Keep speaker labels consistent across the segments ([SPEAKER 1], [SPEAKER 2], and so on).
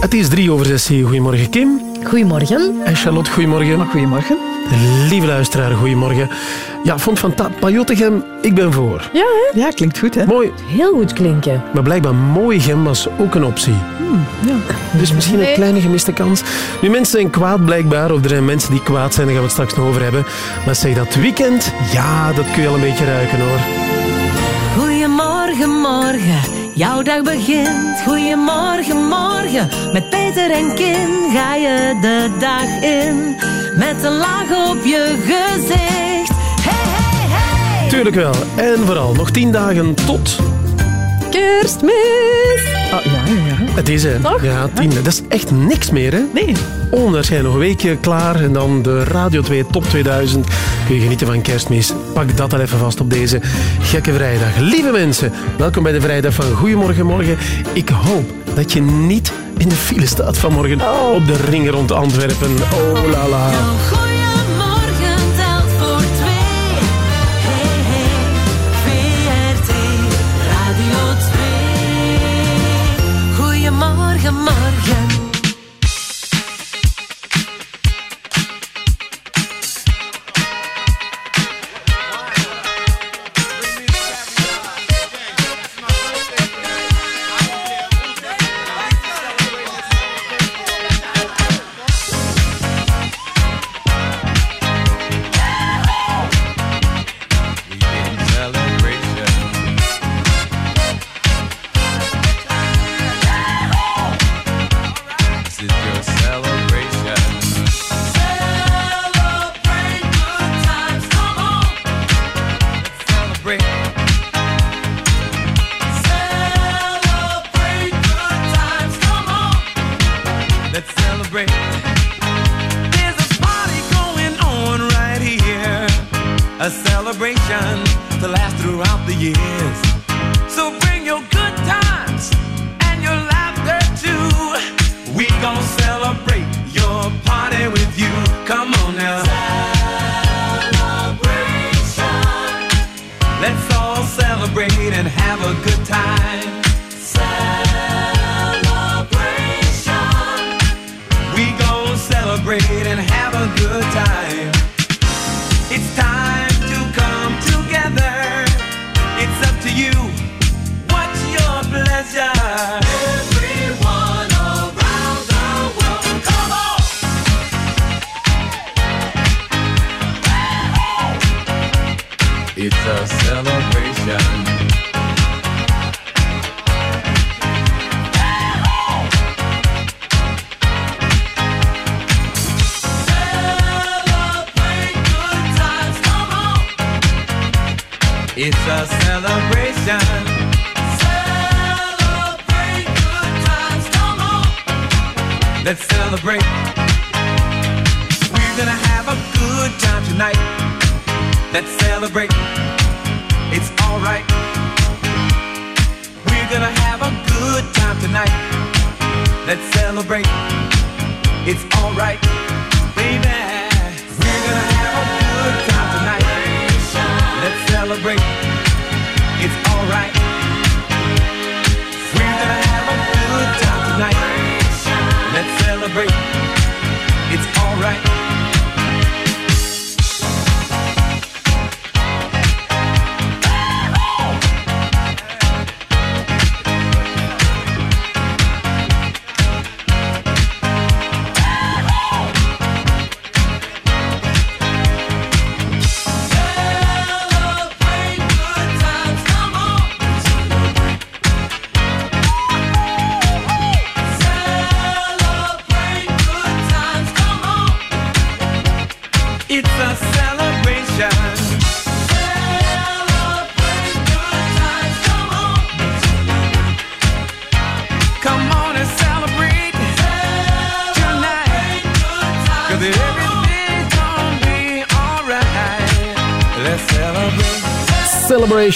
[SPEAKER 1] Het is drie over zes. Goedemorgen, Kim.
[SPEAKER 2] Goedemorgen.
[SPEAKER 1] En Charlotte, goedemorgen.
[SPEAKER 2] Goedemorgen.
[SPEAKER 1] Lieve luisteraar, goedemorgen. Ja, vond van Pajottegem, ik ben voor.
[SPEAKER 2] Ja, hè?
[SPEAKER 3] Ja, klinkt goed, hè?
[SPEAKER 1] Mooi,
[SPEAKER 2] Heel goed klinken.
[SPEAKER 1] maar blijkbaar mooi gem was ook een optie.
[SPEAKER 3] Ja.
[SPEAKER 1] Dus misschien een kleine gemiste kans. Nu, mensen zijn kwaad blijkbaar, of er zijn mensen die kwaad zijn, daar gaan we het straks nog over hebben. Maar zeg dat weekend, ja, dat kun je al een beetje ruiken hoor.
[SPEAKER 4] Goedemorgen, morgen, jouw dag begint. Goedemorgen, morgen, met Peter en Kim ga je de dag in. Met een laag op je gezicht. Hey, hey, hey!
[SPEAKER 1] Tuurlijk wel. En vooral, nog tien dagen tot...
[SPEAKER 2] Kerstmis.
[SPEAKER 3] Ah, ja, ja, ja.
[SPEAKER 1] Het is hè.
[SPEAKER 2] Toch?
[SPEAKER 1] Ja, tien. Dat is echt niks meer hè.
[SPEAKER 3] Nee.
[SPEAKER 1] Onwaarschijnlijk nog een weekje klaar en dan de Radio 2 Top 2000. Kun je genieten van kerstmis. Pak dat al even vast op deze gekke vrijdag. Lieve mensen, welkom bij de vrijdag van Goedemorgen Morgen. Ik hoop dat je niet in de file staat vanmorgen op de ring rond Antwerpen. Oh la la.
[SPEAKER 4] Goedemorgen,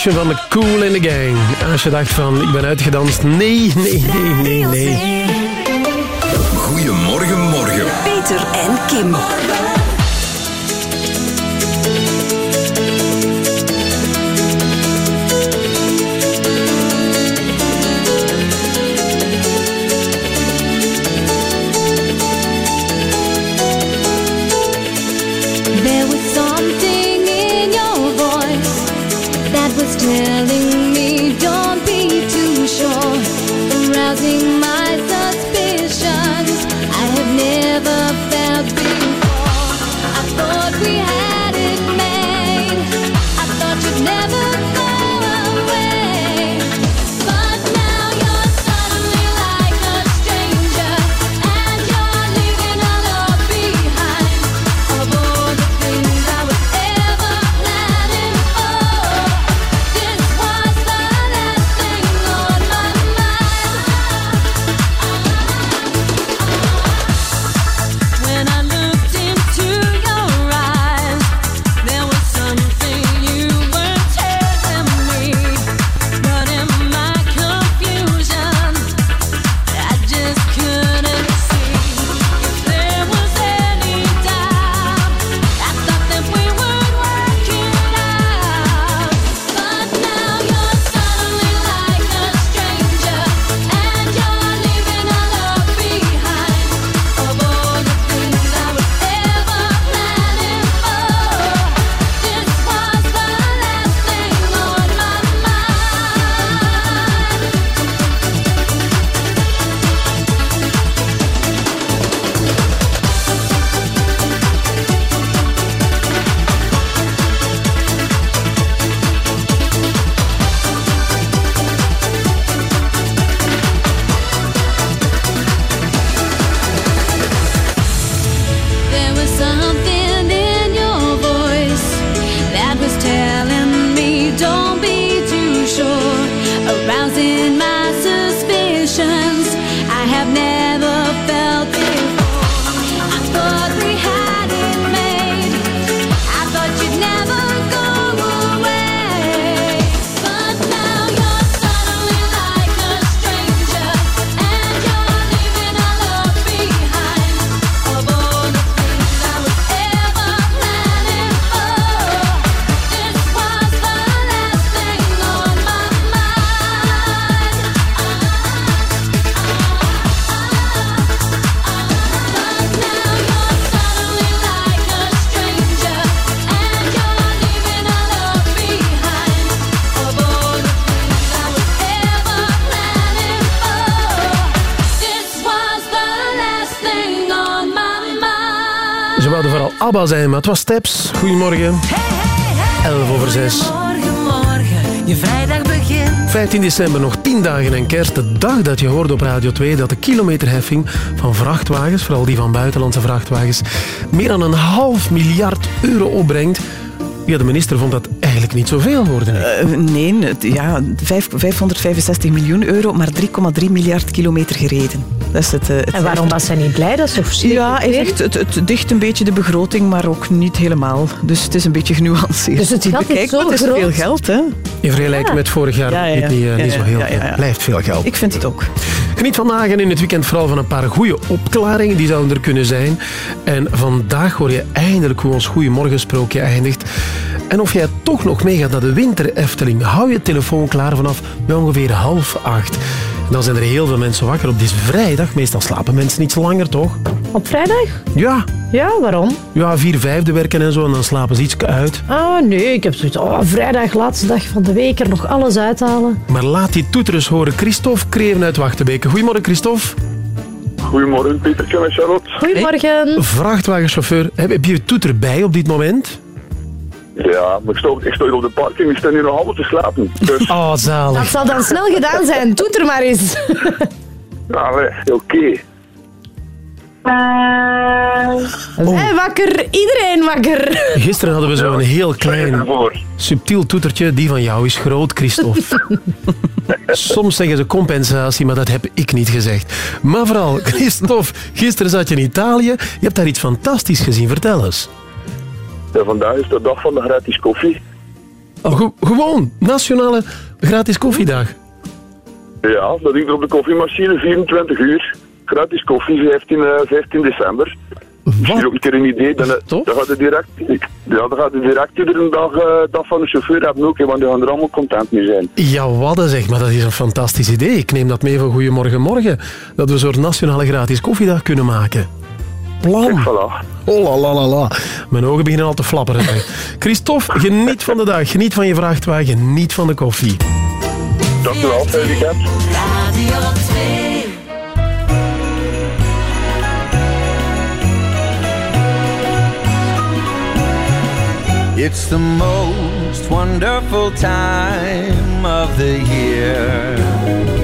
[SPEAKER 1] Van de Cool in the Gang. Als je dacht van, ik ben uitgedanst. Nee, nee, nee, nee, nee.
[SPEAKER 5] Goedemorgen, morgen.
[SPEAKER 6] Peter en Kim.
[SPEAKER 1] ABBA zijn, maar het was Steps. Goedemorgen.
[SPEAKER 4] Hey, hey, hey.
[SPEAKER 1] 11 over 6.
[SPEAKER 4] Morgen, morgen, je vrijdag begint.
[SPEAKER 1] 15 december, nog 10 dagen en kerst. De dag dat je hoorde op Radio 2 dat de kilometerheffing van vrachtwagens, vooral die van buitenlandse vrachtwagens, meer dan een half miljard euro opbrengt. Ja, de minister vond dat eigenlijk niet zoveel, hoorde ik.
[SPEAKER 3] Eh, nee, ja, vijf- 565 miljoen euro, maar 3,3 miljard kilometer gereden. Dat is het, eh, het
[SPEAKER 2] En waarom was hij niet blij? Dat is toch
[SPEAKER 3] Ja, hij zegt het, het dicht een beetje de begroting, maar ook niet helemaal. Dus het is een beetje genuanceerd.
[SPEAKER 2] Dus het gat is zo
[SPEAKER 3] Het is
[SPEAKER 2] groot.
[SPEAKER 3] veel geld, hè?
[SPEAKER 1] In vergelijking met vorig jaar
[SPEAKER 3] Ja, ja,
[SPEAKER 1] niet, niet, eh,
[SPEAKER 3] ja,
[SPEAKER 1] niet zo heel veel. Blijft veel geld.
[SPEAKER 3] Ik vind het ook.
[SPEAKER 1] Geniet vandaag en in het weekend vooral van een paar goede opklaringen. Die zouden er kunnen zijn. En vandaag hoor je eindelijk hoe ons Goeiemorgensprookje eindigt. En of jij toch nog meegaat naar de winter Efteling, hou je telefoon klaar vanaf bij ongeveer half acht. En dan zijn er heel veel mensen wakker op deze vrijdag. Meestal slapen mensen iets langer, toch?
[SPEAKER 2] Op vrijdag?
[SPEAKER 1] Ja,
[SPEAKER 2] Ja, waarom?
[SPEAKER 1] ja vier vijfde werken en zo. En dan slapen ze iets uit.
[SPEAKER 2] Ah, nee, ik heb zoiets. Oh, vrijdag, laatste dag van de week, er nog alles uithalen.
[SPEAKER 1] Maar laat die toeterus horen. Christophe Kreven uit Wachtenbeke. Goedemorgen, Christophe.
[SPEAKER 6] Goedemorgen, Pietertje en Charlotte.
[SPEAKER 2] Goedemorgen.
[SPEAKER 1] Vrachtwagenchauffeur. Heb heb je je toeter bij op dit moment?
[SPEAKER 6] Ja, maar ik sta, ik hier op de parking, ik sta hier nog half te slapen. Dus,
[SPEAKER 1] Oh, zalig.
[SPEAKER 2] Dat zal dan snel gedaan zijn. Doe het er maar eens.
[SPEAKER 6] allee, oké.
[SPEAKER 2] Wij wakker, iedereen wakker.
[SPEAKER 1] Gisteren hadden we zo'n heel klein, subtiel toetertje. Die van jou is groot, Christophe. Soms zeggen ze compensatie, maar dat heb ik niet gezegd. Maar vooral, Christophe, gisteren zat je in Italië. Je hebt daar iets fantastisch gezien. Vertel eens.
[SPEAKER 6] Vandaag is de dag van de gratis koffie.
[SPEAKER 1] Oh, ge- gewoon, nationale gratis koffiedag.
[SPEAKER 6] Ja, dat ik er op de koffiemachine 24 uur. Gratis koffie, 15, eh, 15 december. Misschien ook
[SPEAKER 1] Wat?
[SPEAKER 6] een keer een idee. Dan, eh, dan gaat het direct, ja, dan gaat het direct iedere dag, eh, dag van de chauffeur hebben ook, want die gaan er allemaal content mee zijn.
[SPEAKER 1] Ja, wat zeg, maar dat is een fantastisch idee. Ik neem dat mee voor Goedemorgen Morgen. Dat we een soort nationale gratis koffiedag kunnen maken. Plan.
[SPEAKER 6] Voilà.
[SPEAKER 1] Oh la la la. Mijn ogen beginnen al te flapperen. Christophe, geniet van de dag. Geniet van je vrachtwagen. Geniet van de koffie.
[SPEAKER 6] Dankjewel, fijn weekend.
[SPEAKER 4] Radio 2.
[SPEAKER 7] It's the most wonderful time of the year.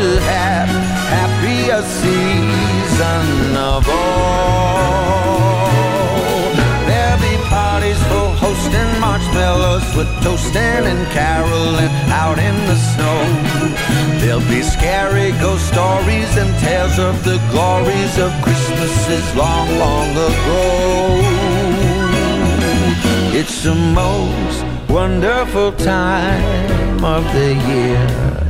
[SPEAKER 7] It's the hap happiest season of all. There'll be parties for hosting marshmallows with toasting and caroling out in the snow. There'll be scary ghost stories and tales of the glories of Christmases long, long ago. It's the most wonderful time of the year.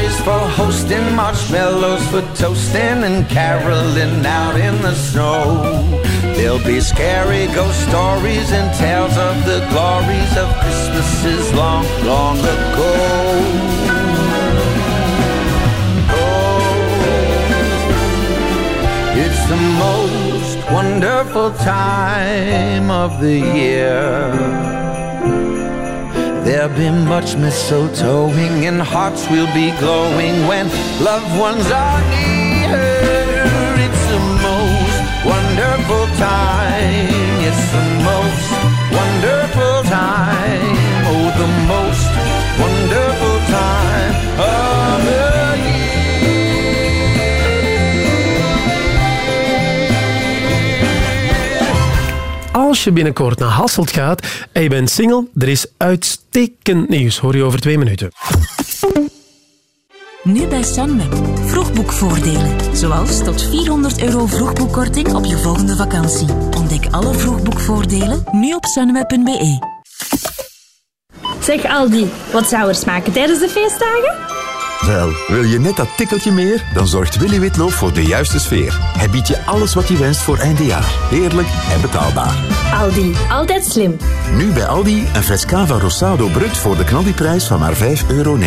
[SPEAKER 7] Parties for hosting, marshmallows for toasting, and caroling out in the snow. There'll be scary ghost stories and tales of the glories of Christmases long, long ago. Oh, it's the most wonderful time of the year. There'll be much mistletoeing and hearts will be glowing when loved ones are near. It's the most wonderful time. It's the most wonderful time. Oh, the most
[SPEAKER 1] Als je binnenkort naar Hasselt gaat en je bent single, er is uitstekend nieuws. Hoor je over twee minuten.
[SPEAKER 8] Nu bij Sunweb. Vroegboekvoordelen. Zoals tot 400 euro vroegboekkorting op je volgende vakantie. Ontdek alle vroegboekvoordelen nu op sunweb.be.
[SPEAKER 9] Zeg Aldi, wat zou er smaken tijdens de feestdagen?
[SPEAKER 10] Wel, wil je net dat tikkeltje meer? Dan zorgt Willy Witlof voor de juiste sfeer. Hij biedt je alles wat je wenst voor eindejaar. Heerlijk en betaalbaar.
[SPEAKER 9] Aldi, altijd slim.
[SPEAKER 10] Nu bij Aldi een fles Cava Rosado Brut voor de knaldiprijs van maar 5,99 euro.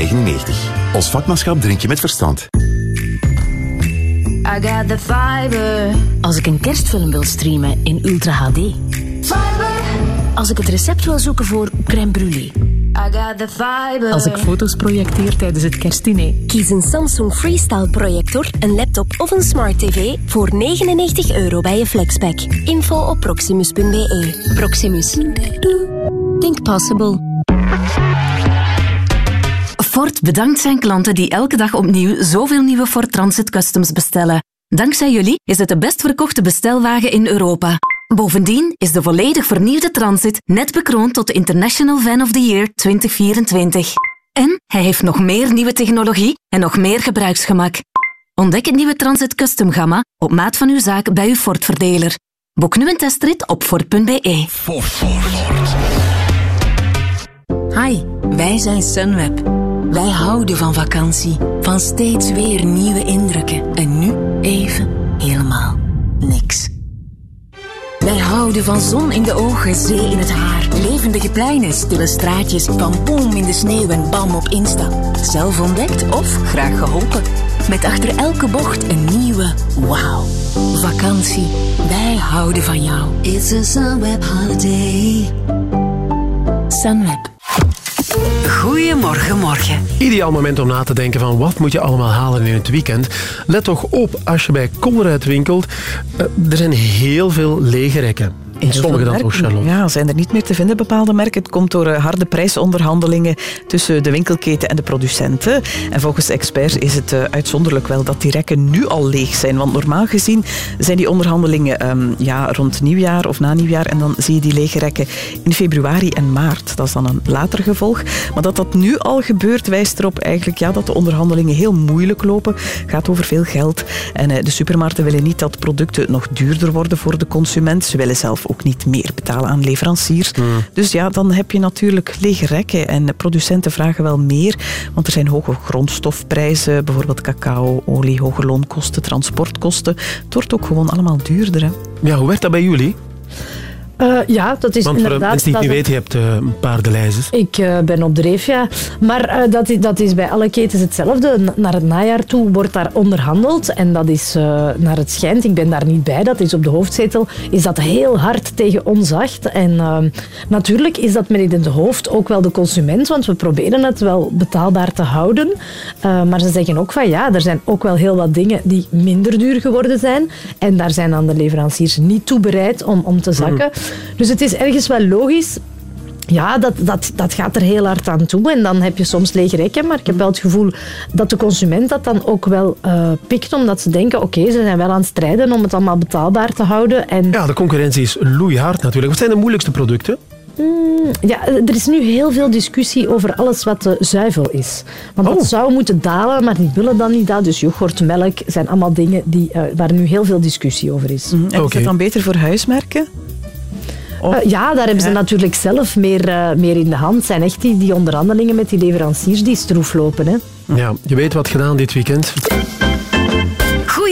[SPEAKER 10] Ons vakmanschap drink je met verstand.
[SPEAKER 8] I got the fiber. Als ik een kerstfilm wil streamen in Ultra HD. Als ik het recept wil zoeken voor crème brûlée. Als ik foto's projecteer tijdens het kerstdiner.
[SPEAKER 11] Kies een Samsung Freestyle projector, een laptop of een smart tv voor 99 euro bij je Flexpack. Info op proximus.be. Proximus. Think possible.
[SPEAKER 12] Ford bedankt zijn klanten die elke dag opnieuw zoveel nieuwe Ford Transit Customs bestellen. Dankzij jullie is het de best verkochte bestelwagen in Europa. Bovendien is de volledig vernieuwde Transit net bekroond tot de International Van of the Year 2024. En hij heeft nog meer nieuwe technologie en nog meer gebruiksgemak. Ontdek het nieuwe Transit Custom Gamma op maat van uw zaak bij uw Ford-verdeler. Boek nu een testrit op Ford.be.
[SPEAKER 8] Hi, wij zijn Sunweb. Wij houden van vakantie, van steeds weer nieuwe indrukken. En nu even helemaal niks. Wij houden van zon in de ogen, zee in het haar, levendige pleinen, stille straatjes, van boom in de sneeuw en bam op Insta. Zelf ontdekt of graag geholpen. Met achter elke bocht een nieuwe wauw. Vakantie, wij houden van jou. It's a Sunweb holiday. Sunweb.
[SPEAKER 12] Goedemorgen, morgen.
[SPEAKER 1] Ideaal moment om na te denken van wat moet je allemaal halen in het weekend. Let toch op als je bij Colruyt winkelt. eh, er zijn heel veel lege rekken. In sommige dan
[SPEAKER 3] merken,
[SPEAKER 1] Charlotte?
[SPEAKER 3] Ja, zijn er niet meer te vinden, bepaalde merken. Het komt door eh, harde prijsonderhandelingen tussen de winkelketen en de producenten. En volgens experts is het eh, uitzonderlijk wel dat die rekken nu al leeg zijn. Want normaal gezien zijn die onderhandelingen ehm, ja, rond nieuwjaar of na nieuwjaar. En dan zie je die lege rekken in februari en maart. Dat is dan een later gevolg. Maar dat dat nu al gebeurt, wijst erop eigenlijk ja, dat de onderhandelingen heel moeilijk lopen. gaat over veel geld. En eh, de supermarkten willen niet dat producten nog duurder worden voor de consument. Ze willen zelf ook niet meer betalen aan leveranciers. Dus ja, dan heb je natuurlijk lege rekken. En de producenten vragen wel meer, want er zijn hoge grondstofprijzen, bijvoorbeeld cacao, olie, hoge loonkosten, transportkosten. Het wordt ook gewoon allemaal duurder. Hè.
[SPEAKER 1] Ja, hoe werkt dat bij jullie?
[SPEAKER 2] Eh, ja, dat is
[SPEAKER 1] Want
[SPEAKER 2] inderdaad...
[SPEAKER 1] mensen die het niet weten, je hebt eh, paardenlijzers.
[SPEAKER 2] Ik eh, ben op dreef, ja. Maar dat, is, dat is bij alle ketens hetzelfde. Na- Naar het najaar toe wordt daar onderhandeld. En dat is naar het schijnt, ik ben daar niet bij, dat is op de hoofdzetel, is dat heel hard tegen ons acht. En eh, natuurlijk is dat met in het hoofd ook wel de consument, want we proberen het wel betaalbaar te houden. Maar ze zeggen ook van ja, er zijn ook wel heel wat dingen die minder duur geworden zijn. En daar zijn dan de leveranciers niet toe bereid om, om te zakken. Dus het is ergens wel logisch ja, dat, dat, dat gaat er heel hard aan toe. En dan heb je soms lege rekken. Maar ik heb wel het gevoel dat de consument dat dan ook wel eh, pikt. Omdat ze denken, oké, ze zijn wel aan het strijden om het allemaal betaalbaar te houden. En
[SPEAKER 1] Ja, de concurrentie is loeihard natuurlijk. Wat zijn de moeilijkste producten?
[SPEAKER 2] Mm, ja, er is nu heel veel discussie over alles wat zuivel is. Want dat zou moeten dalen, maar die willen dan niet dat. Dus yoghurt, melk zijn allemaal dingen die, eh, waar nu heel veel discussie over is.
[SPEAKER 3] En is het dan beter voor huismerken? Of-
[SPEAKER 2] Eh, ja, daar hebben ze
[SPEAKER 3] Ja.
[SPEAKER 2] natuurlijk zelf meer, eh, meer in de hand. Het zijn echt die, die onderhandelingen met die leveranciers die stroef lopen. Hè.
[SPEAKER 1] Ja, je weet wat gedaan dit weekend.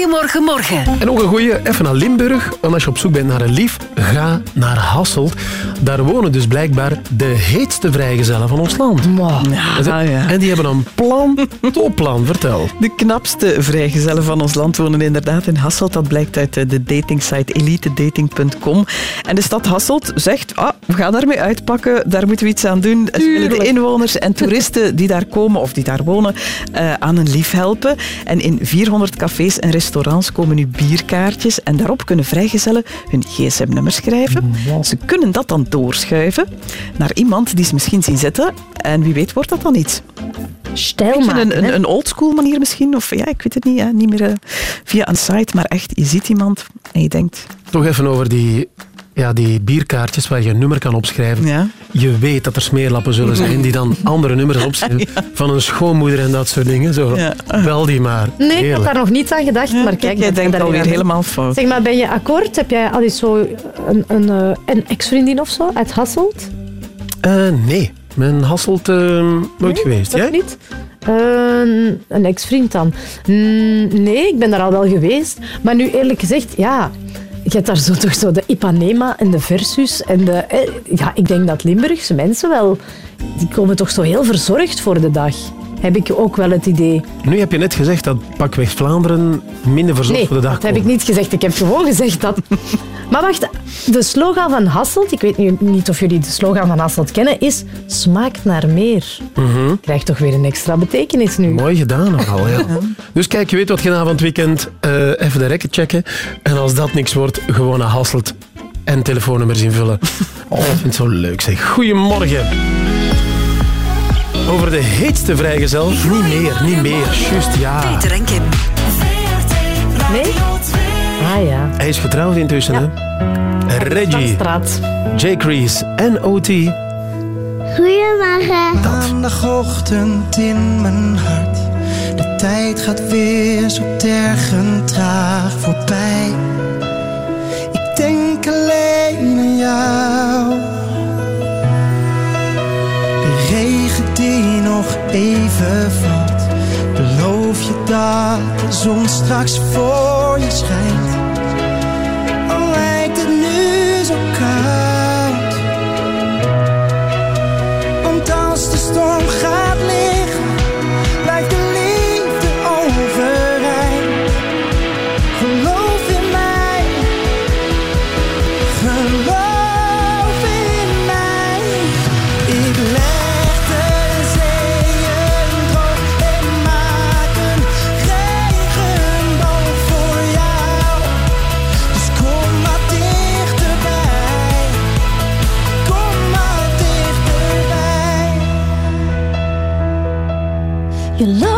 [SPEAKER 8] Goedemorgen, morgen.
[SPEAKER 1] En ook een goeie, even naar Limburg. Want als je op zoek bent naar een lief, ga naar Hasselt. Daar wonen dus blijkbaar de heetste vrijgezellen van ons land.
[SPEAKER 3] Ja, ja.
[SPEAKER 1] En die hebben een plan, topplan, vertel.
[SPEAKER 3] De knapste vrijgezellen van ons land wonen inderdaad in Hasselt. Dat blijkt uit eh, de datingsite elitedating.com. En de stad Hasselt zegt, ah, we gaan daarmee uitpakken, daar moeten we iets aan doen. Ze willen de inwoners en toeristen die daar komen of die daar wonen eh, aan een lief helpen. En in 400 cafés en restaurants komen nu bierkaartjes en daarop kunnen vrijgezellen hun gsm-nummer schrijven. Ze kunnen dat dan doorschuiven naar iemand die ze misschien zien zitten en wie weet wordt dat dan iets.
[SPEAKER 2] Stijl maken,
[SPEAKER 3] een, een, een oldschool manier misschien, of ja, ik weet het niet, hè, niet meer eh, via een site, maar echt, je ziet iemand en je denkt,
[SPEAKER 1] Toch even over die, ja, die bierkaartjes waar je een nummer kan opschrijven.
[SPEAKER 3] Ja.
[SPEAKER 1] Je weet dat er smeerlappen zullen zijn die dan andere nummers opschrijven. Van een schoonmoeder en dat soort dingen. Zo, bel die maar.
[SPEAKER 2] Nee, ik had daar nog niet aan gedacht. maar kijk,
[SPEAKER 3] jij
[SPEAKER 2] dat
[SPEAKER 3] denkt
[SPEAKER 2] daar
[SPEAKER 3] alweer helemaal fout.
[SPEAKER 2] Zeg maar, ben je akkoord? Heb jij al eens zo een, een, eh, een ex-vriendin of zo uit Hasselt?
[SPEAKER 1] Eh, nee, mijn Hasselt eh, nooit geweest.
[SPEAKER 2] Dat
[SPEAKER 1] Jij?
[SPEAKER 2] niet? Een ex-vriend dan? Mm, nee, ik ben daar al wel geweest. Maar nu eerlijk gezegd, ja... Je hebt daar zo toch zo de Ipanema en de Versus. En de, eh, ja, ik denk dat Limburgse mensen wel... Die komen toch zo heel verzorgd voor de dag. Heb ik ook wel het idee.
[SPEAKER 1] Nu heb je net gezegd dat pakweg Vlaanderen minder verzorgd
[SPEAKER 2] Nee,
[SPEAKER 1] voor de dag
[SPEAKER 2] dat heb ik niet gezegd. Ik heb gewoon gezegd dat... Maar wacht, de slogan van Hasselt, ik weet nu niet of jullie de slogan van Hasselt kennen, is smaakt naar meer.
[SPEAKER 1] Mhm.
[SPEAKER 2] Krijgt toch weer een extra betekenis nu.
[SPEAKER 1] Mooi gedaan nogal, ja. Dus kijk, je weet wat gedaan van het weekend. Eh, even de rekken checken. En als dat niks wordt, gewoon naar Hasselt en telefoonnummers invullen. Oh, ik vind het zo leuk, zeg. Goedemorgen. Over de heetste vrijgezel. Niet meer, niet meer. Juist, ja.
[SPEAKER 8] Peter en Kim.
[SPEAKER 2] Nee? Ah ja.
[SPEAKER 1] Hij is getrouwd intussen, hè? Reggie,
[SPEAKER 2] Straat.
[SPEAKER 1] Jake Rees en OT.
[SPEAKER 13] Goedemorgen. Maandagochtend in mijn hart. De tijd gaat weer zo tergend traag voorbij. Ik denk alleen aan jou. Nog even valt. Beloof je dat de zon straks voor je schijnt. Al lijkt het nu zo koud. Want als de storm gaat liggen,
[SPEAKER 14] Je loopt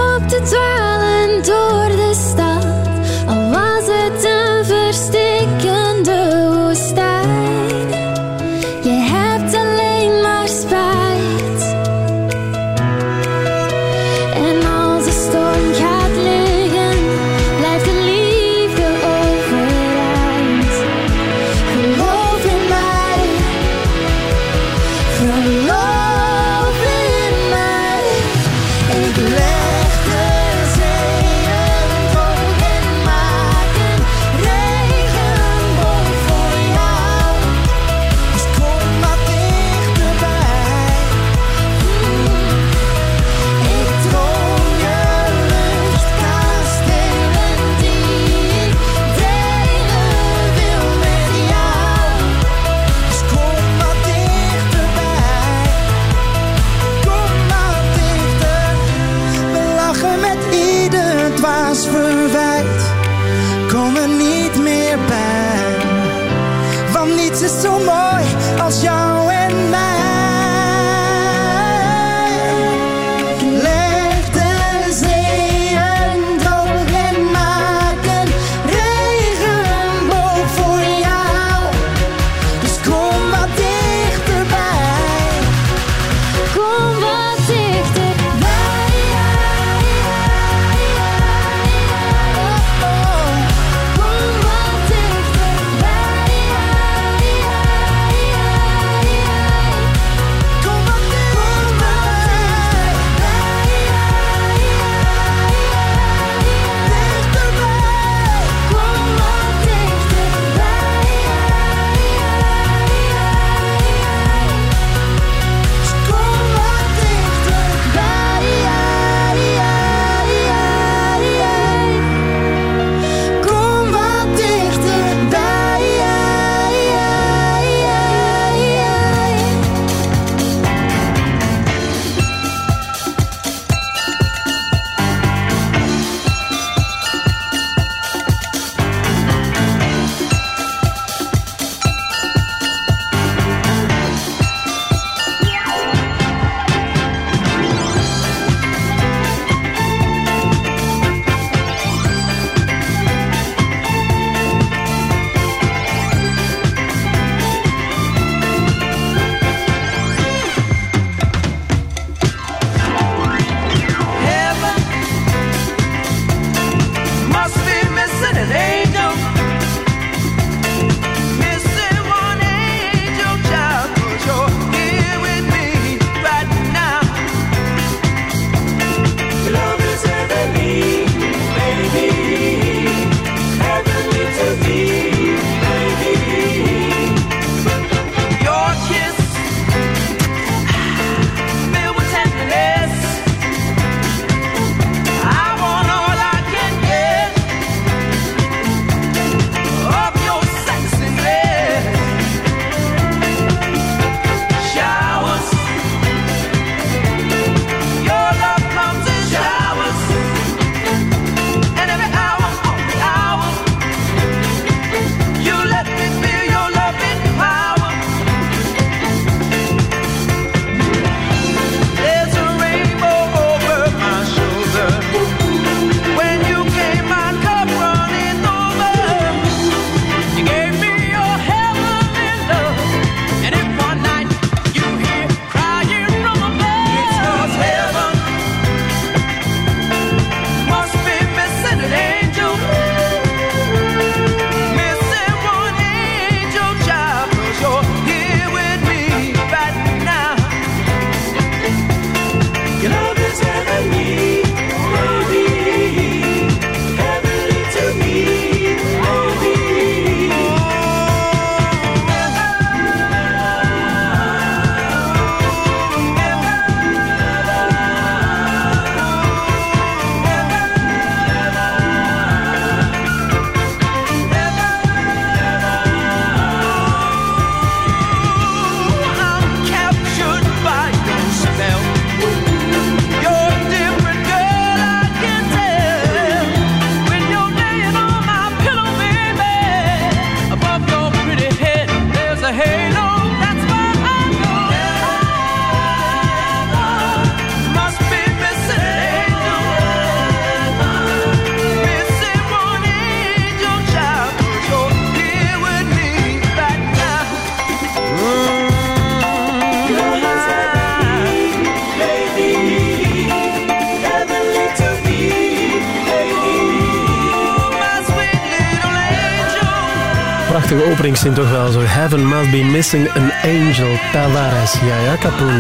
[SPEAKER 1] prachtige openingszin toch wel zo. Heaven must be missing an angel. Tavares. Ja, ja, Kapoen.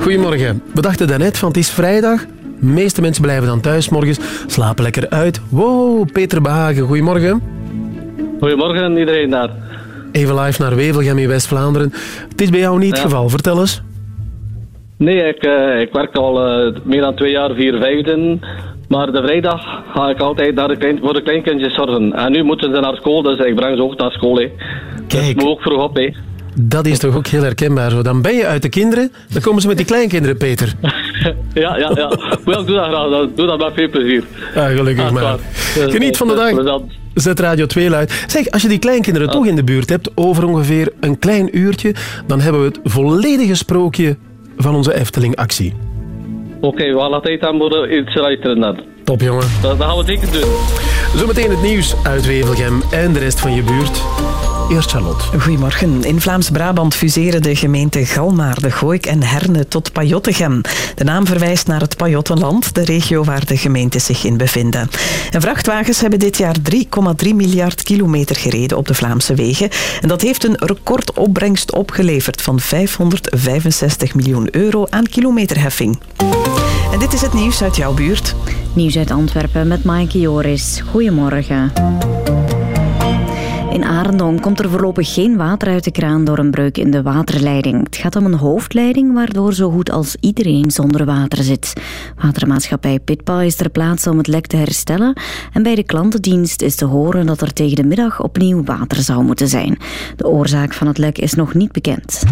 [SPEAKER 1] Goedemorgen. We dachten daarnet van het is vrijdag. De meeste mensen blijven dan thuis morgens, slapen lekker uit. Wow, Peter Behagen, goedemorgen.
[SPEAKER 15] Goedemorgen iedereen daar.
[SPEAKER 1] Even live naar Wevelgem in West-Vlaanderen. Het is bij jou niet het geval, vertel eens.
[SPEAKER 15] Nee, ik, eh, ik werk al eh, meer dan twee jaar, vier vijfden. Maar de vrijdag ga ik altijd naar de klein, voor de kleinkindjes zorgen. En nu moeten ze naar school, dus ik breng ze ook naar school. Hè.
[SPEAKER 1] Kijk.
[SPEAKER 15] Dus ook vroeg op. Hè.
[SPEAKER 1] Dat is toch ook heel herkenbaar. Zo. Dan ben je uit de kinderen, dan komen ze met die kleinkinderen, Peter.
[SPEAKER 15] ja, ja, ja. Ik doe dat graag. Doe dat met veel plezier.
[SPEAKER 1] Ah, gelukkig
[SPEAKER 15] Ah,
[SPEAKER 1] maar.
[SPEAKER 15] Dus,
[SPEAKER 1] Geniet van de
[SPEAKER 15] dus,
[SPEAKER 1] dag. Zet Radio 2 luid. Zeg, als je die kleinkinderen toch in de buurt hebt, over ongeveer een klein uurtje, dan hebben we het volledige sprookje van onze Efteling-actie.
[SPEAKER 15] Oké, we gaan tijd aan voor iets luisteren dan.
[SPEAKER 1] Top, jongen.
[SPEAKER 15] Dat, dat gaan we zeker doen.
[SPEAKER 1] Zometeen het nieuws uit Wevelgem en de rest van je buurt. Eerst Charlotte.
[SPEAKER 3] Goedemorgen. In Vlaams-Brabant fuseren de gemeenten Galmaarde, Gooik en Herne tot Pajottegem. De naam verwijst naar het Pajottenland, de regio waar de gemeenten zich in bevinden. En vrachtwagens hebben dit jaar 3,3 miljard kilometer gereden op de Vlaamse wegen. En dat heeft een recordopbrengst opgeleverd van 565 miljoen euro aan kilometerheffing. En dit is het nieuws uit jouw buurt.
[SPEAKER 16] Nieuws uit Antwerpen met Maaike Joris. Goedemorgen. In Arendon komt er voorlopig geen water uit de kraan door een breuk in de waterleiding. Het gaat om een hoofdleiding waardoor zo goed als iedereen zonder water zit. Watermaatschappij Pitpa is ter plaatse om het lek te herstellen en bij de klantendienst is te horen dat er tegen de middag opnieuw water zou moeten zijn. De oorzaak van het lek is nog niet bekend.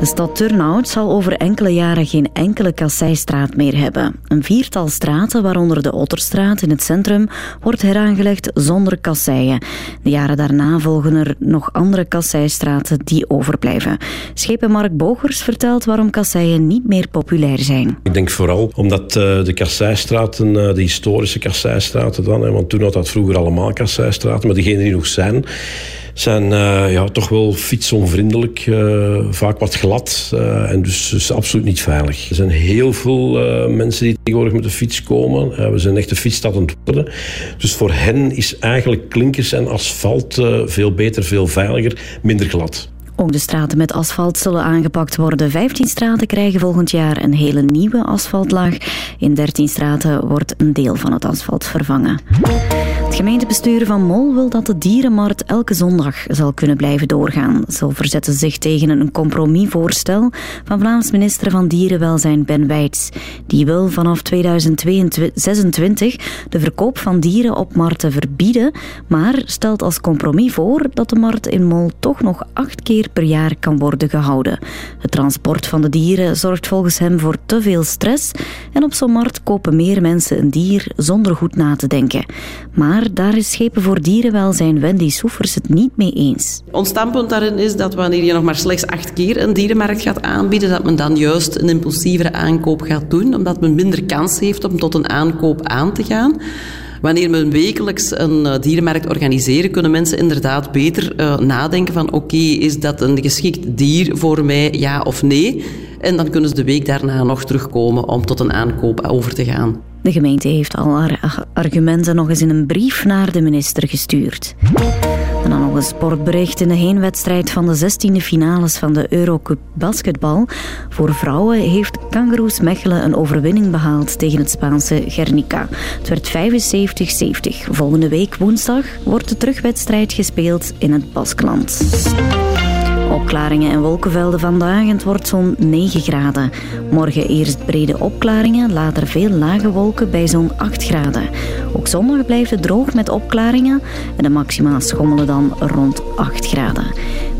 [SPEAKER 16] De stad Turnhout zal over enkele jaren geen enkele kasseistraat meer hebben. Een viertal straten, waaronder de Otterstraat in het centrum, wordt heraangelegd zonder kasseien. De jaren daarna volgen er nog andere kasseistraten die overblijven. Schepen Mark Bogers vertelt waarom kasseien niet meer populair zijn.
[SPEAKER 17] Ik denk vooral omdat eh, de kasseistraten, eh, de historische kasseistraten dan, want toen had dat vroeger allemaal kasseistraten, maar degenen die nog zijn, zijn eh, ja, toch wel fietsonvriendelijk, eh, vaak wat glad eh, en dus, dus absoluut niet veilig. Er zijn heel veel mensen die tegenwoordig met de fiets komen. We zijn echt een fietsstad aan het worden. Dus voor hen is eigenlijk klinkers en asfalt veel beter, veel veiliger, minder glad.
[SPEAKER 16] Ook de straten met asfalt zullen aangepakt worden. 15 straten krijgen volgend jaar een hele nieuwe asfaltlaag. In 13 straten wordt een deel van het asfalt vervangen. Het gemeentebestuur van Mol wil dat de dierenmarkt elke zondag zal kunnen blijven doorgaan. Zo verzetten ze zich tegen een compromisvoorstel van Vlaams minister van Dierenwelzijn Ben Weits. Die wil vanaf 2026 de verkoop van dieren op markten verbieden, maar stelt als compromis voor dat de markt in Mol toch nog acht keer per jaar kan worden gehouden. Het transport van de dieren zorgt volgens hem voor te veel stress en op zo'n markt kopen meer mensen een dier zonder goed na te denken. Maar daar is Schepen voor Dierenwelzijn Wendy Soefers het niet mee eens.
[SPEAKER 18] Ons standpunt daarin is dat wanneer je nog maar slechts acht keer een dierenmarkt gaat aanbieden, dat men dan juist een impulsievere aankoop gaat doen, omdat men minder kans heeft om tot een aankoop aan te gaan. Wanneer men wekelijks een eh, dierenmarkt organiseren, kunnen mensen inderdaad beter eh, nadenken van oké, is dat een geschikt dier voor mij, ja of nee? En dan kunnen ze de week daarna nog terugkomen om tot een aankoop over te gaan.
[SPEAKER 16] De gemeente heeft al haar argumenten nog eens in een brief naar de minister gestuurd. En dan nog een sportbericht in de heenwedstrijd van de 16e finales van de Eurocup basketbal. Voor vrouwen heeft Kangaroos Mechelen een overwinning behaald tegen het Spaanse Guernica. Het werd 75-70. Volgende week woensdag wordt de terugwedstrijd gespeeld in het Baskland. Opklaringen en wolkenvelden vandaag het wordt zo'n 9 graden. Morgen eerst brede opklaringen, later veel lage wolken bij zo'n 8 graden. Ook zondag blijft het droog met opklaringen en de maxima schommelen dan rond 8 graden.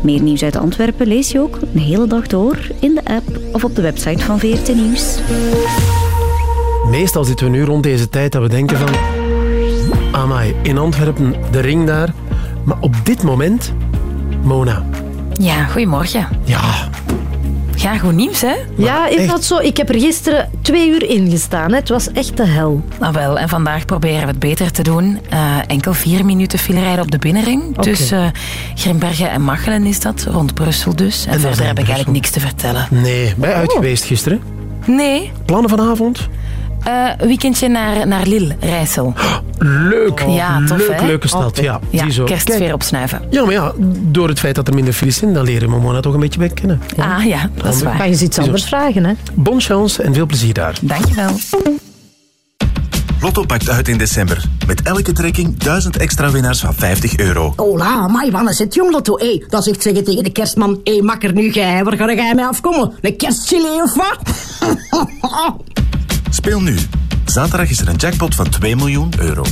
[SPEAKER 16] Meer nieuws uit Antwerpen lees je ook een hele dag door in de app of op de website van VRT Nieuws.
[SPEAKER 1] Meestal zitten we nu rond deze tijd dat we denken van... Amai, in Antwerpen, de ring daar. Maar op dit moment, Mona.
[SPEAKER 19] Ja, goedemorgen.
[SPEAKER 1] Ja.
[SPEAKER 19] Ja, goed nieuws, hè?
[SPEAKER 2] Ja, is dat zo? Ik heb er gisteren twee uur in gestaan. Hè. Het was echt de hel.
[SPEAKER 19] Nou wel, en vandaag proberen we het beter te doen. Eh, enkel vier minuten filerijden op de binnenring. Tussen Grimbergen en Machelen is dat, rond Brussel dus. En, verder heb ik eigenlijk niks te vertellen.
[SPEAKER 1] Nee, ben je uit geweest gisteren?
[SPEAKER 19] Nee.
[SPEAKER 1] Plannen vanavond?
[SPEAKER 19] Eh, weekendje naar, naar Lille, Rijssel.
[SPEAKER 1] Leuk.
[SPEAKER 19] Ja, tof,
[SPEAKER 1] leuk,
[SPEAKER 19] hè?
[SPEAKER 1] leuke stad. Ja,
[SPEAKER 19] Ja,
[SPEAKER 1] ziezo.
[SPEAKER 19] kerstsfeer
[SPEAKER 1] Kijk,
[SPEAKER 19] opsnuiven.
[SPEAKER 1] Ja, maar ja, door het feit dat er minder files zijn, dan leren we Mona toch een beetje bij kennen.
[SPEAKER 19] Ah ja, dat is waar.
[SPEAKER 2] Kan je eens iets anders vragen, hè?
[SPEAKER 1] Bon chance en veel plezier daar.
[SPEAKER 19] Dankjewel.
[SPEAKER 10] Lotto pakt uit in december. Met elke trekking 1000 extra winnaars van 50 euro.
[SPEAKER 8] Hola, my wanneer zit jong Lotto? Hé, dat zegt zeggen tegen de kerstman. Hé, makker nu gij, waar ga jij mee afkomen? Een kerstchili of wat?
[SPEAKER 10] Speel nu. Zaterdag is er een jackpot van 2 miljoen euro.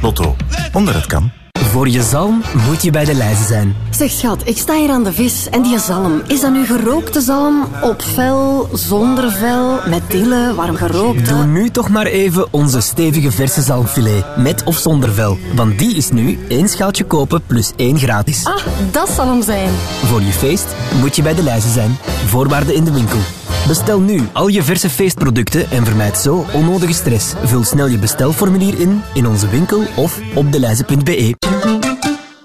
[SPEAKER 10] Lotto, onder het kan.
[SPEAKER 20] Voor je zalm moet je bij de lijzen zijn.
[SPEAKER 9] Zeg schat, ik sta hier aan de vis en die zalm. Is dat nu gerookte zalm? Op vel, zonder vel, met dille, warm gerookte?
[SPEAKER 20] Doe nu toch maar even onze stevige verse zalmfilet. Met of zonder vel. Want die is nu één schaaltje kopen plus één gratis.
[SPEAKER 9] Ah, dat zal hem zijn.
[SPEAKER 20] Voor je feest moet je bij de lijzen zijn. Voorwaarden in de winkel. Bestel nu al je verse feestproducten en vermijd zo onnodige stress. Vul snel je bestelformulier in in onze winkel of op deleize.be.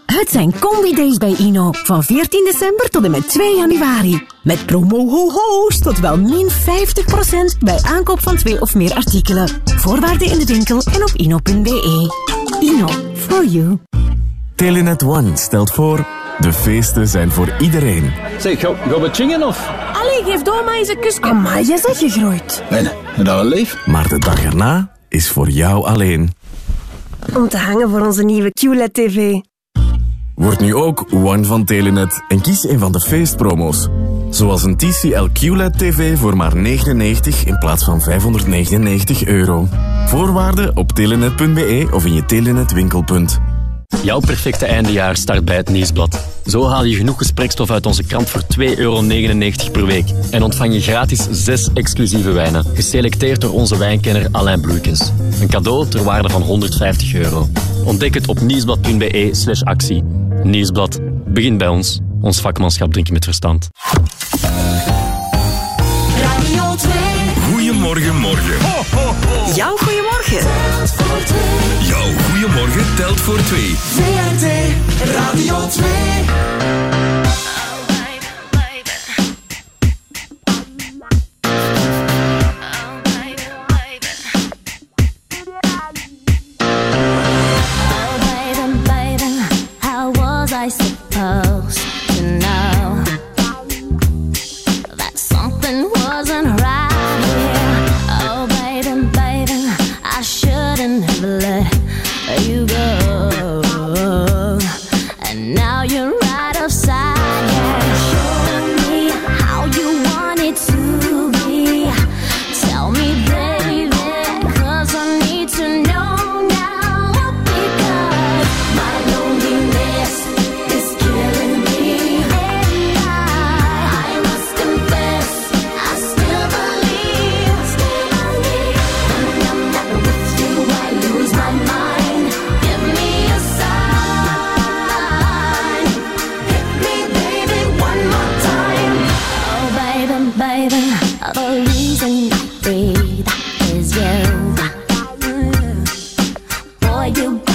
[SPEAKER 8] Het zijn Combi Days bij Ino. Van 14 december tot en met 2 januari. Met promo ho ho's tot wel min 50% bij aankoop van twee of meer artikelen. Voorwaarden in de winkel en op ino.be. Ino, for you.
[SPEAKER 21] Telenet One stelt voor... De feesten zijn voor iedereen.
[SPEAKER 22] Zeg, gaan we chingen of?
[SPEAKER 8] Allee, geef Doma eens een kus. Amai, je zegt gegroeid.
[SPEAKER 21] Nee, nee, dat wel lief. Maar de dag erna is voor jou alleen.
[SPEAKER 9] Om te hangen voor onze nieuwe QLED TV.
[SPEAKER 21] Word nu ook One van Telenet en kies een van de feestpromo's. Zoals een TCL QLED TV voor maar 99 in plaats van 599 euro. Voorwaarden op telenet.be of in je Telenet winkelpunt.
[SPEAKER 15] Jouw perfecte eindejaar start bij het Nieuwsblad. Zo haal je genoeg gesprekstof uit onze krant voor 2,99 euro per week. En ontvang je gratis zes exclusieve wijnen, geselecteerd door onze wijnkenner Alain Bloeikens. Een cadeau ter waarde van 150 euro. Ontdek het op nieuwsblad.be slash actie. Nieuwsblad, begin bij ons. Ons vakmanschap drinken met verstand.
[SPEAKER 14] Radio 2.
[SPEAKER 17] Goedemorgen, morgen.
[SPEAKER 9] Jouw goeiemorgen.
[SPEAKER 17] Jouw goedemorgen telt voor twee.
[SPEAKER 14] VRT Radio 2.
[SPEAKER 23] for you.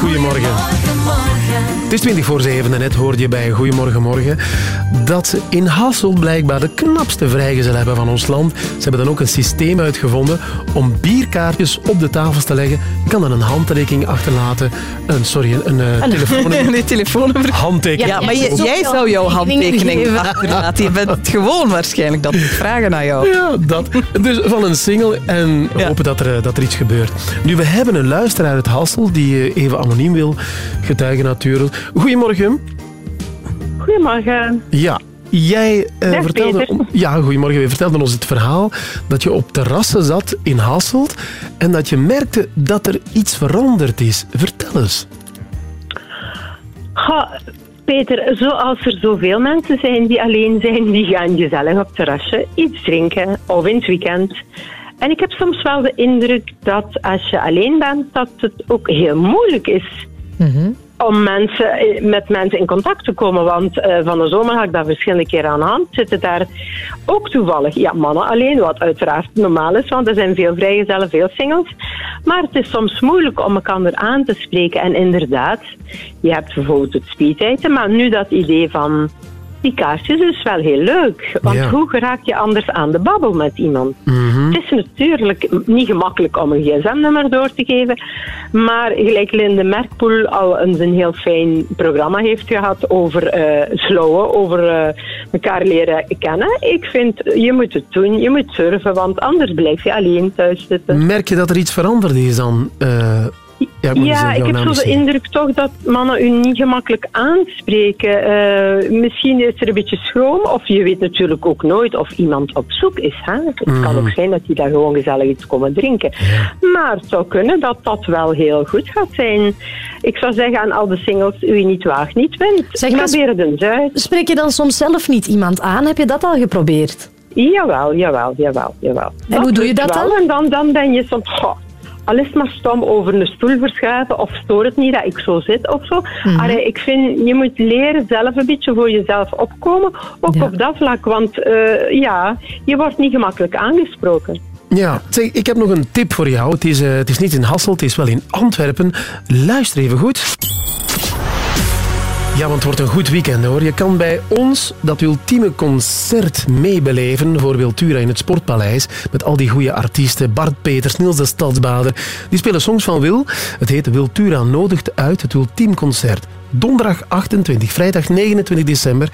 [SPEAKER 1] Goedemorgen. Het is 20 voor 7 en net hoorde je bij Goedemorgen Morgen dat ze in Hasselt blijkbaar de knapste vrijgezel hebben van ons land. Ze hebben dan ook een systeem uitgevonden om bierkaartjes op de tafels te leggen. Je kan dan een handtekening achterlaten. Een, sorry, een, een eh, telefoonnummer.
[SPEAKER 3] Nee, telefoonnummer.
[SPEAKER 1] Handtekening.
[SPEAKER 3] Ja, maar jij zou jouw handtekening achterlaten. Je bent gewoon waarschijnlijk dat ik vragen naar jou.
[SPEAKER 1] Ja, dat. Dus van een single en we hopen dat er, dat er iets gebeurt. Nu, we hebben een luisteraar uit Hassel die eh, even anoniem wil getuigen natuurlijk. Goedemorgen.
[SPEAKER 24] Goedemorgen.
[SPEAKER 1] Ja, jij eh, vertelde... Ja, goedemorgen. Je vertelde ons het verhaal dat je op terrassen zat in Hasselt en dat je merkte dat er iets veranderd is. Vertel eens.
[SPEAKER 24] Ga, Peter, zoals er zoveel mensen zijn die alleen zijn, die gaan gezellig op het terrasje iets drinken of in het weekend. En ik heb soms wel de indruk dat als je alleen bent, dat het ook heel moeilijk is om mensen, eh, met mensen in contact te komen. Want eh, van de zomer had ik dat verschillende keren aan hand. Zitten daar ook toevallig ja, mannen alleen, wat uiteraard normaal is, want er zijn veel vrijgezellen, veel singles. Maar het is soms moeilijk om elkaar aan te spreken. En inderdaad, je hebt bijvoorbeeld het speeddaten, maar nu dat idee van die kaartjes is wel heel leuk. Want
[SPEAKER 25] Ja.
[SPEAKER 24] hoe geraak je anders aan de babbel met iemand? Het is natuurlijk niet gemakkelijk om een gsm-nummer door te geven, maar gelijk Linde Merkpoel al een, een heel fijn programma heeft gehad over eh slowen, over eh, elkaar leren kennen. Ik vind, je moet het doen, je moet surfen, want anders blijf je alleen thuis zitten.
[SPEAKER 1] Merk je dat er iets veranderd is dan? eh, ja, ik,
[SPEAKER 24] Ja, heb zo de indruk toch dat mannen u niet gemakkelijk aanspreken. Eh, misschien is er een beetje schroom, of je weet natuurlijk ook nooit of iemand op zoek is. Hè? Het kan
[SPEAKER 25] Mhm.
[SPEAKER 24] ook zijn dat die daar gewoon gezellig iets komen drinken. Maar het zou kunnen dat dat wel heel goed gaat zijn. Ik zou zeggen aan al de singles, u niet waagt, niet wint.
[SPEAKER 2] Zeg maar,
[SPEAKER 24] Probeer het eens uit.
[SPEAKER 2] Spreek je dan soms zelf niet iemand aan? Heb je dat al geprobeerd?
[SPEAKER 24] Jawel, jawel, jawel, jawel.
[SPEAKER 2] En hoe doe je dat
[SPEAKER 24] wel.
[SPEAKER 2] dan?
[SPEAKER 24] En dan, dan ben je soms... goh, al is het maar stom over een stoel verschuiven of stoort het niet dat ik zo zit of zo. Allee, ik vind, je moet leren zelf een beetje voor jezelf opkomen, ook op dat vlak. Want eh, ja, je wordt niet gemakkelijk aangesproken.
[SPEAKER 1] Ja, zeg, ik heb nog een tip voor jou. Het is, eh, het is niet in Hasselt, het is wel in Antwerpen. Luister even goed. Ja, want het wordt een goed weekend hoor. Je kan bij ons dat ultieme concert meebeleven voor Wiltura in het Sportpaleis. Met al die goede artiesten. Bart Peters, Niels de Stadsbader. Die spelen songs van Wil. Het heet Wiltura nodigt uit het ultiem concert. Donderdag 28, vrijdag 29 december.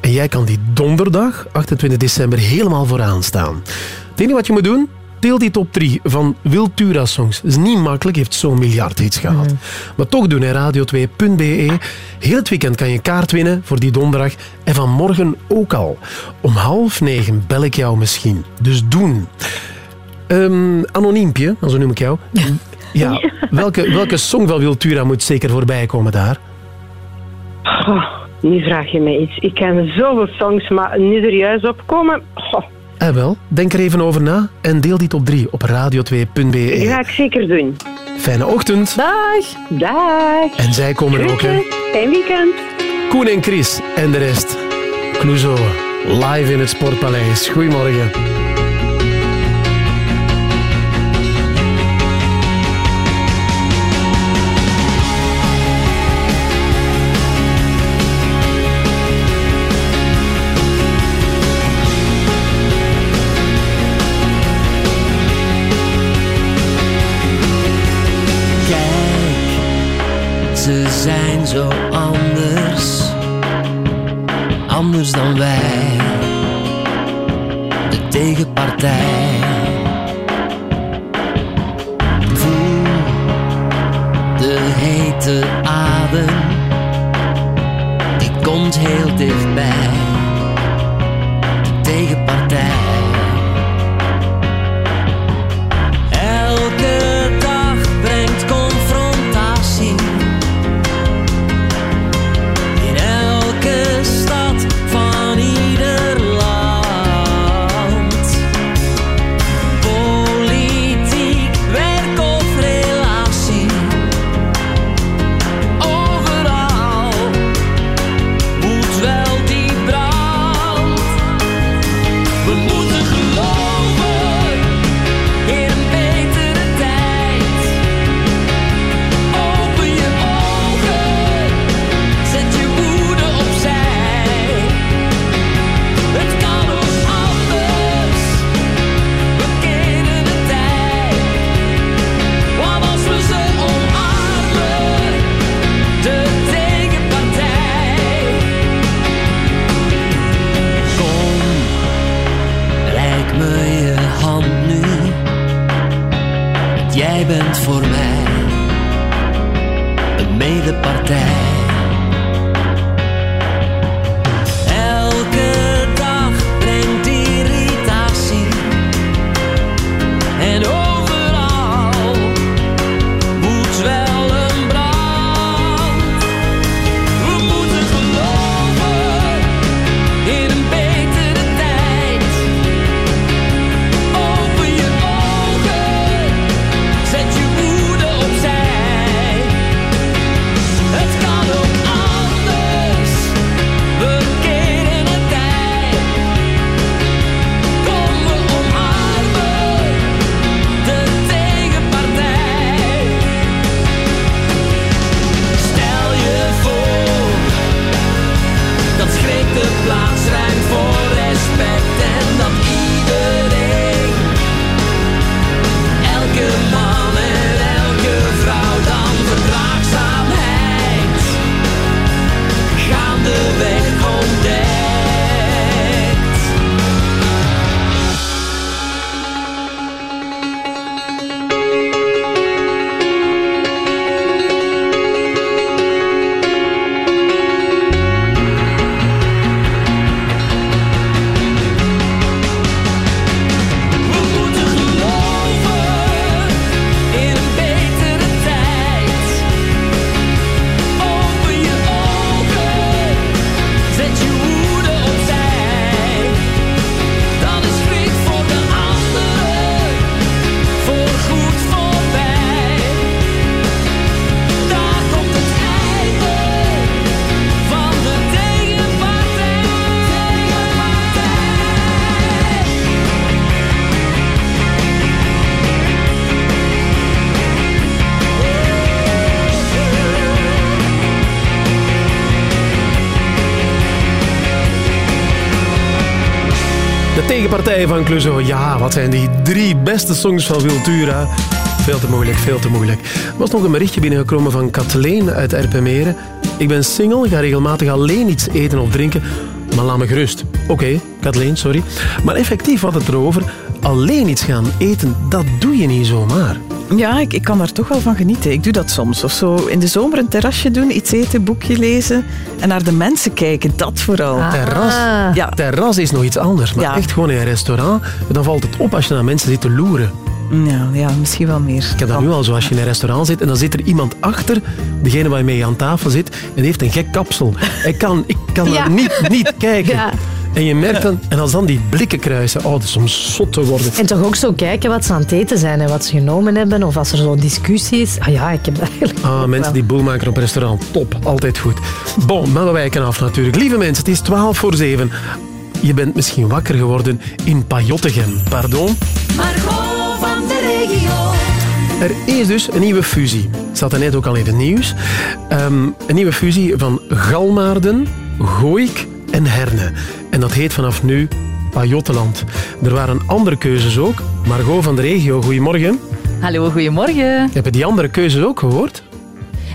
[SPEAKER 1] En jij kan die donderdag 28 december helemaal vooraan staan. Het enige wat je moet doen, deel die top 3 van Wiltura songs. Dat is niet makkelijk, heeft zo'n miljard hits gehad. Maar toch doen, hè, radio2.be. Heel het weekend kan je kaart winnen voor die donderdag. En vanmorgen ook al. Om half negen bel ik jou misschien. Dus doen. Ehm anoniempje, zo noem ik jou. Ja, welke, welke song van Wiltura moet zeker voorbij komen daar?
[SPEAKER 24] Goh, nu vraag je mij iets. Ik ken zoveel songs, maar nu er juist op komen... goh,
[SPEAKER 1] Eh wel, denk er even over na en deel die top 3 op radio2.be.
[SPEAKER 24] dat ga ik zeker doen.
[SPEAKER 1] Fijne ochtend.
[SPEAKER 24] Dag. Dag.
[SPEAKER 1] En zij komen ook, hè.
[SPEAKER 24] Fijn weekend.
[SPEAKER 1] Koen en Chris en de rest. Clouseau, live in het Sportpaleis. Goedemorgen.
[SPEAKER 26] Anders dan wij. De tegenpartij. Voel de hete adem, die komt heel dichtbij. Tegenpartij van.
[SPEAKER 1] Ja, wat zijn die drie beste songs van Wiltura? Veel te moeilijk, veel te moeilijk. Er was nog een berichtje binnengekomen van Kathleen uit Erpenmeren. Ik ben single, ga regelmatig alleen iets eten of drinken, maar laat me gerust. Oké, Kathleen, sorry. Maar effectief had het erover. Alleen iets gaan eten, dat doe je niet zomaar.
[SPEAKER 3] Ja, ik, ik kan daar toch wel van genieten. Ik doe dat soms. Of zo in de zomer een terrasje doen, iets eten, boekje lezen en naar de mensen kijken. Dat vooral.
[SPEAKER 1] Terras,
[SPEAKER 3] Ja.
[SPEAKER 1] terras is nog iets anders. Maar
[SPEAKER 3] Ja.
[SPEAKER 1] echt gewoon in een restaurant, dan valt het op als je naar mensen zit te loeren.
[SPEAKER 3] Ja, ja, misschien wel meer.
[SPEAKER 1] Ik heb dat nu al zo, als je in een restaurant zit en dan zit er iemand achter, degene waar je mee aan tafel zit, en die heeft een gek kapsel. Ik kan, ik kan
[SPEAKER 2] Ja.
[SPEAKER 1] er niet, niet kijken.
[SPEAKER 2] Ja.
[SPEAKER 1] En je merkt dan, en als dan die blikken kruisen, oh, dat is om zot te worden.
[SPEAKER 2] En toch ook zo kijken wat ze aan het eten zijn en wat ze genomen hebben. Of als er zo'n discussie is. Ah ja, ik heb dat eigenlijk
[SPEAKER 1] Ah, mensen
[SPEAKER 2] wel.
[SPEAKER 1] die boel maken op restaurant, top, altijd goed. Bon, maar we wijken af natuurlijk. Lieve mensen, het is 12 voor 7. Je bent misschien wakker geworden in Pajottegem. Pardon?
[SPEAKER 27] Margot van de regio.
[SPEAKER 1] Er is dus een nieuwe fusie. Zat er net ook al in het nieuws. Ehm, een nieuwe fusie van Galmaarden, Gooik en Herne. En dat heet vanaf nu Pajottenland. Er waren andere keuzes ook. Margot van de regio, goedemorgen.
[SPEAKER 28] Hallo, goedemorgen.
[SPEAKER 1] Heb je die andere keuzes ook gehoord?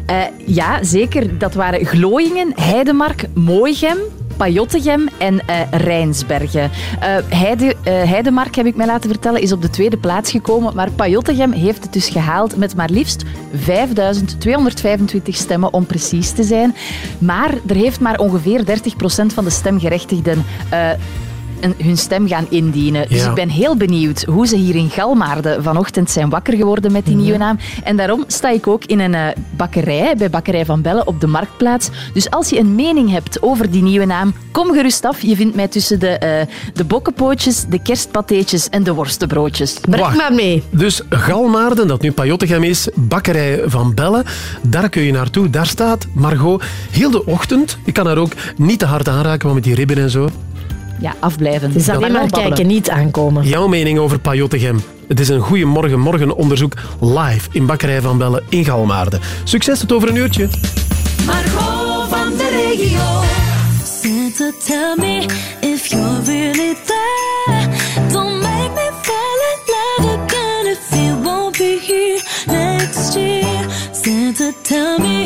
[SPEAKER 28] Eh, ja, zeker. Dat waren Glooiingen, Heidemark, Mooigem, Pajottegem en eh, Rijnsbergen. Eh, Heide, eh, Heidemark, heb ik mij laten vertellen, is op de tweede plaats gekomen. Maar Pajottegem heeft het dus gehaald met maar liefst 5225 stemmen om precies te zijn. Maar er heeft maar ongeveer 30% van de stemgerechtigden hun stem gaan indienen. Dus
[SPEAKER 29] Ja.
[SPEAKER 28] ik ben heel benieuwd hoe ze hier in Galmaarden vanochtend zijn wakker geworden met die nieuwe naam. En daarom sta ik ook in een eh, bakkerij, bij Bakkerij van Bellen, op de Marktplaats. Dus als je een mening hebt over die nieuwe naam, kom gerust af. Je vindt mij tussen de, eh, de bokkenpootjes, de kerstpateetjes en de worstenbroodjes.
[SPEAKER 1] Wacht.
[SPEAKER 2] maar mee.
[SPEAKER 1] Dus Galmaarden, dat nu Pajottegem is, bakkerij van Bellen, daar kun je naartoe. Daar staat Margot heel de ochtend. Ik kan haar ook niet te hard aanraken, maar met die ribben en zo.
[SPEAKER 28] Ja, afblijven.
[SPEAKER 2] Het is alleen maar kijken, niet aankomen.
[SPEAKER 1] Jouw mening over Pajottegem. Het is een goede morgen morgen onderzoek live in Bakkerij van Bellen in Galmaarden. Succes tot over een uurtje.
[SPEAKER 27] Margot van de regio.
[SPEAKER 14] Santa, tell me if you're really there. Don't make me fall in love again if you won't be here next year. Santa, tell
[SPEAKER 30] me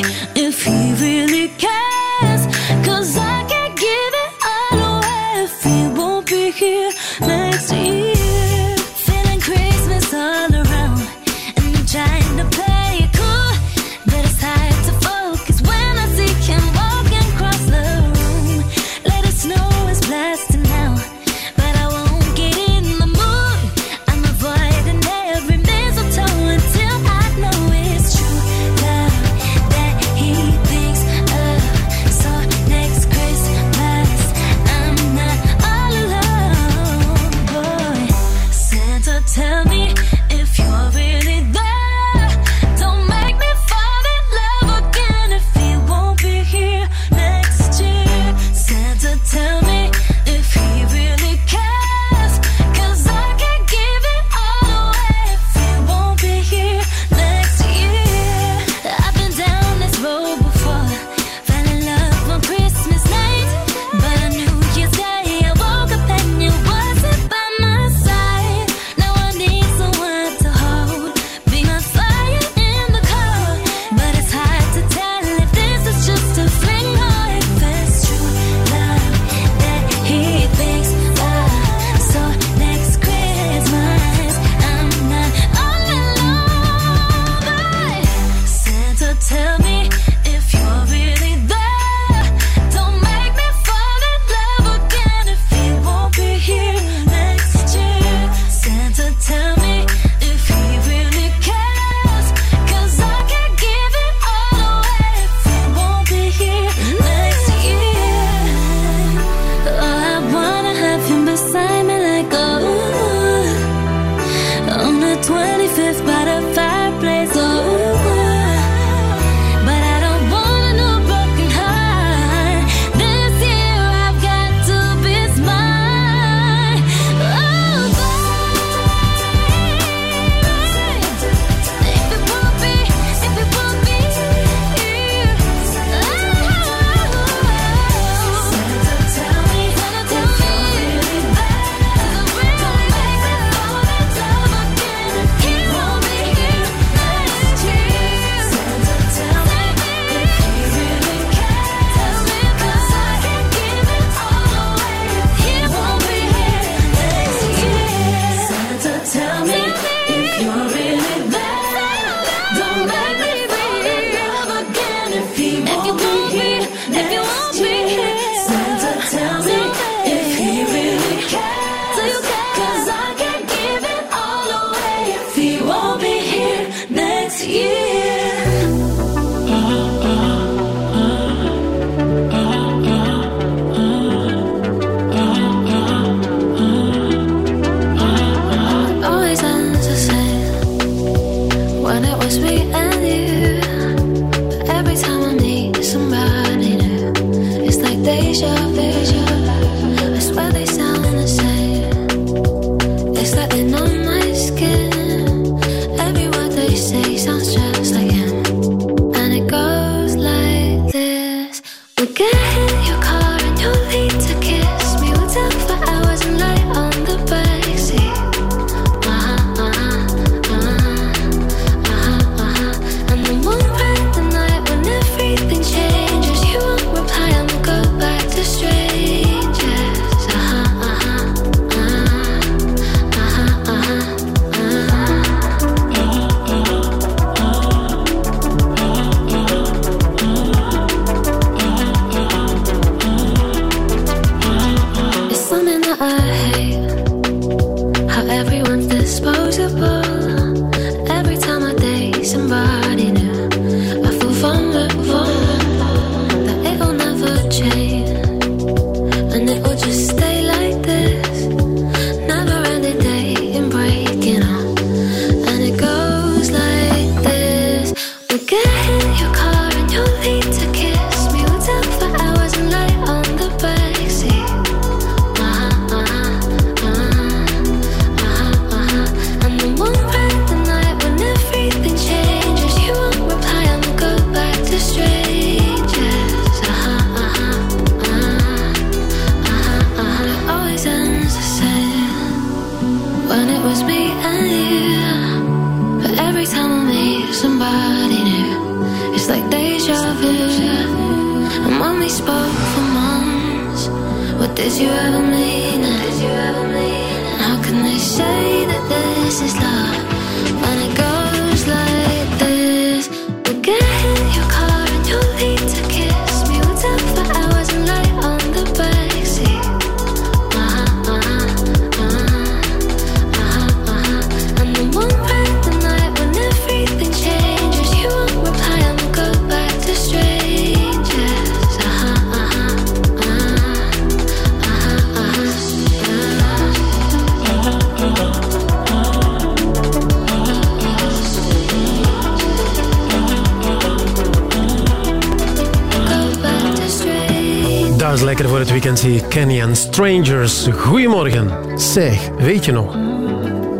[SPEAKER 30] Strangers.
[SPEAKER 1] Goedemorgen. Zeg, weet je nog?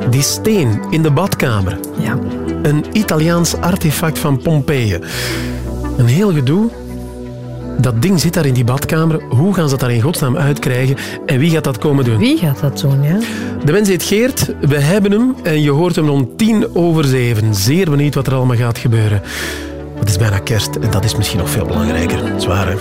[SPEAKER 1] Die steen in de badkamer.
[SPEAKER 31] Ja.
[SPEAKER 1] Een Italiaans artefact van Pompeii. Een heel gedoe. Dat ding zit daar in die badkamer. Hoe gaan ze dat daar in godsnaam uitkrijgen? En wie gaat dat komen doen?
[SPEAKER 2] Wie gaat dat doen, ja?
[SPEAKER 1] De mens heet Geert. We hebben hem en je hoort hem rond tien over zeven. Zeer benieuwd wat er allemaal gaat gebeuren. Het is bijna kerst en dat is misschien nog veel belangrijker. Zwaar, hè?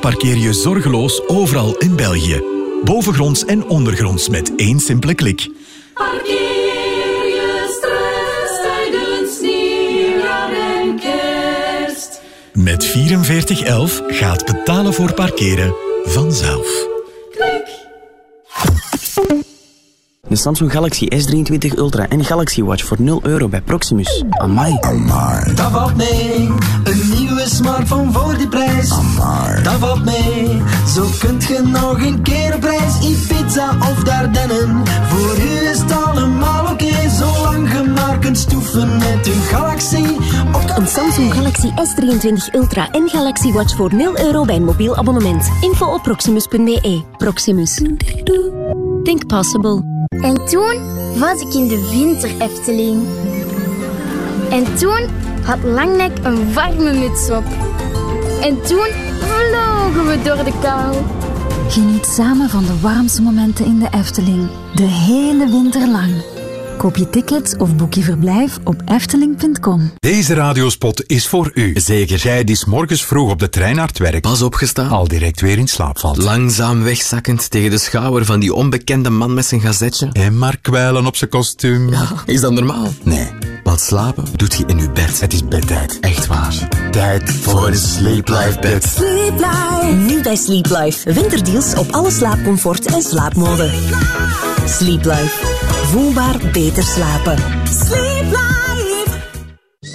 [SPEAKER 10] parkeer je zorgeloos overal in België. Bovengronds en ondergronds met één simpele klik.
[SPEAKER 14] Parkeer je stress tijdens nieuwjaar en kerst.
[SPEAKER 10] Met 4411 gaat betalen voor parkeren vanzelf. Klik.
[SPEAKER 32] De Samsung Galaxy S23 Ultra en Galaxy Watch voor 0 euro bij Proximus. Amai. Amai.
[SPEAKER 33] Dat valt mee. Een nieuwe smartphone voor die prijs. Dat valt mee, zo kunt je nog een keer op reis. Ibiza of Dardennen, voor u is het allemaal oké. Zolang je maar kunt stoeven met uw Galaxy.
[SPEAKER 8] Een Samsung Galaxy S23 Ultra en Galaxy Watch voor 0 euro bij een mobiel abonnement. Info op proximus.be. Proximus. Think possible.
[SPEAKER 34] En toen was ik in de winter Efteling. En toen had Langnek een warme muts op. En toen vlogen we door de kou.
[SPEAKER 9] Geniet samen van de warmste momenten in de Efteling. De hele winter lang. Koop je tickets of boek je verblijf op efteling.com.
[SPEAKER 35] Deze radiospot is voor u. Zeker. Jij die 's morgens vroeg op de trein naar het werk
[SPEAKER 32] Pas opgestaan.
[SPEAKER 35] al direct weer in slaap valt.
[SPEAKER 32] Langzaam wegzakkend tegen de schouder van die onbekende man met zijn gazetje.
[SPEAKER 35] En maar kwijlen op zijn kostuum.
[SPEAKER 32] Is dat normaal?
[SPEAKER 35] Nee.
[SPEAKER 32] Want slapen doet je in je bed.
[SPEAKER 35] Het is bedtijd.
[SPEAKER 32] Echt waar.
[SPEAKER 35] Tijd voor een Sleep Life bed.
[SPEAKER 8] Sleep Life. Nu bij Sleep Life. Winterdeals op alle slaapcomfort en slaapmode. Sleep Life. Voelbaar beter slapen. Sleep Life.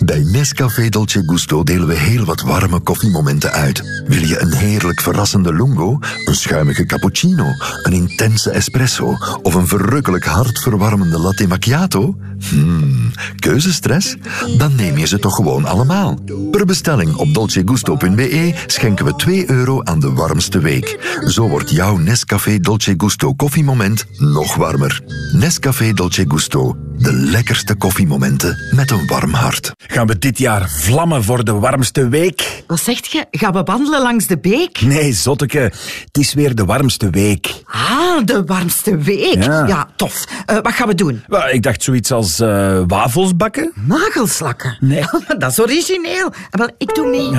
[SPEAKER 32] Bij Nescafé Dolce Gusto delen we heel wat warme koffiemomenten uit. Wil je een heerlijk verrassende lungo, een schuimige cappuccino, een intense espresso of een verrukkelijk hartverwarmende latte macchiato? Hmm, keuzestress? Dan neem je ze toch gewoon allemaal. Per bestelling op dolcegusto.be schenken we 2 euro aan de warmste week. Zo wordt jouw Nescafé Dolce Gusto koffiemoment nog warmer. Nescafé Dolce Gusto, de lekkerste koffiemomenten met een warm hart.
[SPEAKER 36] Gaan we dit jaar vlammen voor de warmste week?
[SPEAKER 37] Wat zegt je? Gaan we wandelen langs de beek?
[SPEAKER 36] Nee, zotteke. Het is weer de warmste week.
[SPEAKER 37] Ah, de warmste week.
[SPEAKER 36] Ja.
[SPEAKER 37] Ja, tof. Eh, wat gaan we doen?
[SPEAKER 36] Ik dacht zoiets als eh, wafels bakken.
[SPEAKER 37] Nagelslakken?
[SPEAKER 36] Nee.
[SPEAKER 37] Dat is origineel. Eh, Wel, ik doe mee.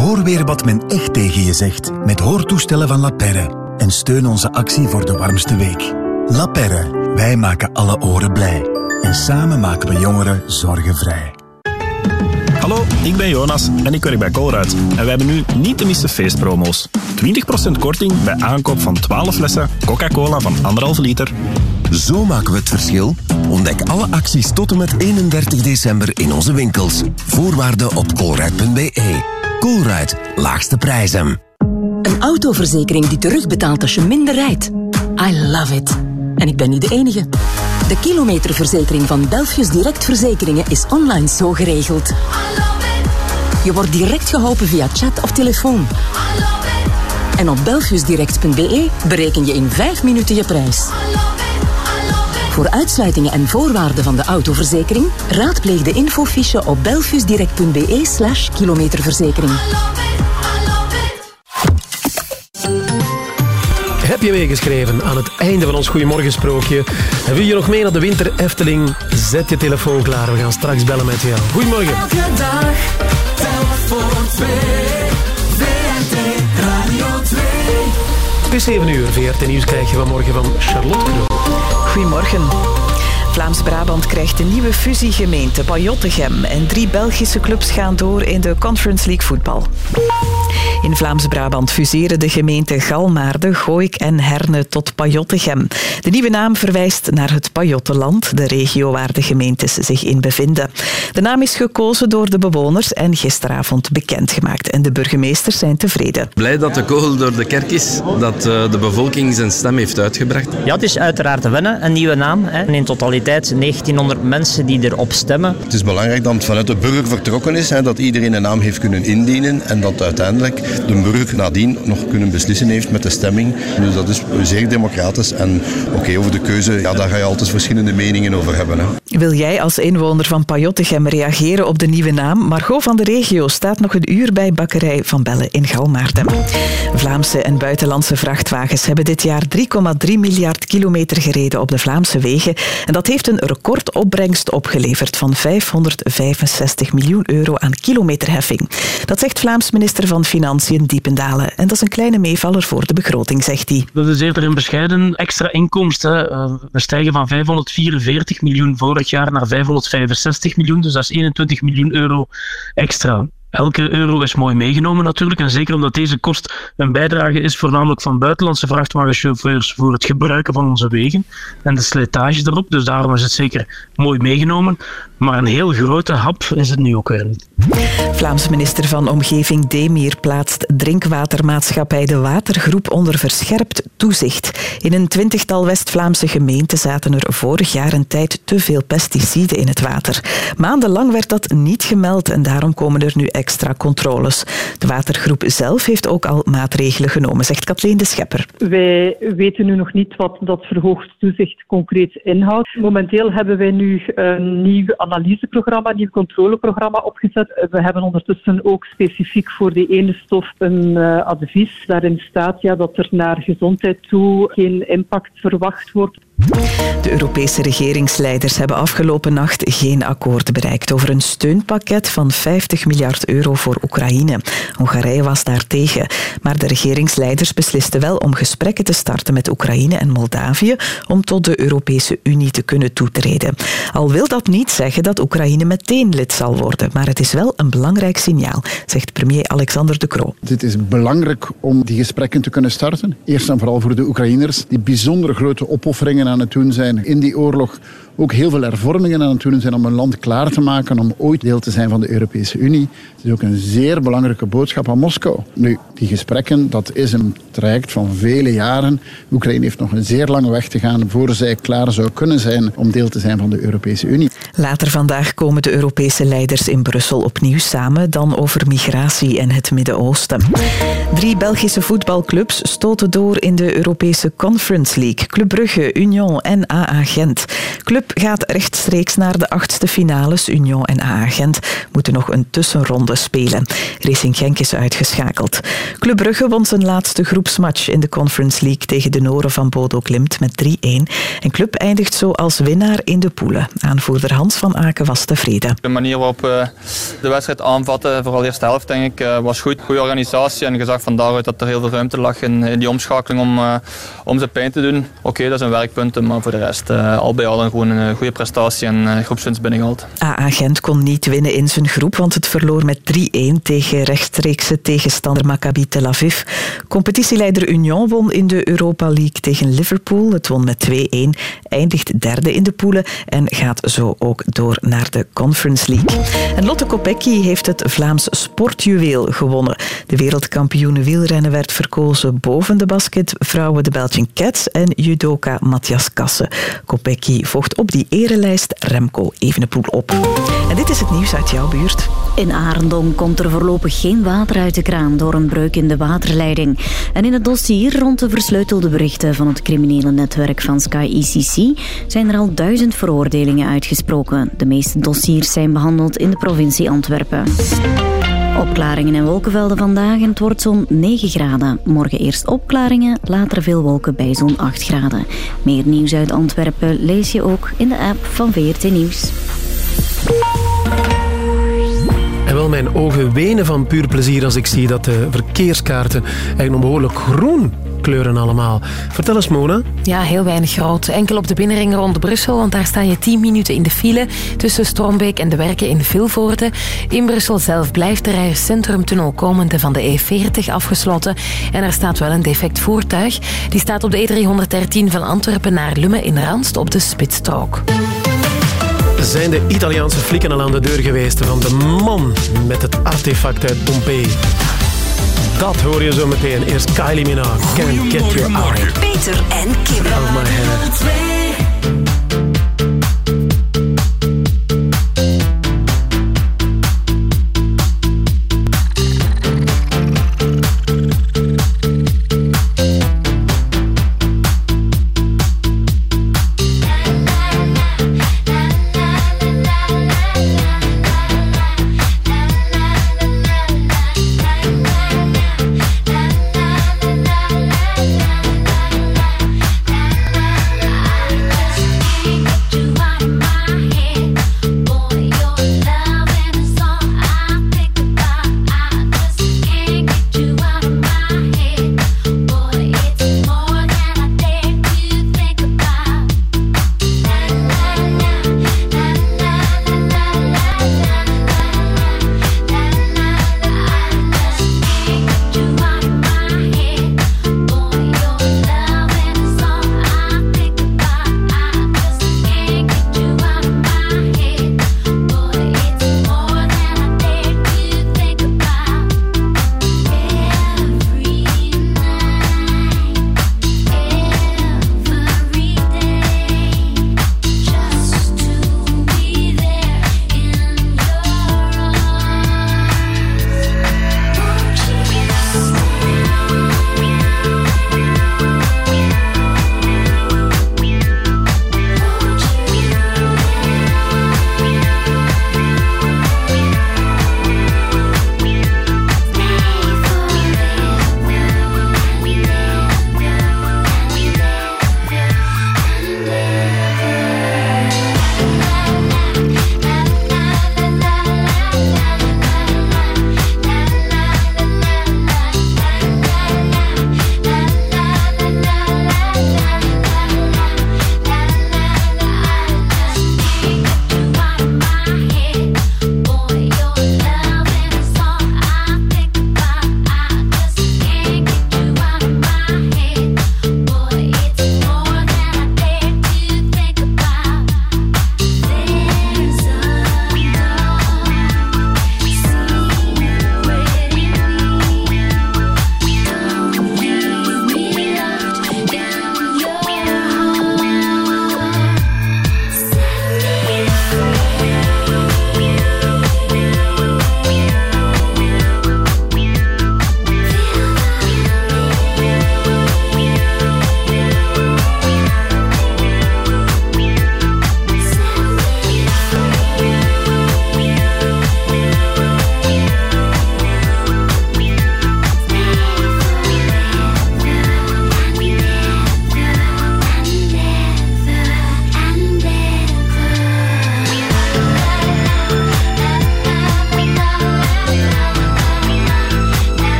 [SPEAKER 10] Hoor weer wat men echt tegen je zegt met hoortoestellen van La Perre. En steun onze actie voor de warmste week. La Perre, wij maken alle oren blij. En samen maken we jongeren zorgenvrij.
[SPEAKER 38] Hallo, ik ben Jonas en ik werk bij Colruyt. En wij hebben nu niet de missen feestpromo's. 20% korting bij aankoop van 12 flessen Coca-Cola van 1,5 liter.
[SPEAKER 39] Zo maken we het verschil. Ontdek alle acties tot en met 31 december in onze winkels. Voorwaarden op colruyt.be. Colruyt, laagste prijzen.
[SPEAKER 8] Een autoverzekering die terugbetaalt als je minder rijdt. I love it. En ik ben niet de enige. De kilometerverzekering van Belfius Direct Verzekeringen is online zo geregeld. Je wordt direct geholpen via chat of telefoon. En op belfiusdirect.be bereken je in 5 minuten je prijs. Voor uitsluitingen en voorwaarden van de autoverzekering raadpleeg de infofiche op belfiusdirect.be slash kilometerverzekering.
[SPEAKER 1] Heb je meegeschreven aan het einde van ons Goedemorgensprookje? En wil je nog mee naar de Winter Efteling? Zet je telefoon klaar. We gaan straks bellen met jou. Goedemorgen.
[SPEAKER 13] Elke dag, voor twee. VRT Radio 2.
[SPEAKER 1] Het is 7 uur. VRT Nieuws krijg je vanmorgen van Charlotte Kroon.
[SPEAKER 3] Goedemorgen. Vlaams-Brabant krijgt een nieuwe fusiegemeente, Pajottegem. En drie Belgische clubs gaan door in de Conference League voetbal. In Vlaams-Brabant fuseren de gemeenten Galmaarde, Gooik en Herne tot Pajottegem. De nieuwe naam verwijst naar het Pajottenland, de regio waar de gemeentes zich in bevinden. De naam is gekozen door de bewoners en gisteravond bekendgemaakt. En de burgemeesters zijn tevreden.
[SPEAKER 40] Blij dat de kogel door de kerk is, dat eh, de bevolking zijn stem heeft uitgebracht.
[SPEAKER 41] Ja, het is uiteraard te wennen, een nieuwe naam. Hè. In totaliteit 1900 mensen die erop stemmen.
[SPEAKER 42] Het is belangrijk dat het vanuit de burger vertrokken is, hè, dat iedereen een naam heeft kunnen indienen en dat uiteindelijk de burger nadien nog kunnen beslissen heeft met de stemming. Dus dat is zeer democratisch. En oké, over de keuze, ja, daar ga je altijd verschillende meningen over hebben. Hè.
[SPEAKER 3] Wil jij als inwoner van Pajottegem reageren op de nieuwe naam? Margot van de regio staat nog een uur bij bakkerij Van Bellen in Galmaarden. Vlaamse en buitenlandse vrachtwagens hebben dit jaar 3,3 miljard kilometer gereden op de Vlaamse wegen. En dat heeft een recordopbrengst opgeleverd van 565 miljoen euro aan kilometerheffing. Dat zegt Vlaams minister van Financiën Diependalen. En dat is een kleine meevaller voor de begroting, zegt hij.
[SPEAKER 43] Dat is eerder een bescheiden extra inkomsten. Eh, We stijgen van 544 miljoen vorig jaar naar 565 miljoen, dus dat is 21 miljoen euro extra. Elke euro is mooi meegenomen natuurlijk. En zeker omdat deze kost een bijdrage is voornamelijk van buitenlandse vrachtwagenchauffeurs voor het gebruiken van onze wegen en de slijtage erop. Dus daarom is het zeker mooi meegenomen. Maar een heel grote hap is het nu ook weer niet.
[SPEAKER 3] Vlaams minister van Omgeving Demir plaatst drinkwatermaatschappij De Watergroep onder verscherpt toezicht. In een twintigtal West-Vlaamse gemeenten zaten er vorig jaar een tijd te veel pesticiden in het water. Maandenlang werd dat niet gemeld en daarom komen er nu extra controles. De Watergroep zelf heeft ook al maatregelen genomen, zegt Kathleen de Schepper.
[SPEAKER 44] Wij weten nu nog niet wat dat verhoogd toezicht concreet inhoudt. Momenteel hebben wij nu een nieuw analyseprogramma, nieuw controleprogramma opgezet. We hebben ondertussen ook specifiek voor die ene stof een eh, advies. Daarin staat ja, dat er naar gezondheid toe geen impact verwacht wordt.
[SPEAKER 3] De Europese regeringsleiders hebben afgelopen nacht geen akkoord bereikt over een steunpakket van 50 miljard euro voor Oekraïne. Hongarije was daar tegen. Maar de regeringsleiders beslisten wel om gesprekken te starten met Oekraïne en Moldavië om tot de Europese Unie te kunnen toetreden. Al wil dat niet zeggen dat Oekraïne meteen lid zal worden, maar het is wel een belangrijk signaal, zegt premier Alexander De Croo.
[SPEAKER 45] Dit is belangrijk om die gesprekken te kunnen starten. Eerst en vooral voor de Oekraïners, die bijzonder grote opofferingen aan het doen zijn in die oorlog ook heel veel hervormingen aan het doen zijn om een land klaar te maken om ooit deel te zijn van de Europese Unie. Het is ook een zeer belangrijke boodschap aan Moskou. Nu, die gesprekken, dat is een traject van vele jaren. Oekraïne heeft nog een zeer lange weg te gaan voor zij klaar zou kunnen zijn om deel te zijn van de Europese Unie.
[SPEAKER 3] Later vandaag komen de Europese leiders in Brussel opnieuw samen, dan over migratie en het Midden-Oosten. Drie Belgische voetbalclubs stoten door in de Europese Conference League. Club Brugge, Union en AA Gent. Club gaat rechtstreeks naar de achtste finales. Union en AA Gent moeten nog een tussenronde spelen. Racing Genk is uitgeschakeld. Club Brugge won zijn laatste groepsmatch in de Conference League tegen de Noren van Bodo Klimt met 3-1. En Club eindigt zo als winnaar in de poelen. Aanvoerder Hans van Aken was tevreden.
[SPEAKER 46] De manier waarop we de wedstrijd aanvatten, vooral de eerste helft, denk ik, eh, was goed. Goede organisatie en je zag van daaruit dat er heel veel ruimte lag in, die omschakeling om, eh, om zijn pijn te doen. Oké, dat zijn werkpunten, maar voor de rest eh, al bij al een, gewoon een goede prestatie en uh, groepswinst binnengehaald.
[SPEAKER 3] AA Gent kon niet winnen in zijn groep, want het verloor met 3-1 tegen rechtstreekse tegenstander Maccabi Tel Aviv. Competitieleider Union won in de Europa League tegen Liverpool. Het won met 2-1, eindigt derde in de poelen en gaat zo ook door naar de Conference League. En Lotte Kopecky heeft het Vlaams sportjuweel gewonnen. De wereldkampioene wielrennen werd verkozen boven de basketvrouwen de Belgian Cats en judoka Matthias Kassen. Kopecky vocht op die erelijst Remco Evenepoel op. En dit is het nieuws uit jouw buurt.
[SPEAKER 16] In Arendon komt er voorlopig geen water uit de kraan door een breuk in de waterleiding. En in het dossier rond de versleutelde berichten van het criminele netwerk van Sky ECC zijn er al duizend veroordelingen uitgesproken. De meeste dossiers zijn behandeld in de provincie Antwerpen. Opklaringen en wolkenvelden vandaag en het wordt zo'n 9 graden. Morgen eerst opklaringen, later veel wolken bij zo'n 8 graden. Meer nieuws uit Antwerpen lees je ook in de app van VRT Nieuws.
[SPEAKER 1] En wel, mijn ogen wenen van puur plezier als ik zie dat de verkeerskaarten eigenlijk behoorlijk groen kleuren allemaal. Vertel eens, Mona.
[SPEAKER 19] Ja, heel weinig rood. Enkel op de binnenring rond Brussel, want daar sta je 10 minuten in de file tussen Strombeek en de werken in Vilvoorde. In Brussel zelf blijft de Rijers Centrumtunnel komende van de E40 afgesloten. En er staat wel een defect voertuig. Die staat op de E313 van Antwerpen naar Lumme in Randst op de spitsstrook.
[SPEAKER 1] Zijn de Italiaanse flikken al aan de deur geweest van de man met het artefact uit Pompeii? Dat hoor je zo meteen. Eerst Kylie Minogue, Can't Get You Out.
[SPEAKER 14] Peter en Kim.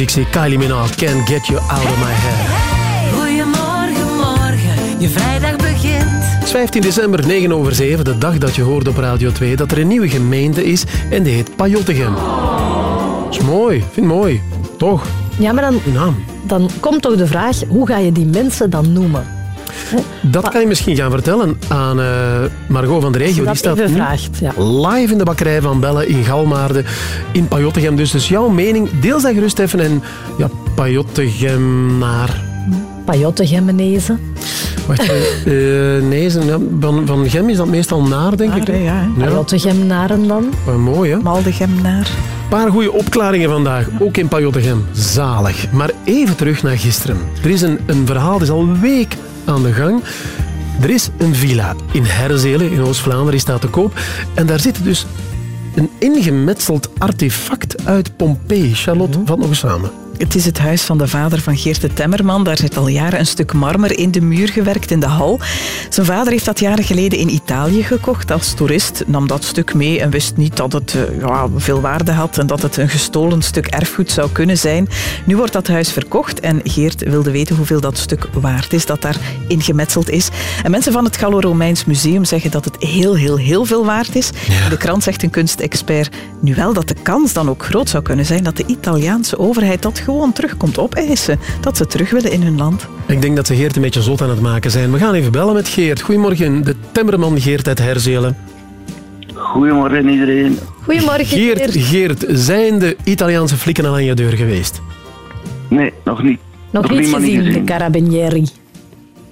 [SPEAKER 1] Muziek zie. Kylie Minogue, Can't Get You Out of My Head.
[SPEAKER 47] Goedemorgen, morgen, je vrijdag begint.
[SPEAKER 1] Het is 15 december, 9 over 7, de dag dat je hoort op Radio 2 dat er een nieuwe gemeente is en die heet Pajottegem. Dat is mooi, ik vind het mooi. Toch?
[SPEAKER 48] Ja, maar dan,
[SPEAKER 1] naam.
[SPEAKER 48] dan komt toch de vraag, hoe ga je die mensen dan noemen?
[SPEAKER 1] Dat kan je misschien gaan vertellen aan eh, Margot van de Regio. Die staat
[SPEAKER 48] vraagt, ja.
[SPEAKER 1] live in de bakkerij van Bellen in Galmaarden in Pajottegem. Dus, dus jouw mening, deel dat gerust even en ja, Pajottegem naar...
[SPEAKER 48] Pajottegemmenezen.
[SPEAKER 1] Wacht, eh, eh, nee, ja, van, van Gem is dat meestal naar, denk ik.
[SPEAKER 3] Naar,
[SPEAKER 1] hè?
[SPEAKER 3] ja, hè.
[SPEAKER 48] Dan.
[SPEAKER 1] Mooi, hè?
[SPEAKER 3] Maldegemnaar.
[SPEAKER 1] Een paar goede opklaringen vandaag, ook in Pajottegem. Zalig. Maar even terug naar gisteren. Er is een, een verhaal, dat is al een week aan de gang. Er is een villa in Herzelen, in Oost-Vlaanderen, die staat te koop. En daar zit dus een ingemetseld artefact uit Pompeii. Charlotte, vat nog eens samen.
[SPEAKER 3] Het is het huis van de vader van Geert de Temmerman. Daar zit al jaren een stuk marmer in de muur gewerkt in de hal. Zijn vader heeft dat jaren geleden in Italië gekocht als toerist. Nam dat stuk mee en wist niet dat het eh, ja, veel waarde had en dat het een gestolen stuk erfgoed zou kunnen zijn. Nu wordt dat huis verkocht en Geert wilde weten hoeveel dat stuk waard is dat daar ingemetseld is. En mensen van het Gallo-Romeins Museum zeggen dat het heel, heel, heel veel waard is. De krant zegt een kunstexpert nu wel dat de kans dan ook groot zou kunnen zijn dat de Italiaanse overheid dat gewoon terug komt opeisen. Dat ze terug willen in hun land.
[SPEAKER 1] Ik denk dat ze Geert een beetje zot aan het maken zijn. We gaan even bellen met Geert. Goedemorgen, de Temmerman Geert uit Herzelen.
[SPEAKER 49] Goedemorgen iedereen.
[SPEAKER 48] Goedemorgen.
[SPEAKER 1] Geert, Geert, zijn de Italiaanse flikken al aan je deur geweest?
[SPEAKER 49] Nee, nog niet.
[SPEAKER 48] Nog
[SPEAKER 49] Nog
[SPEAKER 48] niet gezien, de carabinieri.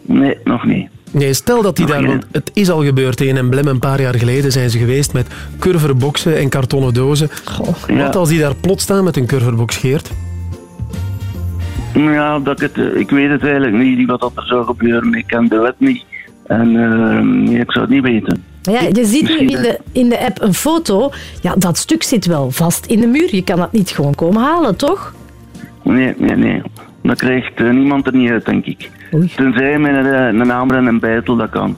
[SPEAKER 49] Nee, nog niet.
[SPEAKER 1] Nee, stel dat die daar, want het is al gebeurd in Emblem een paar jaar geleden zijn ze geweest met curverboxen en kartonnen dozen.
[SPEAKER 49] Ja.
[SPEAKER 1] Wat als die daar plots staan met een curverbox, Geert?
[SPEAKER 49] Ja, dat ik, het, eh, ik weet het eigenlijk niet wat dat er zou gebeuren. Ik ken de wet niet. En eh, nee, ik zou het niet weten.
[SPEAKER 48] Ja, je ziet nu in de, in de app een foto. Ja, dat stuk zit wel vast in de muur. Je kan dat niet gewoon komen halen, toch?
[SPEAKER 49] Nee, nee, nee. Dan krijgt eh, niemand er niet uit, denk ik. Tenzij met een, eh, een hamer en een bijtel, dat kan.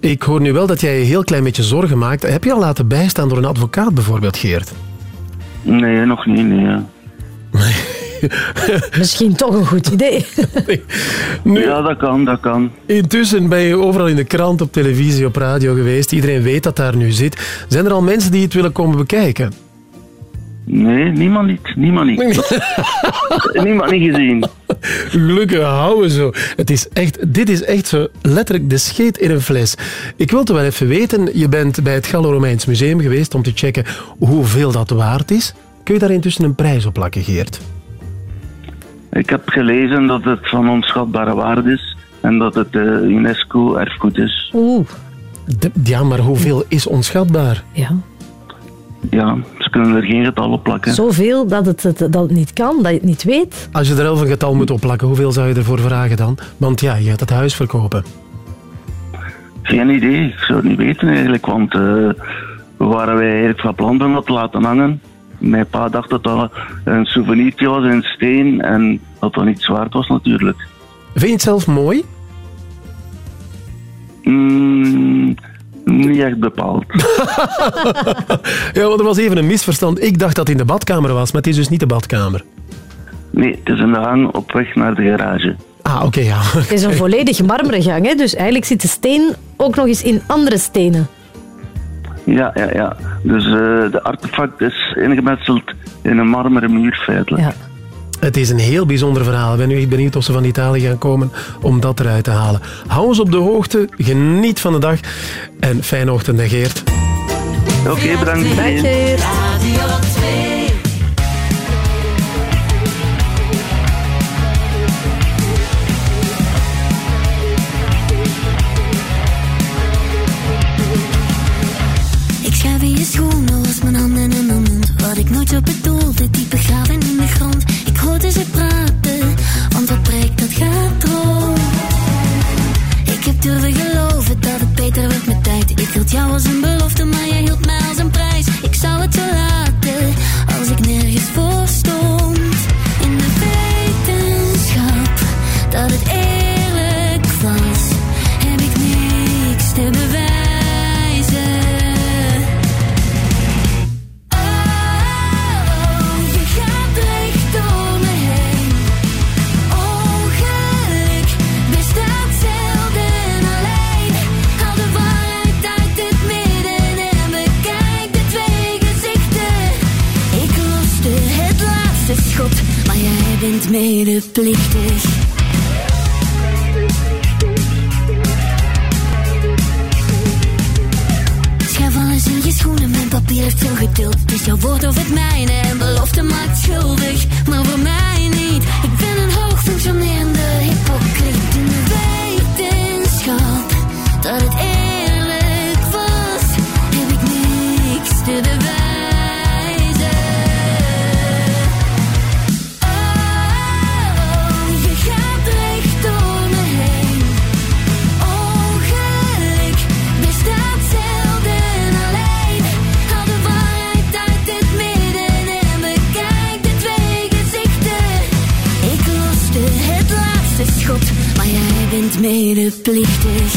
[SPEAKER 1] Ik hoor nu wel dat jij je een heel klein beetje zorgen maakt. Heb je al laten bijstaan door een advocaat bijvoorbeeld, Geert?
[SPEAKER 49] Nee, nog niet, nee.
[SPEAKER 48] Misschien toch een goed idee.
[SPEAKER 49] Ja, dat kan, dat kan.
[SPEAKER 1] Intussen ben je overal in de krant, op televisie, op radio geweest. Iedereen weet dat daar nu zit. Zijn er al mensen die het willen komen bekijken?
[SPEAKER 49] Nee, niemand niet. Niemand niet. niemand niet gezien.
[SPEAKER 1] Gelukkig houden zo. Het is echt, dit is echt zo letterlijk de scheet in een fles. Ik wil toch wel even weten, je bent bij het Gallo-Romeins Museum geweest om te checken hoeveel dat waard is. Kun je daar intussen een prijs op plakken, Geert?
[SPEAKER 49] Ik heb gelezen dat het van onschatbare waarde is en dat het eh, UNESCO-erfgoed is.
[SPEAKER 48] Oeh.
[SPEAKER 1] De- ja, maar hoeveel is onschatbaar?
[SPEAKER 48] Ja.
[SPEAKER 49] Ja, ze kunnen er geen getal op plakken.
[SPEAKER 48] Zoveel dat het, het- dat het niet kan, dat je het niet weet.
[SPEAKER 1] Als je er elf een getal moet opplakken, hoeveel zou je ervoor vragen dan? Want ja, je gaat het huis verkopen.
[SPEAKER 49] Geen idee, ik zou het niet weten eigenlijk, want eh, we waren wij eigenlijk van plan om dat te laten hangen. Mijn pa dacht dat dat een souvenirtje was in steen en dat dat niet waard was natuurlijk.
[SPEAKER 1] Vind je het zelf mooi?
[SPEAKER 49] Mm, niet echt bepaald.
[SPEAKER 1] Ja, want er was even een misverstand. Ik dacht dat het in de badkamer was, maar het is dus niet de badkamer.
[SPEAKER 49] Nee, het is in de hang op weg naar de garage.
[SPEAKER 1] Ah, oké, ja.
[SPEAKER 48] Het is een volledig marmeren gang, hè? dus eigenlijk zit de steen ook nog eens in andere stenen.
[SPEAKER 49] Ja, ja, ja. Dus eh, de artefact is ingemetseld in een marmeren muur feitelijk.
[SPEAKER 48] Ja.
[SPEAKER 1] Het is een heel bijzonder verhaal. Ik ben nu echt benieuwd of ze van Italië gaan komen om dat eruit te halen. Hou ons op de hoogte, geniet van de dag en fijne ochtend, Geert.
[SPEAKER 49] Oké, bedankt. iedereen.
[SPEAKER 14] Ik nooit zo bedoelde, die begraven in de grond. Ik hoorde ze praten, want wat breekt dat gaat rond. Ik heb durven geloven dat het beter werd met tijd. Ik hield jou als een belofte, maar jij hield mij als een medeplichtig. Schoenen, mijn papier heeft veel geduld. Is jouw woord of het mijne en belofte maakt schuldig. Maar voor mij medeplichtig.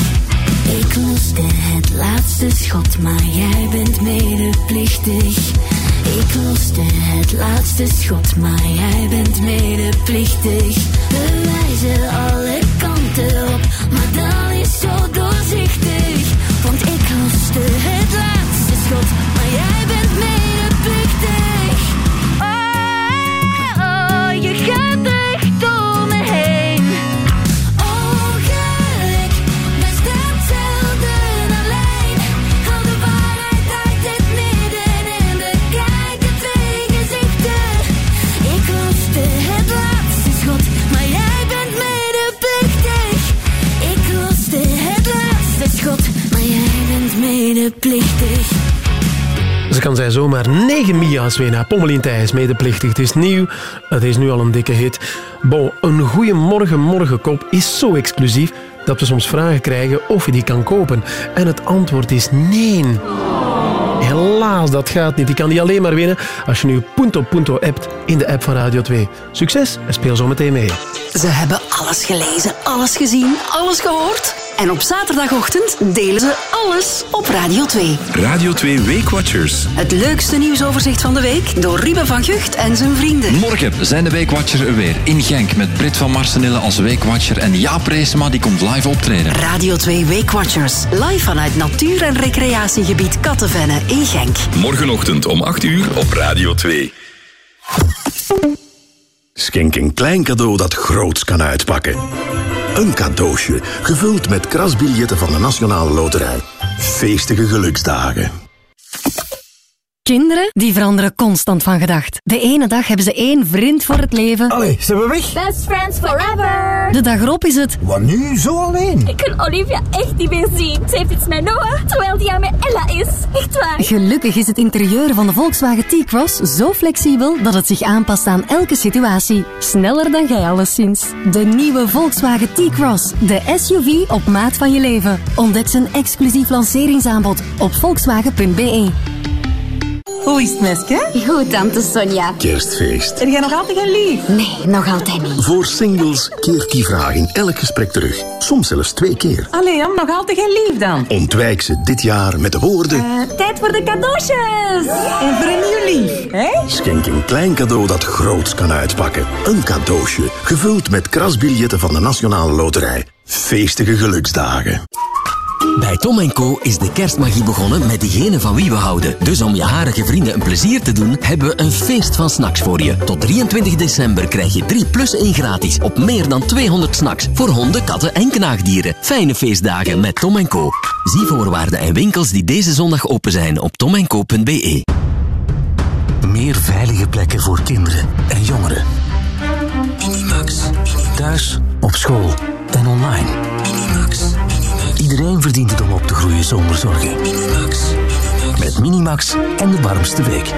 [SPEAKER 14] Ik loste het laatste schot, maar jij bent medeplichtig. Ik loste het laatste schot, maar jij bent medeplichtig. Bewijzen alle kanten op, maar dan is zo doorzichtig. Want ik loste het laatste schot,
[SPEAKER 1] kan zijn zomaar 9 Mia's winnen. Pommelien Thijs, medeplichtig. Het is nieuw. Het is nu al een dikke hit. Bon, een goede morgen morgenkop is zo exclusief dat we soms vragen krijgen of je die kan kopen. En het antwoord is nee. Helaas, dat gaat niet. Je kan die alleen maar winnen als je nu Punto Punto appt in de app van Radio 2. Succes en speel zo meteen mee.
[SPEAKER 50] Ze hebben alles gelezen, alles gezien, alles gehoord. En op zaterdagochtend delen ze alles op Radio 2.
[SPEAKER 51] Radio 2 Weekwatchers.
[SPEAKER 50] Het leukste nieuwsoverzicht van de week door Ruben van Gucht en zijn vrienden.
[SPEAKER 52] Morgen zijn de Weekwatchers er weer in Genk met Brit van Marsenille als Weekwatcher en Jaap Reesema die komt live optreden.
[SPEAKER 50] Radio 2 Weekwatchers. Live vanuit natuur- en recreatiegebied Kattenvenne in Genk.
[SPEAKER 51] Morgenochtend om 8 uur op Radio 2.
[SPEAKER 10] Schenk een klein cadeau dat groots kan uitpakken. Een cadeautje, gevuld met krasbiljetten van de Nationale Loterij. Feestige geluksdagen.
[SPEAKER 9] Kinderen, die veranderen constant van gedacht. De ene dag hebben ze één vriend voor het leven.
[SPEAKER 53] Allee, zijn we weg?
[SPEAKER 9] Best friends forever. De dag erop is het...
[SPEAKER 53] Wat nu? Zo alleen?
[SPEAKER 9] Ik kan Olivia echt niet meer zien. Ze heeft iets met Noah, terwijl die aan met Ella is. Echt waar. Gelukkig is het interieur van de Volkswagen T-Cross zo flexibel dat het zich aanpast aan elke situatie. Sneller dan jij alleszins. De nieuwe Volkswagen T-Cross. De SUV op maat van je leven. Ontdek zijn exclusief lanceringsaanbod op volkswagen.be.
[SPEAKER 54] Hoe is het, meisje?
[SPEAKER 55] Goed, tante Sonja.
[SPEAKER 10] Kerstfeest.
[SPEAKER 55] Heb jij nog altijd een lief? Nee, nog altijd niet.
[SPEAKER 10] Voor singles keert die vraag in elk gesprek terug. Soms zelfs twee keer.
[SPEAKER 55] Allee, nog altijd geen lief dan?
[SPEAKER 10] Ontwijk ze dit jaar met de woorden...
[SPEAKER 55] Eh, tijd voor de cadeautjes! En voor een nieuw lief, hè?
[SPEAKER 10] Schenk een klein cadeau dat groots kan uitpakken. Een cadeautje, gevuld met krasbiljetten van de Nationale Loterij. Feestige geluksdagen.
[SPEAKER 56] Bij Tom Co is de kerstmagie begonnen met diegene van wie we houden. Dus om je harige vrienden een plezier te doen, hebben we een feest van snacks voor je. Tot 23 december krijg je 3 plus 1 gratis op meer dan 200 snacks voor honden, katten en knaagdieren. Fijne feestdagen met Tom Co. Zie voorwaarden en winkels die deze zondag open zijn op tomco.be.
[SPEAKER 10] Meer veilige plekken voor kinderen en jongeren. Minimax. Thuis, op school en online. Iedereen verdient het om op te groeien zonder zorgen. Minimax. Met Minimax en de warmste week.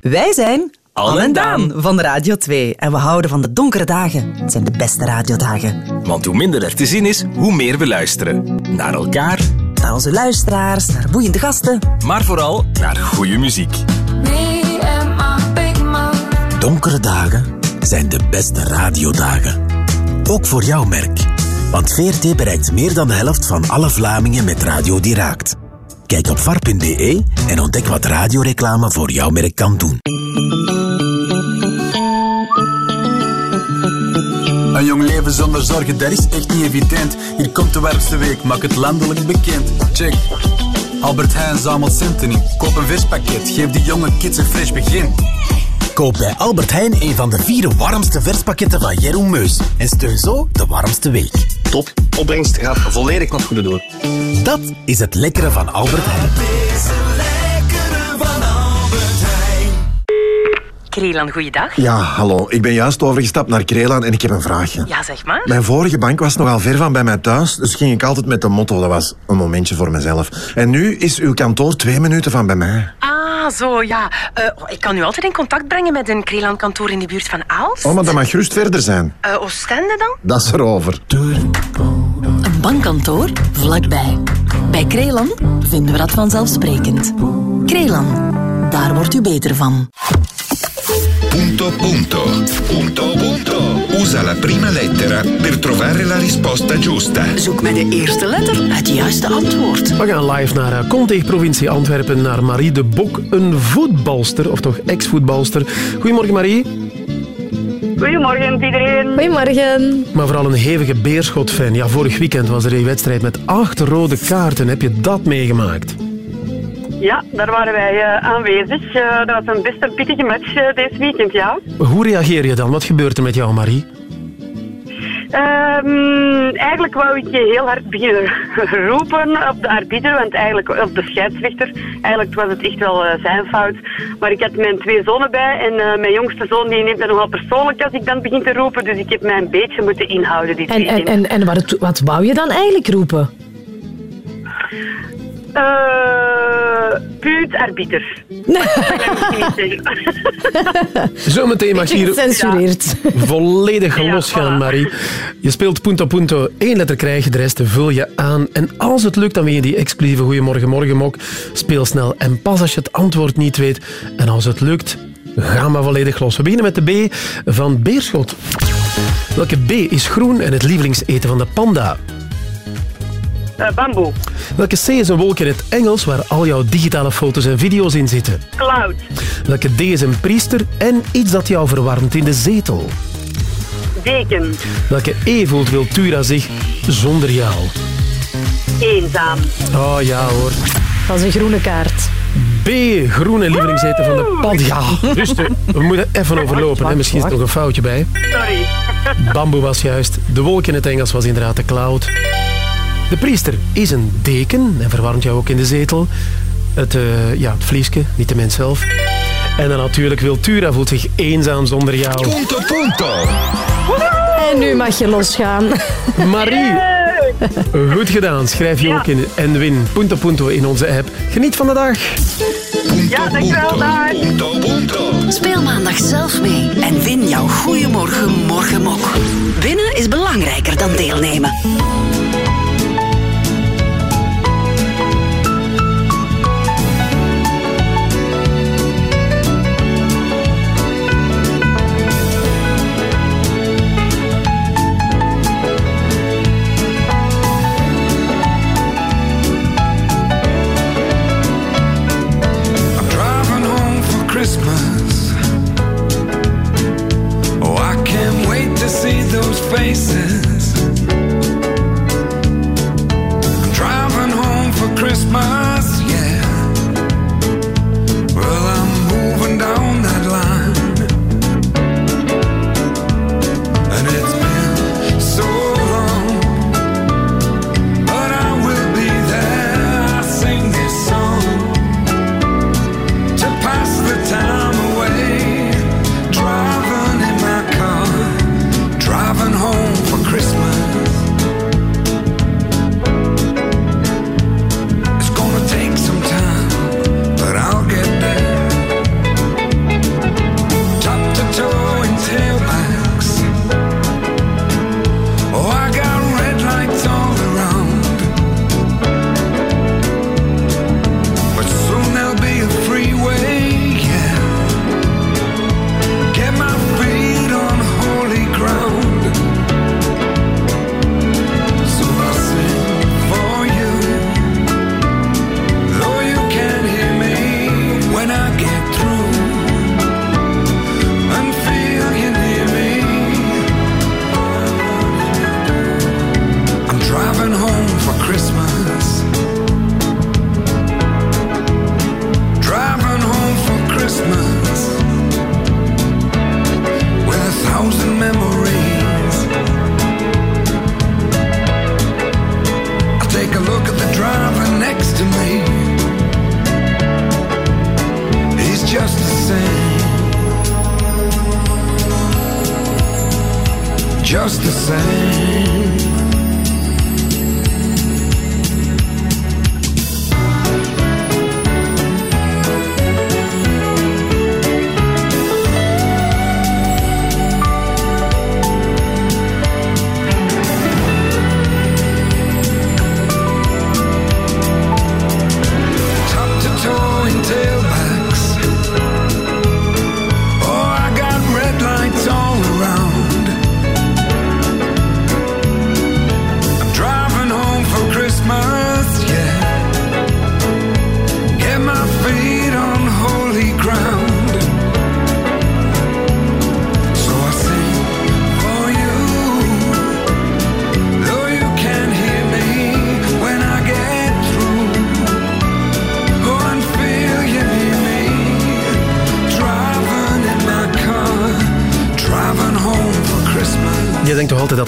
[SPEAKER 8] Wij zijn Anne en Daan van Radio 2 en we houden van de donkere dagen. Het zijn de beste radiodagen.
[SPEAKER 57] Want hoe minder er te zien is, hoe meer we luisteren. Naar elkaar,
[SPEAKER 8] Naar onze luisteraars, naar boeiende gasten.
[SPEAKER 57] maar vooral naar goede muziek.
[SPEAKER 10] Donkere dagen zijn de beste radiodagen. Ook voor jouw merk. Want VRT bereikt meer dan de helft van alle Vlamingen met radio die raakt. Kijk op var.be en ontdek wat radioreclame voor jouw merk kan doen.
[SPEAKER 58] Een jong leven zonder zorgen, dat is echt niet evident. Hier komt de warmste week, maak het landelijk bekend. Check. Albert Heijn zamelt centen in. Koop een verspakket, geef die jonge kids een fresh begin.
[SPEAKER 56] Koop bij Albert Heijn een van de vier warmste verspakketten van Jeroen Meus. En steun zo de warmste week.
[SPEAKER 59] Top. Opbrengst gaat volledig naar het goede doel.
[SPEAKER 56] Dat is het lekkere van Albert Heijn.
[SPEAKER 9] Krelan, goeiedag.
[SPEAKER 10] Ja, hallo. Ik ben juist overgestapt naar Krelan en ik heb een vraagje.
[SPEAKER 9] Ja, zeg maar.
[SPEAKER 10] Mijn vorige bank was nogal ver van bij mij thuis, dus ging ik altijd met de motto. Dat was een momentje voor mezelf. En nu is uw kantoor twee minuten van bij mij.
[SPEAKER 9] Ah, zo, ja. Eh, ik kan u altijd in contact brengen met een Krelan-kantoor in de buurt van Aalst.
[SPEAKER 10] Oh, maar dat mag gerust verder zijn.
[SPEAKER 9] Eh, Oostende dan?
[SPEAKER 10] Dat is erover.
[SPEAKER 60] Een bankkantoor vlakbij. Bij Krelan vinden we dat vanzelfsprekend. Krelan, daar wordt u beter van.
[SPEAKER 61] Punto punto. Punto punto. Usa la prima lettera per trovare la risposta giusta.
[SPEAKER 60] Zoek met de eerste letter het juiste antwoord.
[SPEAKER 1] We gaan live naar uh, Conteeg, provincie Antwerpen, naar Marie de Bok, een voetbalster, of toch ex-voetbalster. Goedemorgen Marie.
[SPEAKER 62] Goedemorgen iedereen.
[SPEAKER 2] Goedemorgen.
[SPEAKER 1] Maar vooral een hevige Beerschot-fan. Ja, vorig weekend was er een wedstrijd met acht rode kaarten. Heb je dat meegemaakt?
[SPEAKER 62] Ja, daar waren wij eh, aanwezig. Eh, dat was een best een pittige match eh, deze weekend, ja.
[SPEAKER 1] Hoe reageer je dan? Wat gebeurt er met jou, Marie?
[SPEAKER 62] Ehm, eigenlijk wou ik heel hard beginnen roepen op de arbiter, want eigenlijk, op de scheidsrechter. Eigenlijk was het echt wel eh, zijn fout. Maar ik had mijn twee zonen bij en eh, mijn jongste zoon die neemt dat nogal persoonlijk als ik dan begin te roepen. Dus ik heb mij een beetje moeten inhouden dit
[SPEAKER 2] En, en,
[SPEAKER 62] weekend.
[SPEAKER 2] en, en wat, wat wou je dan eigenlijk roepen?
[SPEAKER 62] Eh, puut arbiter.
[SPEAKER 1] Zometeen mag je hier
[SPEAKER 2] Gecensureerd.
[SPEAKER 1] volledig losgaan, Marie. Je speelt punto punto. Eén letter krijg je, de rest vul je aan. En als het lukt, dan win je die exclusieve Goeiemorgen Morgenmok. Speel snel en pas als je het antwoord niet weet. En als het lukt, ga maar volledig los. We beginnen met de B van Beerschot. Welke B is groen en het lievelingseten van de panda?
[SPEAKER 62] Eh, bamboe.
[SPEAKER 1] Welke C is een wolk in het Engels waar al jouw digitale foto's en video's in zitten?
[SPEAKER 62] Cloud.
[SPEAKER 1] Welke D is een priester en iets dat jou verwarmt in de zetel?
[SPEAKER 62] Deken.
[SPEAKER 1] Welke E voelt Wiltura zich zonder jou?
[SPEAKER 62] Eenzaam.
[SPEAKER 1] Oh ja hoor.
[SPEAKER 2] Dat is een groene kaart.
[SPEAKER 1] B, groene lievelingseten van de pand. Ja, rustig. We moeten even overlopen. Hè. Misschien is er nog een foutje bij.
[SPEAKER 62] Sorry.
[SPEAKER 1] Bamboe was juist. De wolk in het Engels was inderdaad de cloud. De priester is een deken en verwarmt jou ook in de zetel. Het, eh, ja, het vliesje, niet de mens zelf. En dan natuurlijk Wiltura voelt zich eenzaam zonder jou.
[SPEAKER 61] Punto punto.
[SPEAKER 2] En nu mag je losgaan.
[SPEAKER 1] Marie, goed gedaan. Schrijf je ook in en win punto punto in onze app. Geniet van de dag.
[SPEAKER 62] Ja, dankjewel. Dag.
[SPEAKER 61] Punto.
[SPEAKER 60] Speel maandag zelf mee en win jouw Goeiemorgen Morgenmok. Winnen is belangrijker dan deelnemen.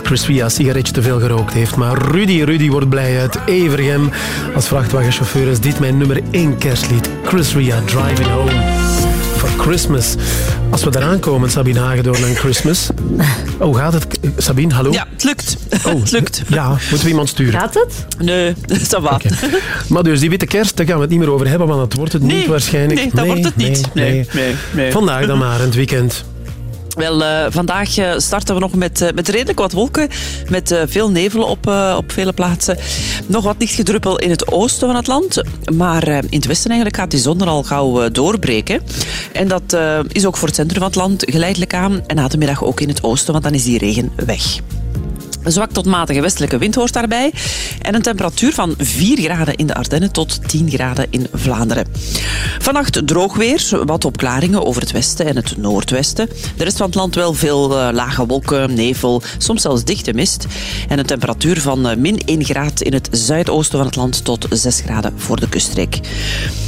[SPEAKER 1] Chris Ria een sigaretje te veel gerookt heeft. Maar Rudy, Rudy wordt blij uit Evergem. Als vrachtwagenchauffeur is dit mijn nummer 1 kerstlied. Chris Ria, Driving Home for Christmas. Als we eraan komen, Sabine Hagedoorn en Christmas. Oh, gaat het? Sabine, hallo?
[SPEAKER 63] Ja, het lukt.
[SPEAKER 1] Oh,
[SPEAKER 63] het lukt.
[SPEAKER 1] Ja, moeten we iemand sturen?
[SPEAKER 48] Gaat het?
[SPEAKER 63] Nee, dat va.
[SPEAKER 1] Maar dus die witte kerst, daar gaan we het niet meer over hebben, want dat wordt het niet waarschijnlijk.
[SPEAKER 63] nee, dat wordt het niet. Nee, nee, nee.
[SPEAKER 1] Vandaag dan maar, in het weekend.
[SPEAKER 63] Wel, eh, vandaag eh, starten we nog met, eh, met redelijk wat wolken. Met veel nevel op, op vele plaatsen. Nog wat lichtgedruppel in het oosten van het land. Maar in het westen eigenlijk gaat die zon er al gauw doorbreken. En dat is ook voor het centrum van het land geleidelijk aan. En na de middag ook in het oosten, want dan is die regen weg. Zwak tot matige westelijke wind hoort daarbij. En een temperatuur van 4 graden in de Ardennen tot 10 graden in Vlaanderen. Vannacht droog weer, wat opklaringen over het westen en het noordwesten. De rest van het land wel veel eh, lage wolken, nevel, soms zelfs dichte mist. En een temperatuur van eh, min 1 graad in het zuidoosten van het land tot 6 graden voor de kuststreek.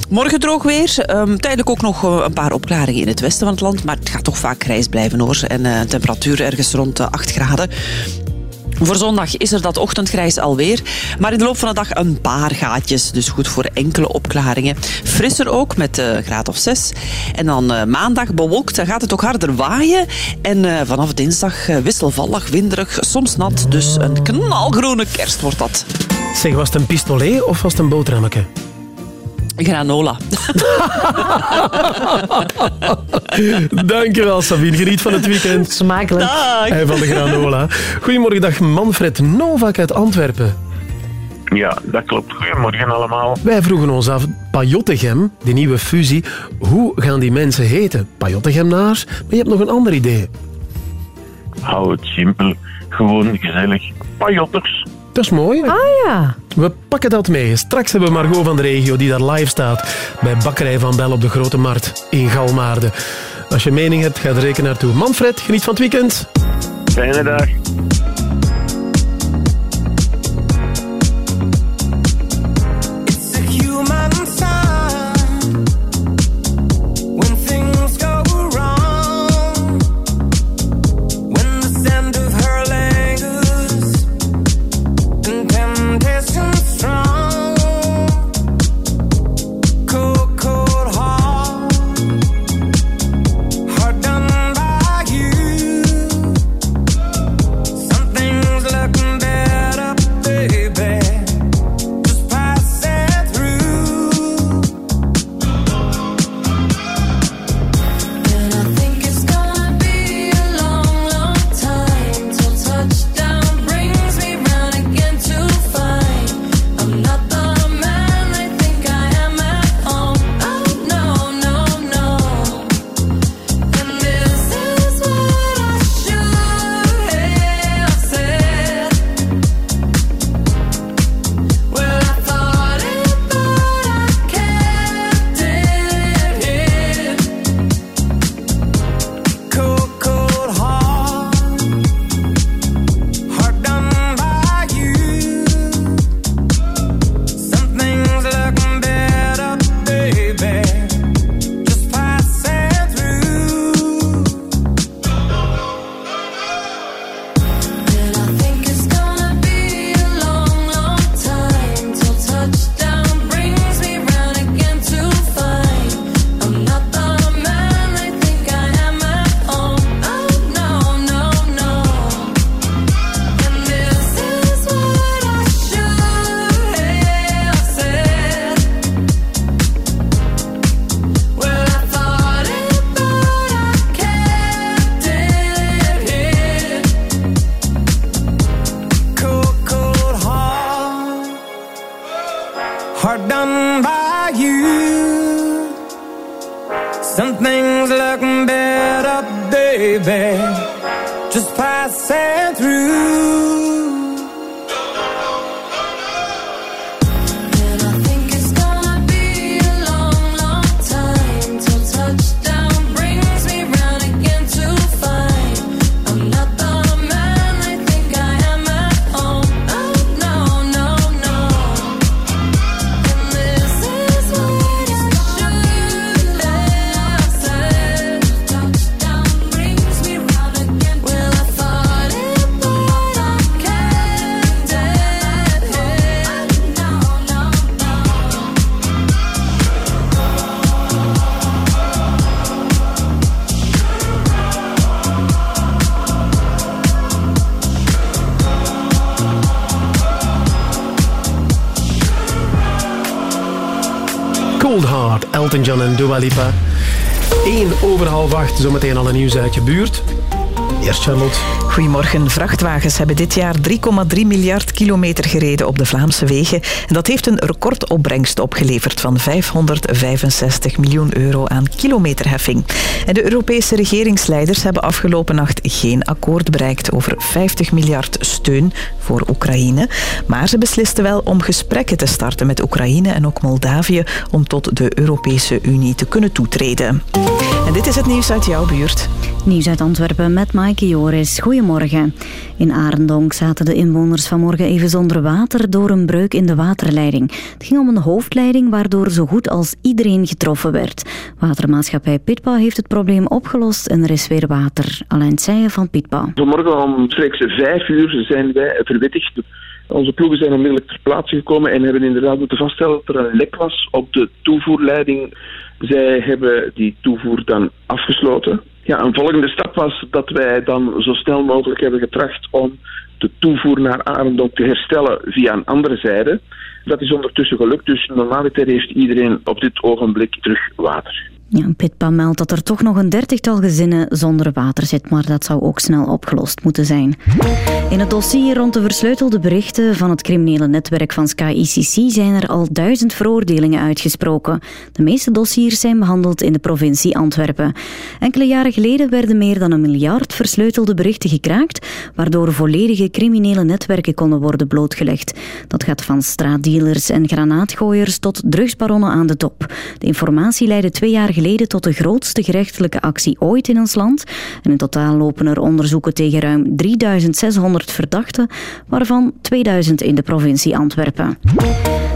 [SPEAKER 63] Morgen droog weer. Ehm, tijdelijk ook nog eh, een paar opklaringen in het westen van het land. Maar het gaat toch vaak grijs blijven hoor. En een temperatuur ergens rond de 8 graden. Voor zondag is er dat ochtendgrijs alweer. Maar in de loop van de dag een paar gaatjes. Dus goed voor enkele opklaringen. Frisser ook met een graad of 6. En dan eh, maandag bewolkt. Dan gaat het ook harder waaien. En eh, vanaf dinsdag wisselvallig, winderig, soms nat. Dus een knalgroene kerst wordt dat.
[SPEAKER 1] Zeg, was het een pistolet of was het een boterhammetje?
[SPEAKER 63] Granola.
[SPEAKER 1] Dankjewel, Sabine. Geniet van het weekend.
[SPEAKER 48] Smakelijk.
[SPEAKER 1] En van de granola. Goedemorgen, dag Manfred Novak uit Antwerpen.
[SPEAKER 64] Ja, dat klopt. Goedemorgen allemaal.
[SPEAKER 1] Wij vroegen ons af, Pajottegem, die nieuwe fusie, hoe gaan die mensen heten? Pajottegemnaars, maar je hebt nog een ander idee.
[SPEAKER 64] Hou het simpel. Gewoon gezellig. Pajotters.
[SPEAKER 1] Dat is mooi.
[SPEAKER 48] Ah ja.
[SPEAKER 1] We pakken dat mee. Straks hebben we Margot van de regio die daar live staat bij Bakkerij van Bel op de Grote Markt in Galmaarden. Als je mening hebt, ga er reken naartoe. Manfred, geniet van het weekend.
[SPEAKER 64] Fijne dag.
[SPEAKER 1] Elton John en Dua Lipa. 1 over half 8, zometeen al een nieuws uit je buurt. Eerst Charlotte.
[SPEAKER 3] Goedemorgen. Vrachtwagens hebben dit jaar 3,3 miljard kilometer gereden op de Vlaamse wegen. En dat heeft een recordopbrengst opgeleverd van 565 miljoen euro aan kilometerheffing. En de Europese regeringsleiders hebben afgelopen nacht geen akkoord bereikt over 50 miljard steun voor Oekraïne. Maar ze beslisten wel om gesprekken te starten met Oekraïne en ook Moldavië om tot de Europese Unie te kunnen toetreden. En dit is het nieuws uit jouw buurt.
[SPEAKER 16] Nieuws uit Antwerpen met Maaike Joris. Goedemorgen. In Arendonk zaten de inwoners vanmorgen even zonder water door een breuk in de waterleiding. Het ging om een hoofdleiding waardoor zo goed als iedereen getroffen werd. Watermaatschappij Pitpa heeft het probleem opgelost en er is weer water. Alain Seijen van Pitpa.
[SPEAKER 6] Vanmorgen omstreeks vijf uur zijn wij verwittigd. Onze ploegen zijn onmiddellijk ter plaatse gekomen en hebben inderdaad moeten vaststellen dat er een lek was op de toevoerleiding. Zij hebben die toevoer dan afgesloten. Ja, een volgende stap was dat wij dan zo snel mogelijk hebben getracht om de toevoer naar Arendonk te herstellen via een andere zijde. Dat is ondertussen gelukt, dus normaliter heeft iedereen op dit ogenblik terug water.
[SPEAKER 16] Ja, Pitpa meldt dat er toch nog een dertigtal gezinnen zonder water zit, maar dat zou ook snel opgelost moeten zijn. In het dossier rond de versleutelde berichten van het criminele netwerk van Sky ICC zijn er al duizend veroordelingen uitgesproken. De meeste dossiers zijn behandeld in de provincie Antwerpen. Enkele jaren geleden werden meer dan een miljard versleutelde berichten gekraakt, waardoor volledige criminele netwerken konden worden blootgelegd. Dat gaat van straatdealers en granaatgooiers tot drugsbaronnen aan de top. De informatie leidde twee jaar geleden tot de grootste gerechtelijke actie ooit in ons land. En in totaal lopen er onderzoeken tegen ruim 3600 verdachten, waarvan 2000 in de provincie Antwerpen.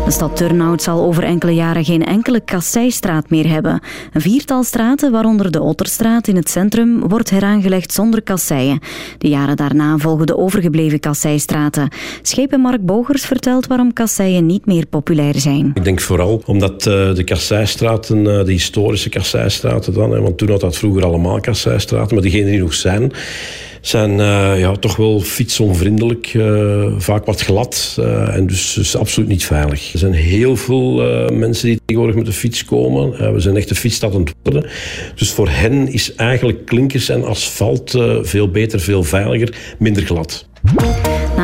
[SPEAKER 16] De stad Turnhout zal over enkele jaren geen enkele kasseistraat meer hebben. Een viertal straten, waaronder de Otterstraat in het centrum, wordt heraangelegd zonder kasseien. De jaren daarna volgen de overgebleven kasseistraten. Schepenmark Bogers vertelt waarom kasseien niet meer populair zijn.
[SPEAKER 17] Ik denk vooral omdat eh, de kasseistraten, eh, de historische kasseistraten dan, want toen had dat vroeger allemaal kasseistraten, maar degenen die nog zijn, zijn eh, ja, toch wel fietsonvriendelijk, eh, vaak wat glad eh, en dus, dus absoluut niet veilig. Er zijn heel veel mensen die tegenwoordig met de fiets komen. We zijn echt de fietsstad aan het worden. Dus voor hen is eigenlijk klinkers en asfalt veel beter, veel veiliger, minder glad.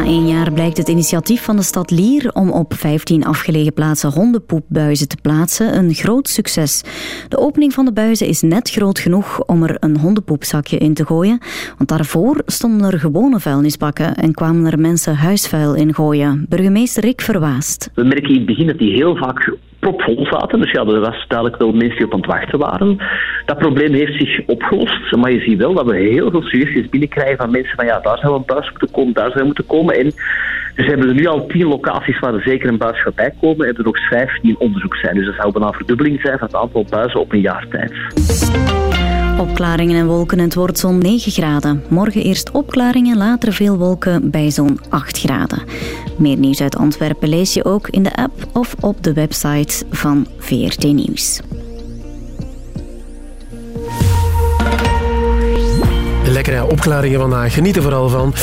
[SPEAKER 16] Na één jaar blijkt het initiatief van de stad Lier om op 15 afgelegen plaatsen hondenpoepbuizen te plaatsen een groot succes. De opening van de buizen is net groot genoeg om er een hondenpoepzakje in te gooien, want daarvoor stonden er gewone vuilnisbakken en kwamen er mensen huisvuil in gooien. Burgemeester Rick Verwaast.
[SPEAKER 65] We merken in het begin dat die heel vaak propvol zaten. Dus ja, er was duidelijk wel mensen die op aan het wachten waren. Dat probleem heeft zich opgelost. Maar je ziet wel dat we heel veel suggesties binnenkrijgen van mensen van ja, daar zou een buis moeten komen, daar zou moeten komen. En dus hebben er nu al tien locaties waar er zeker een buis gaat bij komen. En er nog vijf die in onderzoek zijn. Dus dat zou bijna een verdubbeling zijn van het aantal buizen op een jaar tijd.
[SPEAKER 16] Opklaringen en wolken, het wordt zo'n 9 graden. Morgen eerst opklaringen, later veel wolken bij zo'n 8 graden. Meer nieuws uit Antwerpen lees je ook in de app of op de website van VRT Nieuws.
[SPEAKER 1] Lekkere opklaringen vandaag. Geniet er vooral van.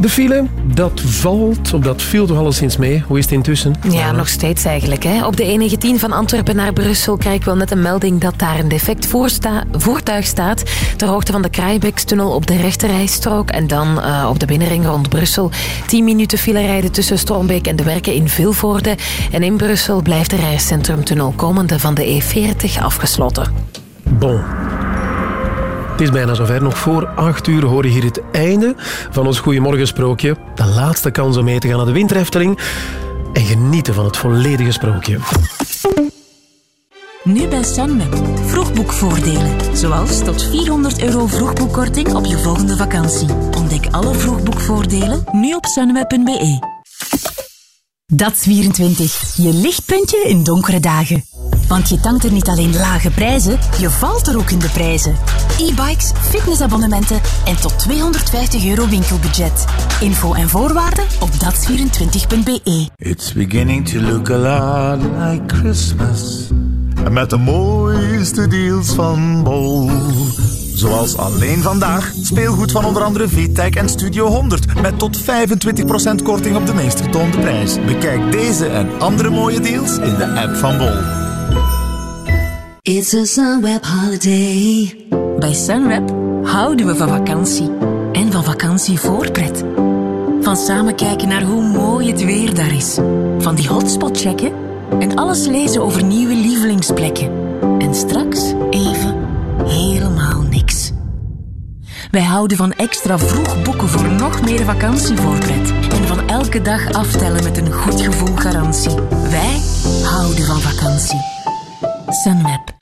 [SPEAKER 1] De file, dat valt, of dat viel toch alleszins mee. Hoe is het intussen?
[SPEAKER 19] Ja, nog steeds eigenlijk. Hè. Op de E19 van Antwerpen naar Brussel krijg ik wel net een melding dat daar een defect voorsta- voertuig staat. Ter hoogte van de Kraaibeekstunnel op de rechterrijstrook. En dan eh, op de binnenring rond Brussel. 10 minuten file rijden tussen Strombeek en de werken in Vilvoorde. En in Brussel blijft de rijcentrumtunnel komende van de E40 afgesloten.
[SPEAKER 1] Bon. Is bijna zover. Nog voor acht uur hoor je hier het einde van ons Goeiemorgensprookje. De laatste kans om mee te gaan naar de Winterefteling. En genieten van het volledige sprookje.
[SPEAKER 8] Nu bij Sunweb. Vroegboekvoordelen. Zoals tot 400 euro vroegboekkorting op je volgende vakantie. Ontdek alle vroegboekvoordelen nu op sunweb.be.
[SPEAKER 14] DATS24. Je lichtpuntje in donkere dagen. Want je tankt er niet alleen lage prijzen, je valt er ook in de prijzen. E-bikes, fitnessabonnementen en tot 250 euro winkelbudget. Info en voorwaarden op dats24.be.
[SPEAKER 66] It's beginning to look a lot like Christmas. Met de mooiste deals van Bol. Zoals alleen vandaag speelgoed van onder andere VTech en Studio 100 met tot 25% korting op de meest getoonde prijs. Bekijk deze en andere mooie deals in de app van Bol.
[SPEAKER 8] It's a Sunweb holiday. Bij Sunweb houden we van vakantie. En van vakantie voorpret. Van samen kijken naar hoe mooi het weer daar is. Van die hotspot checken. En alles lezen over nieuwe lievelingsplekken. En straks even helemaal. Wij houden van extra vroeg boeken voor nog meer vakantievoorpret. En van elke dag aftellen met een goed gevoel garantie. Wij houden van vakantie. Sunweb.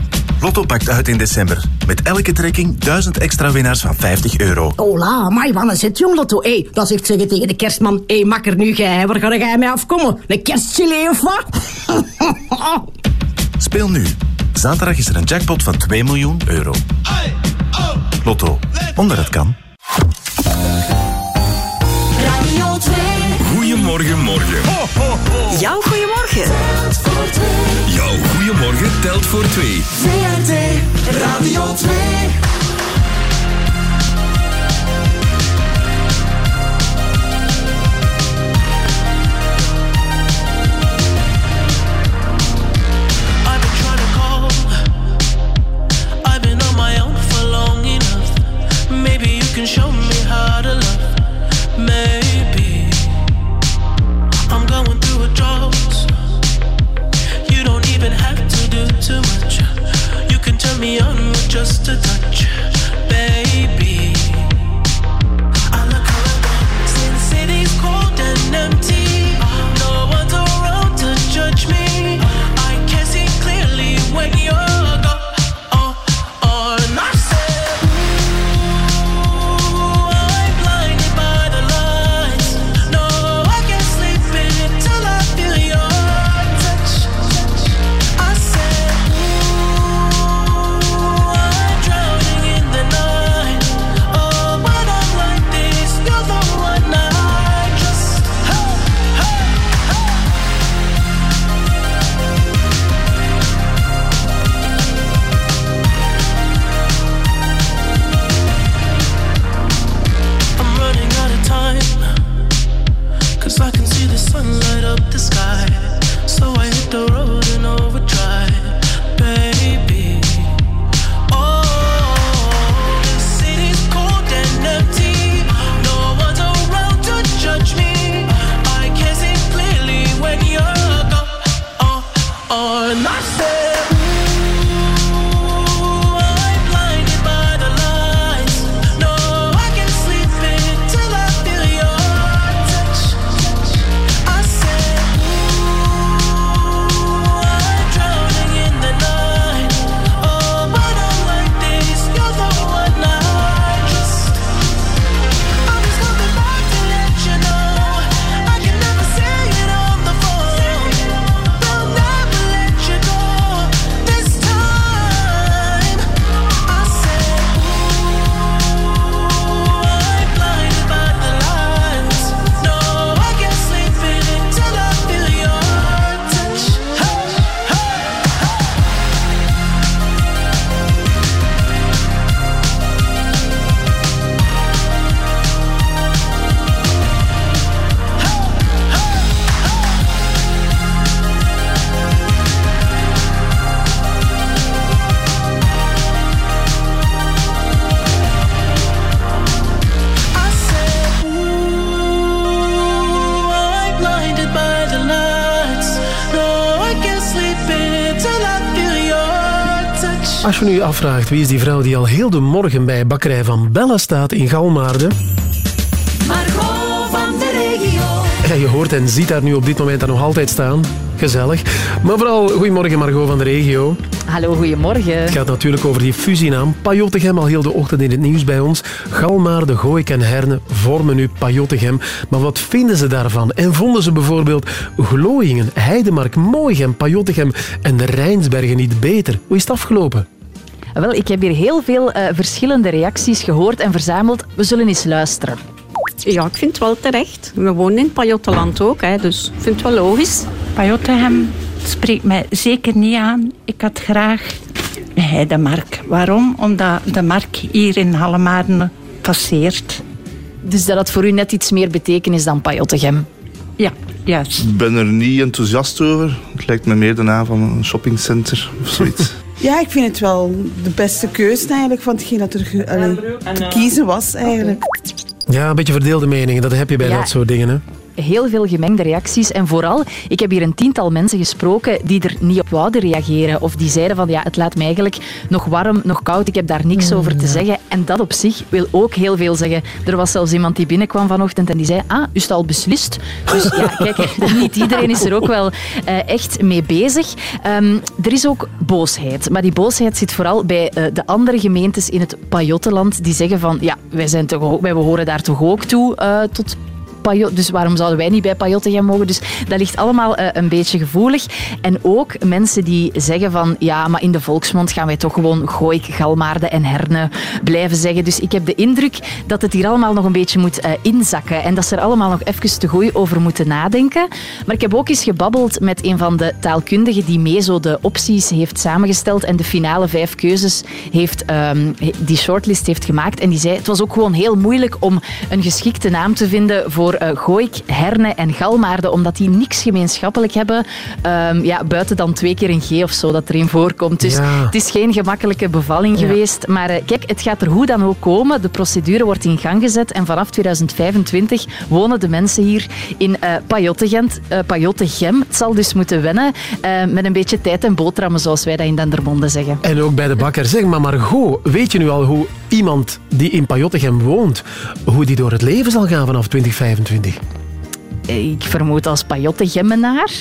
[SPEAKER 10] Lotto pakt uit in december. Met elke trekking 1000 extra winnaars van 50 euro.
[SPEAKER 67] Hola, my wanneer zit jong Lotto? Hé, dat zegt zeggen tegen de kerstman. Hé, makker nu gij, waar ga jij mee afkomen? Een kerstchili of wat?
[SPEAKER 10] Speel nu. Zaterdag is er een jackpot van 2 miljoen euro. Lotto. Onder het kan.
[SPEAKER 13] Radio 2.
[SPEAKER 60] Goedemorgen, morgen.
[SPEAKER 14] Jouw
[SPEAKER 60] goedemorgen telt voor twee.
[SPEAKER 13] VRT Radio 2.
[SPEAKER 26] I've been trying to call. I've been on my own for long enough. Maybe you can show me how to love. Maybe I'm going through a drought. even have to do too much. You can turn me on with just a touch,
[SPEAKER 1] baby. I look around since it is cold and empty. and I say afvraagt wie is die vrouw die al heel de morgen bij bakkerij van Bella staat in Galmaarden.
[SPEAKER 68] Margot van de regio.
[SPEAKER 1] Ja, je hoort en ziet haar nu op dit moment daar nog altijd staan. Gezellig. Maar vooral, goedemorgen Margot van de regio.
[SPEAKER 28] Hallo, goedemorgen.
[SPEAKER 1] Het gaat natuurlijk over die fusienaam. Pajottegem al heel de ochtend in het nieuws bij ons. Galmaarden, Gooik en Herne vormen nu Pajottegem. Maar wat vinden ze daarvan? En vonden ze bijvoorbeeld Glooiingen, Heidemark, Mooigem, Pajottegem en de Rijnsbergen niet beter? Hoe is het afgelopen?
[SPEAKER 28] Wel, ik heb hier heel veel eh, verschillende reacties gehoord en verzameld. We zullen eens luisteren.
[SPEAKER 69] Ja, ik vind het wel terecht. We wonen in Pajottenland ook, hè, dus ik vind het wel logisch.
[SPEAKER 70] Pajottenhem spreekt mij zeker niet aan. Ik had graag een heidemark. Waarom? Omdat de mark hier in Hallemarden passeert.
[SPEAKER 28] Dus dat het voor u net iets meer betekenis dan Pajottegem?
[SPEAKER 70] Ja, juist.
[SPEAKER 71] Ik ben er niet enthousiast over. Het lijkt me meer de naam van een shoppingcenter of zoiets.
[SPEAKER 72] Ja, ik vind het wel de beste keuze eigenlijk van hetgeen dat er allee, te kiezen was eigenlijk.
[SPEAKER 1] Ja, een beetje verdeelde meningen. Dat heb je bij
[SPEAKER 28] Ja.
[SPEAKER 1] dat soort dingen. Hè?
[SPEAKER 28] Heel veel gemengde reacties. En vooral, ik heb hier een tiental mensen gesproken die er niet op wouden reageren. Of die zeiden van, ja, het laat me eigenlijk nog warm, nog koud. Ik heb daar niks over te zeggen. En dat op zich wil ook heel veel zeggen. Er was zelfs iemand die binnenkwam vanochtend en die zei, ah, is het al beslist? Dus ja, kijk, niet iedereen is er ook wel eh, echt mee bezig. Ehm, er is ook boosheid. Maar die boosheid zit vooral bij eh, de andere gemeentes in het Pajottenland. Die zeggen van, ja, wij, zijn toch ook, wij horen daar toch ook toe eh, tot Dus waarom zouden wij niet bij Pajottegem mogen? Dus dat ligt allemaal eh, een beetje gevoelig. En ook mensen die zeggen van ja, maar in de volksmond gaan wij toch gewoon Gooik, Galmaarden en Herne blijven zeggen. Dus ik heb de indruk dat het hier allemaal nog een beetje moet eh, inzakken en dat ze er allemaal nog even te goed over moeten nadenken. Maar ik heb ook eens gebabbeld met een van de taalkundigen die mee zo de opties heeft samengesteld en de finale vijf keuzes heeft, ehm, die shortlist heeft gemaakt. En die zei het was ook gewoon heel moeilijk om een geschikte naam te vinden voor eh Gooik, Herne en Galmaarden, omdat die niks gemeenschappelijk hebben, Ehm, ja, buiten dan twee keer een G of zo dat erin voorkomt. Dus
[SPEAKER 73] Ja.
[SPEAKER 28] het is geen gemakkelijke bevalling
[SPEAKER 73] Ja.
[SPEAKER 28] geweest. Maar eh, kijk, het gaat er hoe dan ook komen. De procedure wordt in gang gezet en vanaf 2025 wonen de mensen hier in Pajottegem. eh, Pajottegem. Het zal dus moeten wennen met een beetje tijd en boterhammen, zoals wij dat in Dendermonde zeggen.
[SPEAKER 1] En ook bij de bakker. Zeg maar, Margot, weet je nu al hoe iemand die in Pajottegem woont, hoe die door het leven zal gaan vanaf 2025?
[SPEAKER 28] Ik vermoed als Pajottegemmenaar.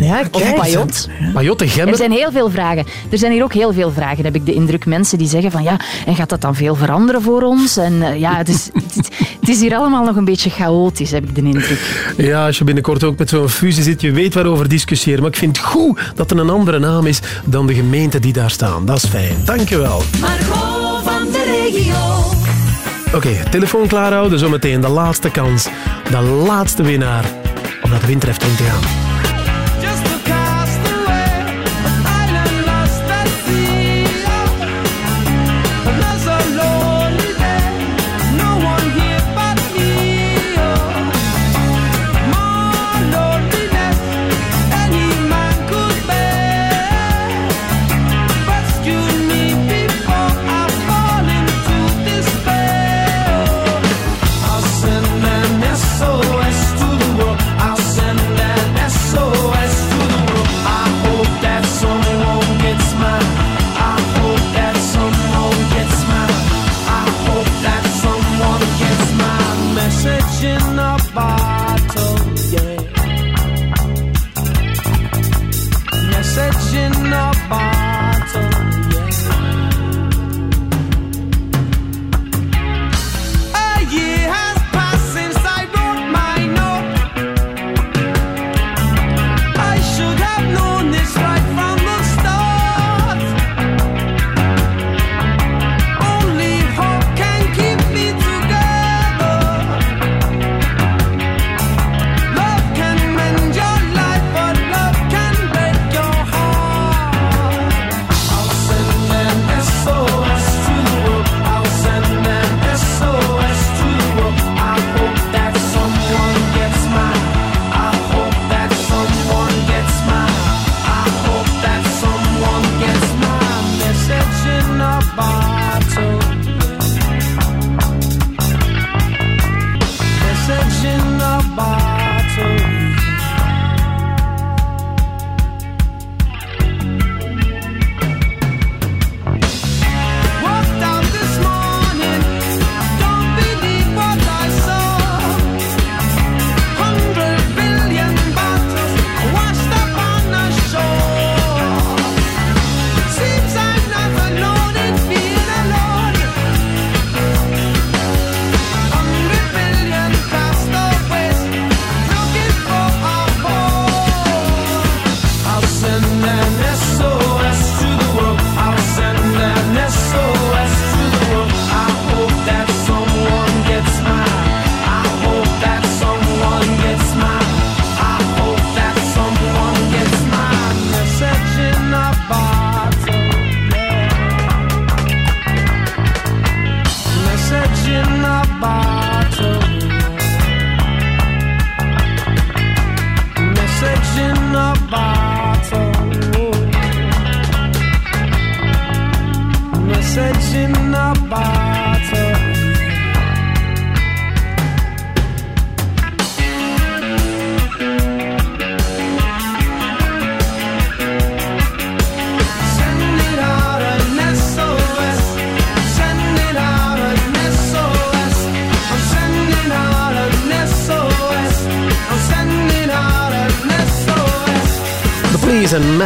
[SPEAKER 48] Ja,
[SPEAKER 28] Of Pajot.
[SPEAKER 1] Pajottegem.
[SPEAKER 28] Er zijn heel veel vragen. Er zijn hier ook heel veel vragen, heb ik de indruk. Mensen die zeggen van ja, en gaat dat dan veel veranderen voor ons? En eh, ja, het is, het, het is hier allemaal nog een beetje chaotisch, heb ik de indruk.
[SPEAKER 1] Ja, als je binnenkort ook met zo'n fusie zit, je weet waarover discussiëren. Maar ik vind het goed dat er een andere naam is dan de gemeenten die daar staan. Dat is fijn. Dankjewel.
[SPEAKER 68] Margot van de regio.
[SPEAKER 1] Oké, telefoon klaarhouden. Zometeen de laatste kans. De laatste winnaar om naar de windtreft in te gaan.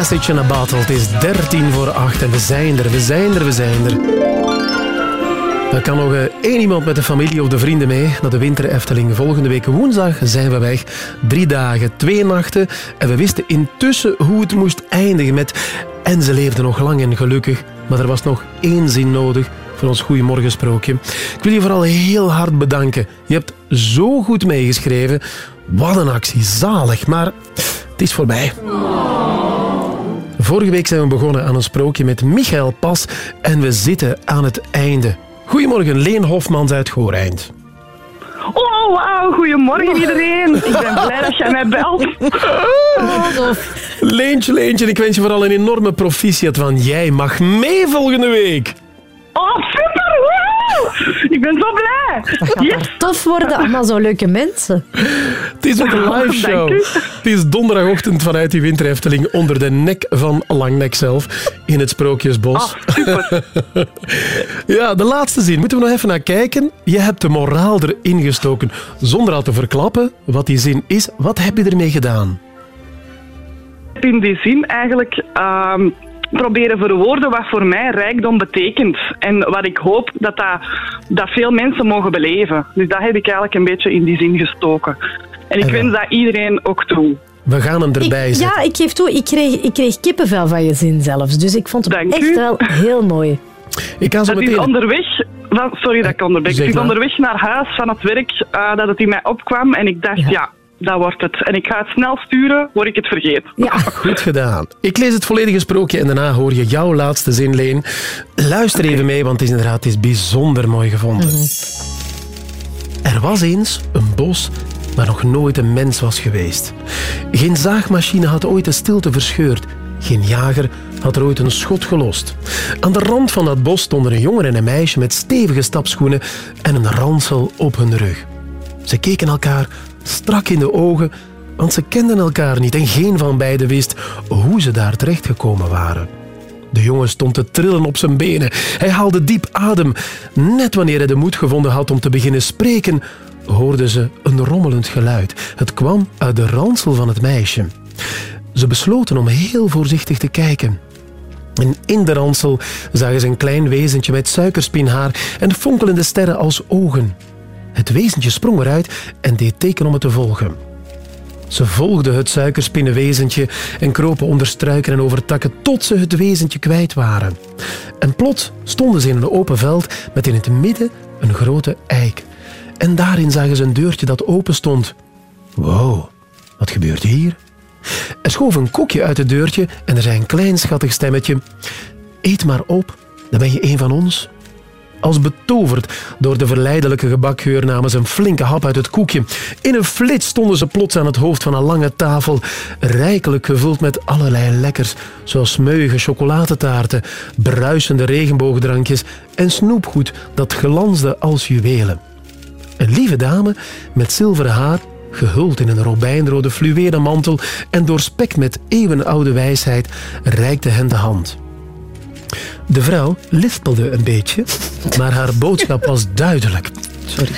[SPEAKER 26] Message in a bottle.
[SPEAKER 1] Het is 13 voor 8 en we zijn er, we zijn er, we zijn er. Er kan nog eh, één iemand met de familie of de vrienden mee naar de Winter Efteling. Volgende week woensdag zijn we weg. Drie dagen, twee nachten. En we wisten intussen hoe het moest eindigen met... En ze leefden nog lang en gelukkig. Maar er was nog één zin nodig voor ons Goeiemorgensprookje. Ik wil je vooral heel hard bedanken. Je hebt zo goed meegeschreven. Wat een actie, zalig. Maar het is voorbij. Vorige week zijn we begonnen aan een sprookje met Michael Pas en we zitten aan het einde. Goedemorgen, Leen Hofmans uit Gooreind.
[SPEAKER 74] Oh, wauw. Goedemorgen iedereen. Ik ben blij dat jij mij belt.
[SPEAKER 1] Leentje, Leentje, ik wens je vooral een enorme proficiat van jij mag mee volgende week.
[SPEAKER 74] Oh, super. Woehoe. Ik ben zo blij. Yes.
[SPEAKER 48] Tof worden, allemaal zo leuke mensen.
[SPEAKER 1] Het is ook een live show. Het is donderdagochtend vanuit die Winter Efteling onder de nek van Langnek zelf in het Sprookjesbos.
[SPEAKER 74] super.
[SPEAKER 1] ja, de laatste zin. Moeten we nog even naar kijken. Je hebt de moraal erin gestoken zonder al te verklappen wat die zin is. Wat heb je ermee gedaan?
[SPEAKER 74] Ik heb in die zin eigenlijk ehm, proberen verwoorden wat voor mij rijkdom betekent. En wat ik hoop dat, dat, dat veel mensen mogen beleven. Dus dat heb ik eigenlijk een beetje in die zin gestoken. En ik
[SPEAKER 1] En
[SPEAKER 74] wens dat iedereen ook toe.
[SPEAKER 1] We gaan hem erbij
[SPEAKER 48] Ik,
[SPEAKER 1] zetten.
[SPEAKER 48] ja, ik geef toe, ik kreeg, ik kreeg kippenvel van je zin zelfs. Dus ik vond het
[SPEAKER 74] Dank
[SPEAKER 48] echt
[SPEAKER 74] u.
[SPEAKER 48] wel heel mooi.
[SPEAKER 1] Ik zo
[SPEAKER 74] Het is onderweg... van- Sorry dat ik onderbreek.
[SPEAKER 1] Zeg
[SPEAKER 74] Het is onderweg naar huis van het werk eh, dat het in mij opkwam. En ik dacht, ja. dat wordt het. En ik ga het snel sturen, voor ik het vergeet.
[SPEAKER 1] Goed gedaan. Ik lees het volledige sprookje en daarna hoor je jouw laatste zin, Leen. Luister even mee, want het is inderdaad het is bijzonder mooi gevonden. Er was eens een bos waar nog nooit een mens was geweest. Geen zaagmachine had ooit de stilte verscheurd. Geen jager had er ooit een schot gelost. Aan de rand van dat bos stonden een jongen en een meisje met stevige stapschoenen en een ransel op hun rug. Ze keken elkaar strak in de ogen, want ze kenden elkaar niet en geen van beiden wist hoe ze daar terechtgekomen waren. De jongen stond te trillen op zijn benen. Hij haalde diep adem. Net wanneer hij de moed gevonden had om te beginnen spreken, hoorden ze een rommelend geluid. Het kwam uit de ransel van het meisje. Ze besloten om heel voorzichtig te kijken. En in de ransel zagen ze een klein wezentje met suikerspinhaar en fonkelende sterren als ogen. Het wezentje sprong eruit en deed teken om het te volgen. Ze volgden het suikerspinnenwezentje en kropen onder struiken en over takken tot ze het wezentje kwijt waren. En plots stonden ze in een open veld met in het midden een grote eik. En daarin zagen ze een deurtje dat open stond. Wow, wat gebeurt hier? Er schoof een koekje uit het deurtje en er zei een klein schattig stemmetje. Eet maar op, dan ben je een van ons. Als betoverd door de verleidelijke gebakgeur namen ze een flinke hap uit het koekje. In een flits stonden ze plots aan het hoofd van een lange tafel, rijkelijk gevuld met allerlei lekkers, zoals smeuïge chocoladetaarten, bruisende regenboogdrankjes en snoepgoed dat glansde als juwelen. Een lieve dame met zilveren haar, gehuld in een robijnrode fluwelen mantel en doorspekt met eeuwenoude wijsheid, reikte hen de hand. De vrouw lispelde een beetje, maar haar boodschap was duidelijk. Sorry.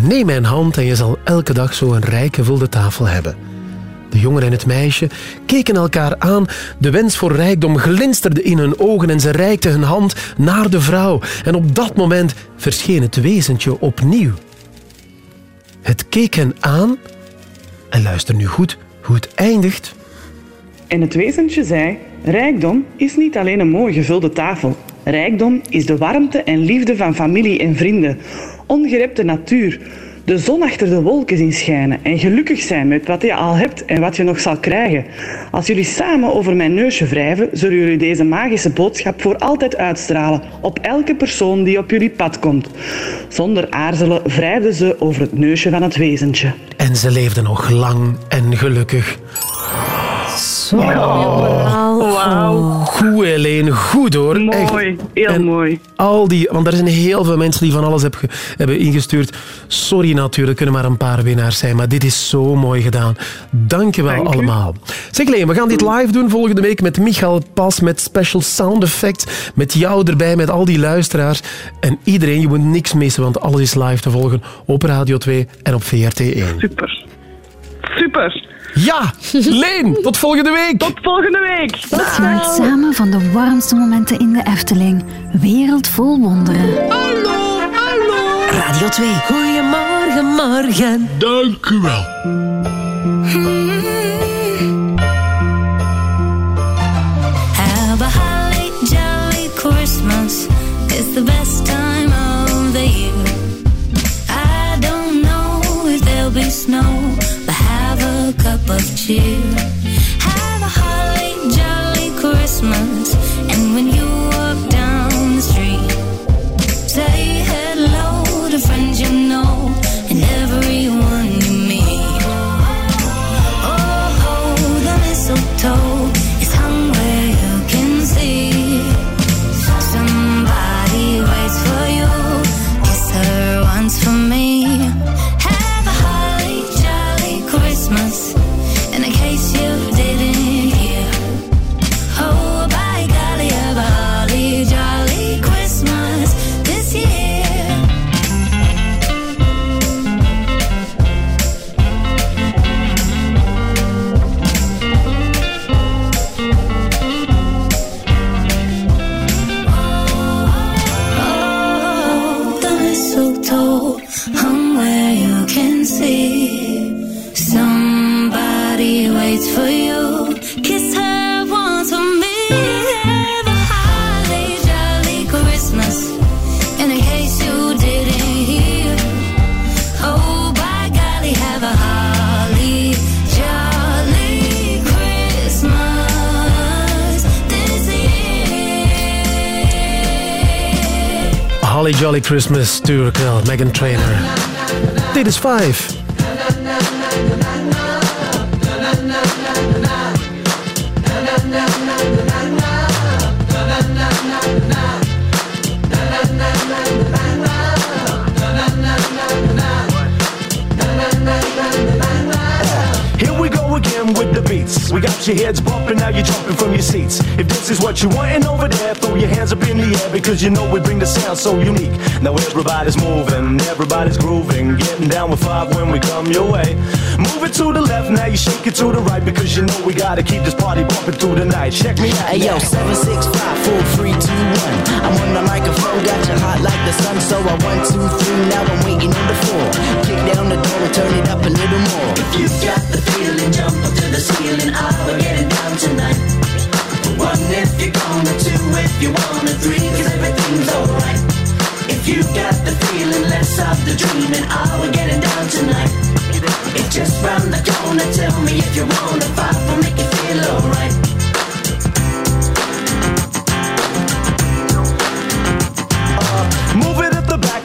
[SPEAKER 1] Neem mijn hand en je zal elke dag zo een rijk gevulde tafel hebben. De jongen en het meisje keken elkaar aan. De wens voor rijkdom glinsterde in hun ogen en ze reikten hun hand naar de vrouw. En op dat moment verscheen het wezentje opnieuw. Het keek hen aan en luister nu goed hoe het eindigt.
[SPEAKER 74] En het wezentje zei: Rijkdom is niet alleen een mooi gevulde tafel. Rijkdom is de warmte en liefde van familie en vrienden, ongerepte natuur, de zon achter de wolken zien schijnen en gelukkig zijn met wat je al hebt en wat je nog zal krijgen. Als jullie samen over mijn neusje wrijven, zullen jullie deze magische boodschap voor altijd uitstralen op elke persoon die op jullie pad komt. Zonder aarzelen wrijfden ze over het neusje van het wezentje.
[SPEAKER 1] En ze leefden nog lang en gelukkig.
[SPEAKER 48] Zo
[SPEAKER 74] Wauw.
[SPEAKER 1] Goed, Helene. Goed hoor.
[SPEAKER 74] Mooi, heel mooi.
[SPEAKER 1] Al die, want er zijn heel veel mensen die van alles heb hebben ingestuurd. Sorry natuurlijk, er kunnen maar een paar winnaars zijn, maar dit is zo mooi gedaan. Dank je wel allemaal. Zeg Leen, we gaan dit live doen volgende week met Michael Pas, met special sound effects, met jou erbij, met al die luisteraars. En iedereen, je moet niks missen, want alles is live te volgen op Radio 2 en op VRT1.
[SPEAKER 74] Super. Super.
[SPEAKER 1] Ja, Leen, tot volgende week.
[SPEAKER 74] Tot volgende week.
[SPEAKER 16] Geniet samen van de warmste momenten in de Efteling. Wereld vol wonderen.
[SPEAKER 8] Radio 2. Goedemorgen, morgen.
[SPEAKER 1] Dank u wel.
[SPEAKER 14] Have a holly jolly Christmas. It's the best time of the year. I don't know if there'll be snow, cup of cheer. Have a holly jolly Christmas. And when you Jolly Christmas,
[SPEAKER 1] Stuart Knell, Megan Trainer. Dit is 5.
[SPEAKER 75] We got your heads bumping, now you're jumping from your seats. If this is what you wanting over there, throw your hands up in the air because you know we bring the sound so unique. Now everybody's moving, everybody's grooving, getting down with five when we come your way. Move it to the left, now you shake it to the right because you know we gotta keep this party bumping through the night. Check me out.
[SPEAKER 7] Hey yo,
[SPEAKER 75] now.
[SPEAKER 7] seven six five four three two one. I'm on the microphone, got you hot like the sun. So I one two three, now I'm waiting on the floor. Down the door and turn it up a little more.
[SPEAKER 14] If you got the feeling, jump up to the ceiling. Oh, we're getting down tonight. One if you're gonna, two if you wanna, three cause everything's alright. If you got the feeling, let's stop the dreaming. Oh, we're getting down tonight. It's just round the corner. Tell me if you wanna fight will make you feel alright.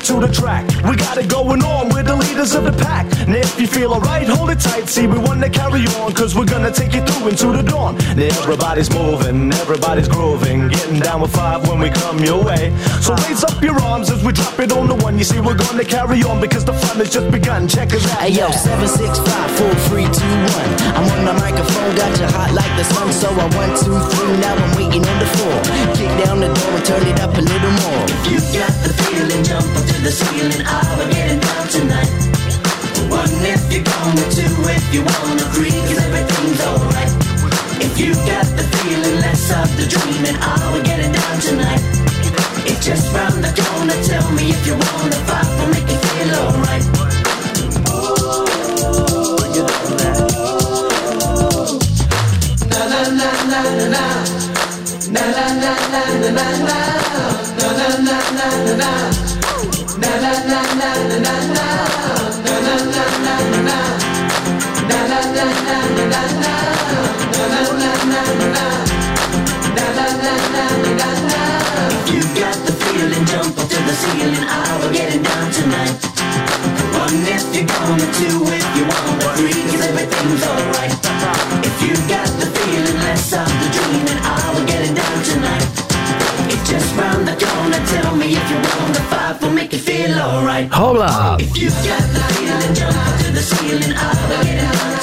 [SPEAKER 75] To the track. We got it going on. We're the leaders of the pack. And if you feel alright, hold it tight. See, we wanna carry on, cause we're gonna take you through into the dawn. And everybody's moving, everybody's grooving. Getting down with five when we come your way. So raise up your arms as we drop it on the one. You see, we're gonna carry on because the fun has just begun. Check us out.
[SPEAKER 7] Hey yo,
[SPEAKER 75] now.
[SPEAKER 7] seven six five four three two one. I'm on the microphone, got you hot like the sun. So I one two three, now I'm waiting on the four. Kick down the door and turn it up a little more.
[SPEAKER 14] If you got the feeling, jump up to the ceiling. Oh, we're getting down tonight. One if you're gonna, two if you wanna, three cause everything's alright. If you got the feeling, let's stop the dreaming. Oh, we're getting down tonight. It's just round the corner. Tell me if you wanna fight, we'll make you feel alright.
[SPEAKER 76] Na na na na na na. Na na na na na na na. Na na na na na na. Na na na na
[SPEAKER 14] One if you're gonna, two if you wanna, three cause everything's alright. Tonight.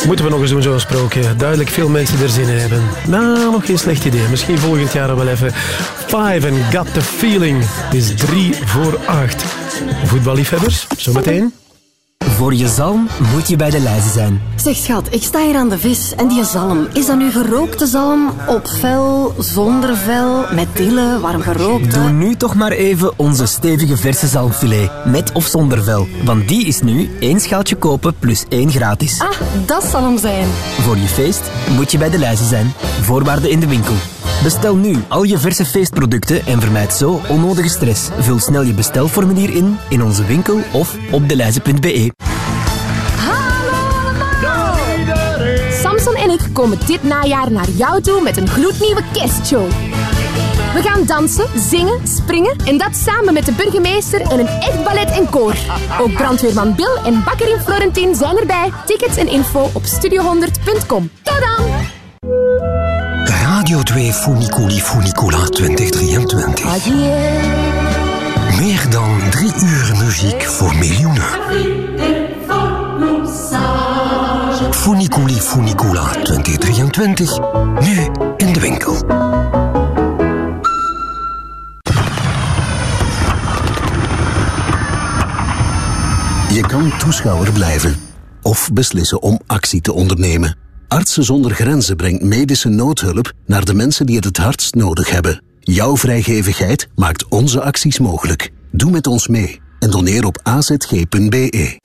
[SPEAKER 1] Moeten we nog eens doen, zo gesproken. Duidelijk veel mensen er zin in hebben. Nou, nog geen slecht idee. Misschien volgend jaar wel even. Five and Got the Feeling is 3 voor 8. Voetballiefhebbers, zometeen.
[SPEAKER 77] Voor je zalm moet je bij de lijzen zijn.
[SPEAKER 9] Zeg schat, ik sta hier aan de vis en die zalm, is dat nu gerookte zalm? Op vel, zonder vel, met dille, warm gerookte?
[SPEAKER 77] Doe nu toch maar even onze stevige verse zalmfilet. Met of zonder vel. Want die is nu één schaaltje kopen plus één gratis.
[SPEAKER 9] Ah, dat zal hem zijn.
[SPEAKER 77] Voor je feest moet je bij de lijzen zijn. Voorwaarden in de winkel. Bestel nu al je verse feestproducten en vermijd zo onnodige stress. Vul snel je bestelformulier in in onze winkel of op deleize.be.
[SPEAKER 78] Samson en ik komen dit najaar naar jou toe met een gloednieuwe kerstshow. We gaan dansen, zingen, springen en dat samen met de burgemeester en een echt ballet en koor. Ook brandweerman Bill en bakkerin Florentin zijn erbij. Tickets en info op studio100.com. Tot dan!
[SPEAKER 79] Radio 2 Funiculi Funicula 2023. Meer dan drie uur muziek voor miljoenen. Funiculi Funicula 2023. Nu in de winkel.
[SPEAKER 56] Je kan toeschouwer blijven of beslissen om actie te ondernemen. Artsen zonder grenzen brengt medische noodhulp naar de mensen die het het hardst nodig hebben. Jouw vrijgevigheid maakt onze acties mogelijk. Doe met ons mee en doneer op azg.be.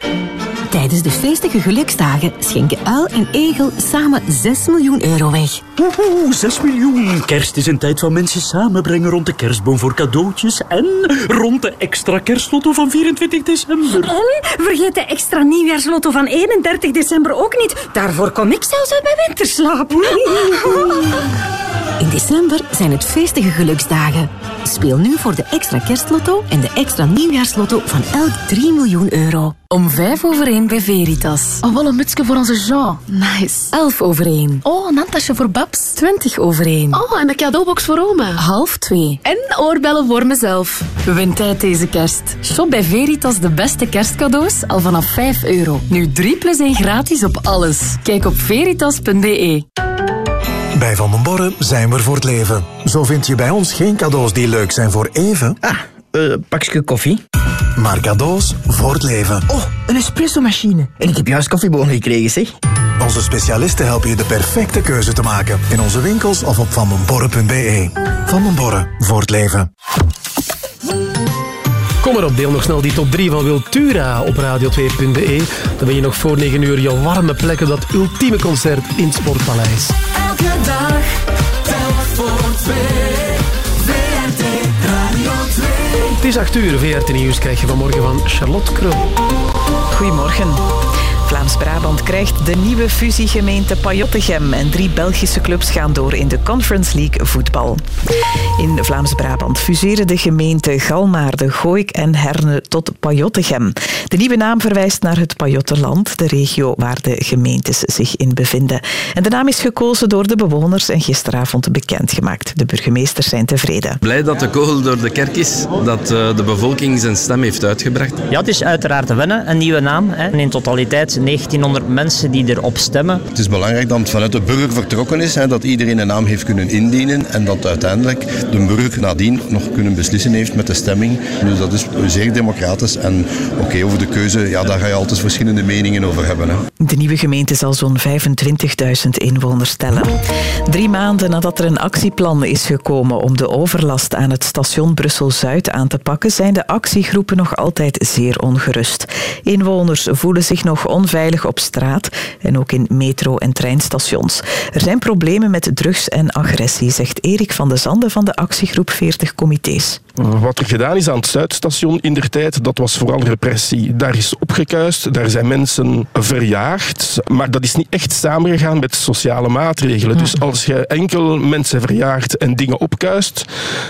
[SPEAKER 8] Tijdens de feestige geluksdagen schenken Uil en Egel samen 6 miljoen euro weg.
[SPEAKER 13] Woehoe, 6 miljoen. Kerst is een tijd van mensen samenbrengen rond de kerstboom voor cadeautjes en rond de extra kerstlotto van 24 december.
[SPEAKER 9] En vergeet de extra nieuwjaarslotto van 31 december ook niet. Daarvoor kom ik zelfs uit mijn winterslaap.
[SPEAKER 8] In december zijn het feestige geluksdagen. Speel nu voor de extra kerstlotto en de extra nieuwjaarslotto van elk 3 miljoen euro. Om 5 over 1 bij Veritas.
[SPEAKER 80] Oh, wel een mutsje voor onze Jean. Nice.
[SPEAKER 8] 11 over 1.
[SPEAKER 80] Oh, een handtasje voor Babs.
[SPEAKER 8] 20 over 1.
[SPEAKER 80] Oh, en een cadeaubox voor oma.
[SPEAKER 8] Half 2.
[SPEAKER 80] En oorbellen voor mezelf.
[SPEAKER 8] Win tijd deze kerst. Shop bij Veritas de beste kerstcadeaus al vanaf 5 euro. Nu 3 plus 1 gratis op alles. Kijk op veritas.be.
[SPEAKER 10] Bij Van den Borren zijn we voor het leven. Zo vind je bij ons geen cadeaus die leuk zijn voor even. Ah, uh, pakje koffie. Maar cadeaus voor het leven.
[SPEAKER 77] Oh, een espresso-machine. En ik heb juist koffiebonen gekregen, zeg.
[SPEAKER 10] Onze specialisten helpen je de perfecte keuze te maken. In onze winkels of op vandenborren.be. Van den Borren, voor het leven.
[SPEAKER 1] Kom erop, deel nog snel die top 3 van Wiltura op radio2.be. Dan ben je nog voor 9 uur je warme plek op dat ultieme concert in het Sportpaleis.
[SPEAKER 81] Elke dag, telk voor twee.
[SPEAKER 1] Het is 8 uur, VRT Nieuws krijg je vanmorgen van Charlotte Krul.
[SPEAKER 3] Goedemorgen. Vlaams-Brabant krijgt de nieuwe fusiegemeente Pajottegem en drie Belgische clubs gaan door in de Conference League voetbal. In Vlaams-Brabant fuseren de gemeenten Galmaarde, Gooik en Herne tot Pajottegem. De nieuwe naam verwijst naar het Pajottenland, de regio waar de gemeentes zich in bevinden. En de naam is gekozen door de bewoners en gisteravond bekendgemaakt. De burgemeesters zijn tevreden.
[SPEAKER 75] Blij dat de kogel door de kerk is, dat eh, de bevolking zijn stem heeft uitgebracht.
[SPEAKER 82] Ja, het is uiteraard te wennen, een nieuwe naam. Hè. En in totaliteit 1900 mensen die erop stemmen.
[SPEAKER 83] Het is belangrijk dat het vanuit de burger vertrokken is, hè, dat iedereen een naam heeft kunnen indienen en dat uiteindelijk de burger nadien nog kunnen beslissen heeft met de stemming. Dus dat is zeer democratisch en oké, over de keuze, ja, daar ga je altijd verschillende meningen over hebben. Hè.
[SPEAKER 3] De nieuwe gemeente zal zo'n 25.000 inwoners tellen. Drie maanden nadat er een actieplan is gekomen om de overlast aan het station Brussel-Zuid aan te pakken, zijn de actiegroepen nog altijd zeer ongerust. Inwoners voelen zich nog onveilig op straat en ook in metro- en treinstations. Er zijn problemen met drugs en agressie, zegt Erik van de Zande van de actiegroep 40 comité's.
[SPEAKER 84] Wat er gedaan is aan het Zuidstation in der tijd, dat was vooral repressie. Daar is opgekuist, daar zijn mensen verjaagd, maar dat is niet echt samengegaan met sociale maatregelen. Dus als je enkel mensen verjaagt en dingen opkuist,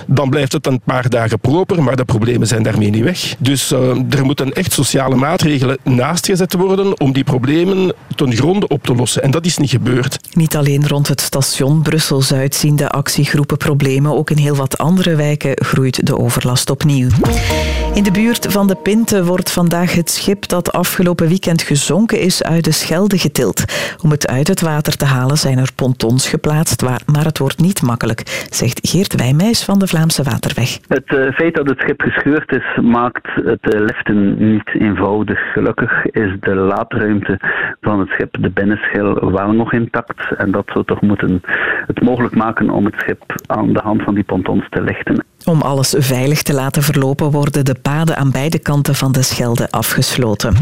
[SPEAKER 84] dan blijft het een paar dagen proper, maar de problemen zijn daarmee niet weg. Dus uh, er moeten echt sociale maatregelen naast gezet worden om die problemen ten gronde op te lossen. En dat is niet gebeurd.
[SPEAKER 3] Niet alleen rond het station Brussel-Zuid zien de actiegroepen problemen, ook in heel wat andere wijken groeit de wateroverlast opnieuw. In de buurt van de Pinte wordt vandaag het schip dat afgelopen weekend gezonken is uit de Schelde getild. Om het uit het water te halen zijn er pontons geplaatst, maar het wordt niet makkelijk, zegt Geert Wijmeis van de Vlaamse Waterweg.
[SPEAKER 65] Het eh, feit dat het schip gescheurd is, maakt het eh, liften niet eenvoudig. Gelukkig is de laadruimte van het schip, de binnenschil, wel nog intact. En dat zou toch moeten het mogelijk maken om het schip aan de hand van die pontons te lichten.
[SPEAKER 3] Om alles veilig te laten verlopen worden de paden aan beide kanten van de Schelde afgesloten.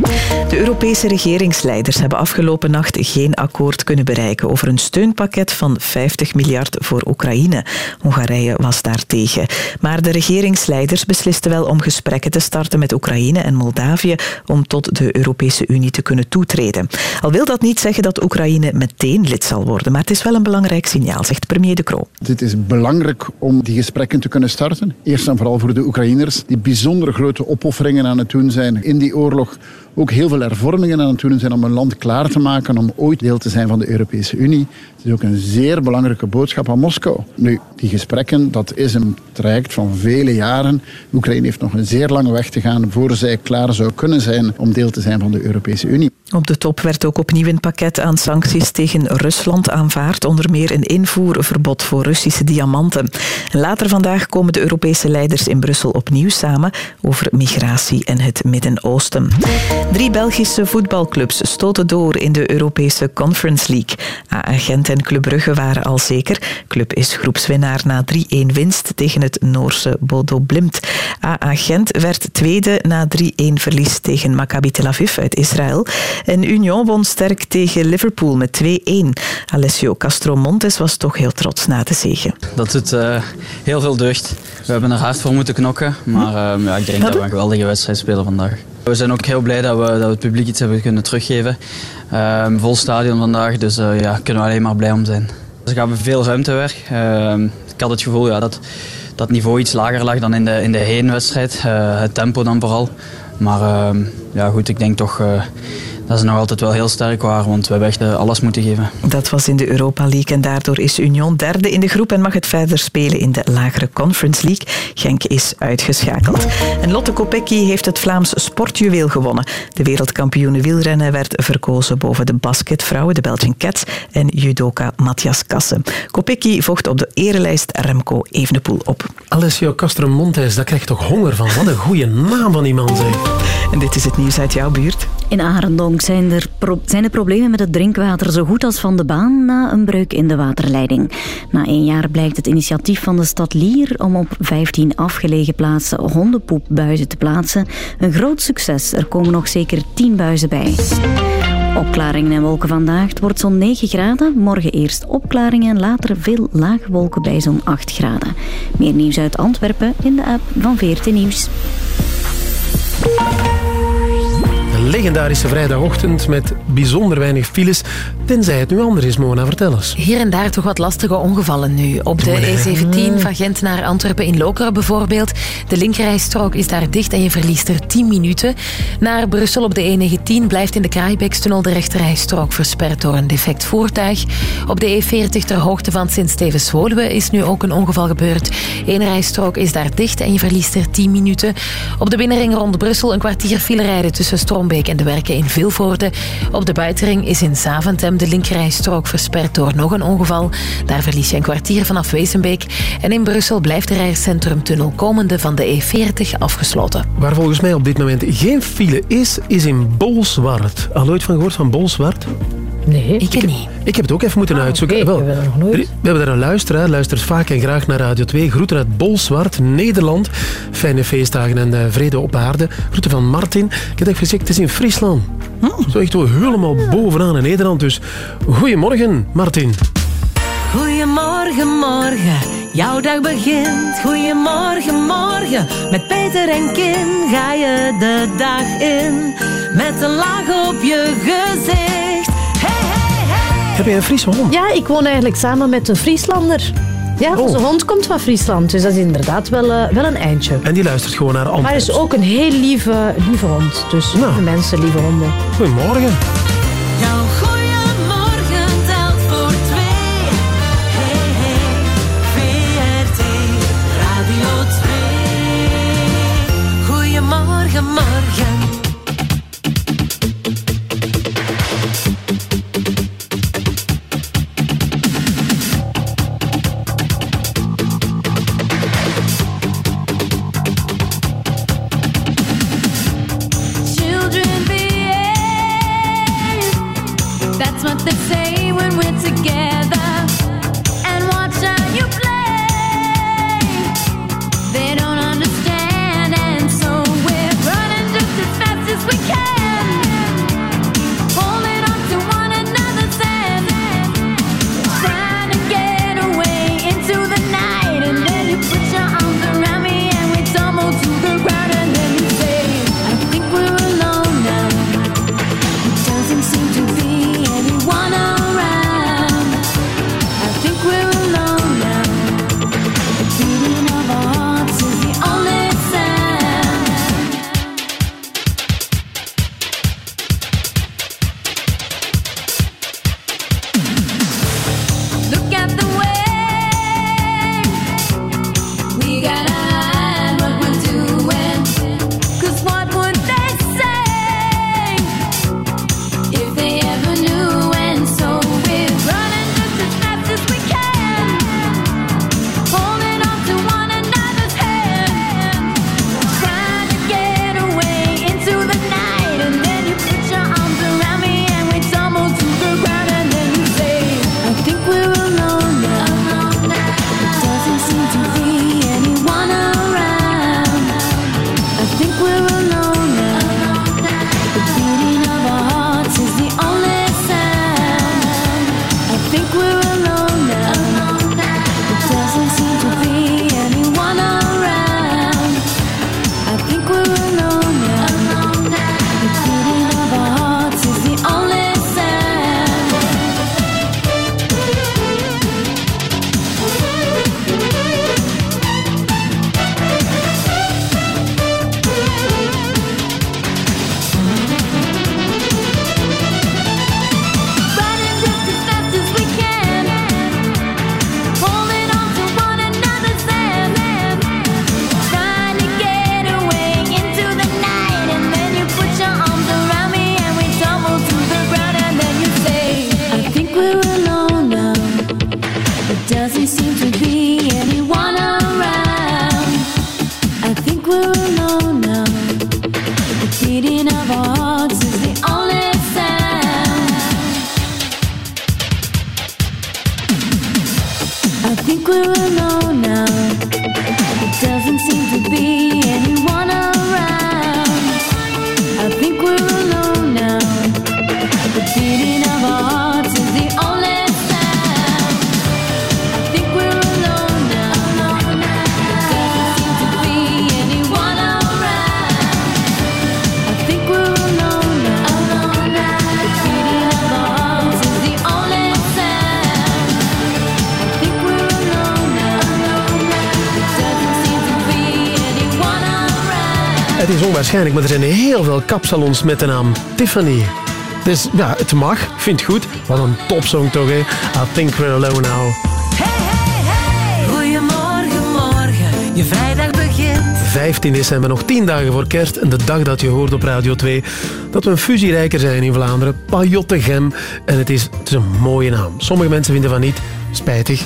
[SPEAKER 3] De Europese regeringsleiders hebben afgelopen nacht geen akkoord kunnen bereiken over een steunpakket van 50 miljard voor Oekraïne. Hongarije was daartegen. Maar de regeringsleiders beslisten wel om gesprekken te starten met Oekraïne en Moldavië om tot de Europese Unie te kunnen toetreden. Al wil dat niet zeggen dat Oekraïne meteen lid zal worden, maar het is wel een belangrijk signaal, zegt premier De Croo.
[SPEAKER 45] Dit is belangrijk om die gesprekken te kunnen starten. Eerst en vooral voor de Oekraïners, die bijzonder grote opofferingen aan het doen zijn in die oorlog. Ook heel veel hervormingen aan het doen zijn om hun land klaar te maken om ooit deel te zijn van de Europese Unie. Het is ook een zeer belangrijke boodschap aan Moskou. Nu, die gesprekken, dat is een traject van vele jaren. Oekraïne heeft nog een zeer lange weg te gaan voor zij klaar zou kunnen zijn om deel te zijn van de Europese Unie.
[SPEAKER 3] Op de top werd ook opnieuw een pakket aan sancties tegen Rusland aanvaard, onder meer een invoerverbod voor Russische diamanten. En later vandaag komen de Europese leiders in Brussel opnieuw samen over migratie en het Midden-Oosten. Drie Belgische voetbalclubs stoten door in de Europese Conference League. AA Gent en Club Brugge waren al zeker. Club is groepswinnaar na 3-1 winst tegen het Noorse Bodo Glimt. AA Gent werd tweede na 3-1 verlies tegen Maccabi Tel Aviv uit Israël. En Union won sterk tegen Liverpool met 2-1. Alessio Castro Montes was toch heel trots na de zege.
[SPEAKER 85] Dat doet eh, heel veel deugd. We hebben er hard voor moeten knokken, maar eh, ja, ik denk dat we een geweldige wedstrijd spelen vandaag. We zijn ook heel blij dat we, dat het publiek iets hebben kunnen teruggeven. Ehm, vol stadion vandaag, dus eh, ja, kunnen we alleen maar blij om zijn. Dus ik hebben veel ruimte weg. Ehm, ik had het gevoel ja, dat dat niveau iets lager lag dan in de, in de heenwedstrijd. Eh, het tempo dan vooral. Maar ehm, ja, goed, ik denk toch eh, dat ze nog altijd wel heel sterk waren, want we hebben echt eh, alles moeten geven.
[SPEAKER 3] Dat was in de Europa League en daardoor is Union derde in de groep en mag het verder spelen in de lagere Conference League. Genk is uitgeschakeld. En Lotte Kopecky heeft het Vlaams sportjuweel gewonnen. De wereldkampioene wielrennen werd verkozen boven de basketvrouwen, de Belgian Cats, en judoka Matthias Kassen. Kopecky vocht op de erelijst Remco Evenepoel op.
[SPEAKER 1] Alessio Castro Montes, daar krijg je toch honger van. Wat een goede naam van die man, zeg.
[SPEAKER 3] En dit is het nieuws uit jouw buurt.
[SPEAKER 16] In Arendonk zijn, er problemen met het drinkwater zo goed als van de baan na een breuk in de waterleiding. Na één jaar blijkt het initiatief van de stad Lier om op 15 afgelegen plaatsen hondenpoepbuizen te plaatsen een groot succes. Er komen nog zeker 10 buizen bij. Opklaringen en wolken vandaag. Het wordt zo'n 9 graden. Morgen eerst opklaringen en later veel lage wolken bij zo'n 8 graden. Meer nieuws uit Antwerpen in de app van VRT Nieuws.
[SPEAKER 1] Een legendarische vrijdagochtend met bijzonder weinig files. Tenzij het nu anders is, Mona, vertel eens.
[SPEAKER 19] Hier en daar toch wat lastige ongevallen nu. Op de E17 van Gent naar Antwerpen in Lokeren bijvoorbeeld. De linkerrijstrook is daar dicht en je verliest er 10 minuten. Naar Brussel op de E19 blijft in de Kraaibekstunnel de rechterrijstrook versperd door een defect voertuig. Op de E40 ter hoogte van Sint-Stevens-Woluwe is nu ook een ongeval gebeurd. Eén rijstrook is daar dicht en je verliest er 10 minuten. Op de binnenring rond Brussel een kwartier file rijden tussen Strombeek en de werken in Vilvoorde. Op de buitenring is in Zaventem de linkerrijstrook versperd door nog een ongeval. Daar verlies je een kwartier vanaf Wezenbeek. En in Brussel blijft de rijcentrumtunnel komende van de E40 afgesloten.
[SPEAKER 1] Waar volgens mij op dit moment geen file is, is in Bolsward. Al ooit van gehoord van Bolsward?
[SPEAKER 19] Nee, ik, niet.
[SPEAKER 1] Ik heb het ook even moeten uitzoeken. Wel, we, hebben daar een luisteraar, luistert vaak en graag naar Radio 2. Groeten uit Bolsward, Nederland. Fijne feestdagen en eh, vrede op aarde. Groeten van Martin. Ik heb echt gezegd, het is in Friesland. Zo echt wel helemaal bovenaan in Nederland. Dus goedemorgen, Martin.
[SPEAKER 8] Goedemorgen, morgen, jouw dag begint. Goedemorgen, morgen, met Peter en Kim ga je de dag in. Met een laag op je gezicht.
[SPEAKER 1] Heb je een Friese hond?
[SPEAKER 2] Ja, ik woon eigenlijk samen met een Frieslander. Ja, onze hond komt van Friesland, dus dat is inderdaad wel, eh, wel een eindje.
[SPEAKER 1] En die luistert gewoon naar
[SPEAKER 2] Maar
[SPEAKER 1] Antwerpen.
[SPEAKER 2] het is ook een heel lieve, lieve hond. Dus lieve mensen, lieve honden.
[SPEAKER 1] Goedemorgen. Onwaarschijnlijk, maar er zijn heel veel kapsalons met de naam Tiffany. Dus ja, het mag. Ik vind het goed. Wat een topsong toch, hè? I think we're alone now.
[SPEAKER 86] Goedemorgen, morgen, je vrijdag begint.
[SPEAKER 1] 15 december, nog 10 dagen voor kerst. En de dag dat je hoort op Radio 2 dat we een fusierijker zijn in Vlaanderen. Pajottegem. En het is, het is een mooie naam. Sommige mensen vinden van niet. Spijtig.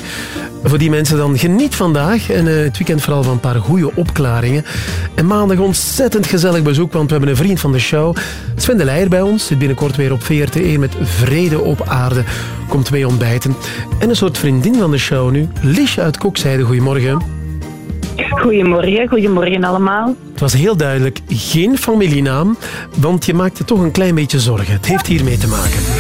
[SPEAKER 1] Voor die mensen dan geniet vandaag en eh, het weekend vooral van een paar goede opklaringen. En maandag ontzettend gezellig bezoek, want we hebben een vriend van de show. Sven de Leijer bij ons. Zit binnenkort weer op VRT1 met Vrede op aarde. Komt mee ontbijten. En een soort vriendin van de show nu. Liesje uit Kokzijde. Goedemorgen.
[SPEAKER 87] Goedemorgen, goedemorgen allemaal.
[SPEAKER 1] Het was heel duidelijk geen familienaam, want je maakte toch een klein beetje zorgen. Het heeft hiermee te maken.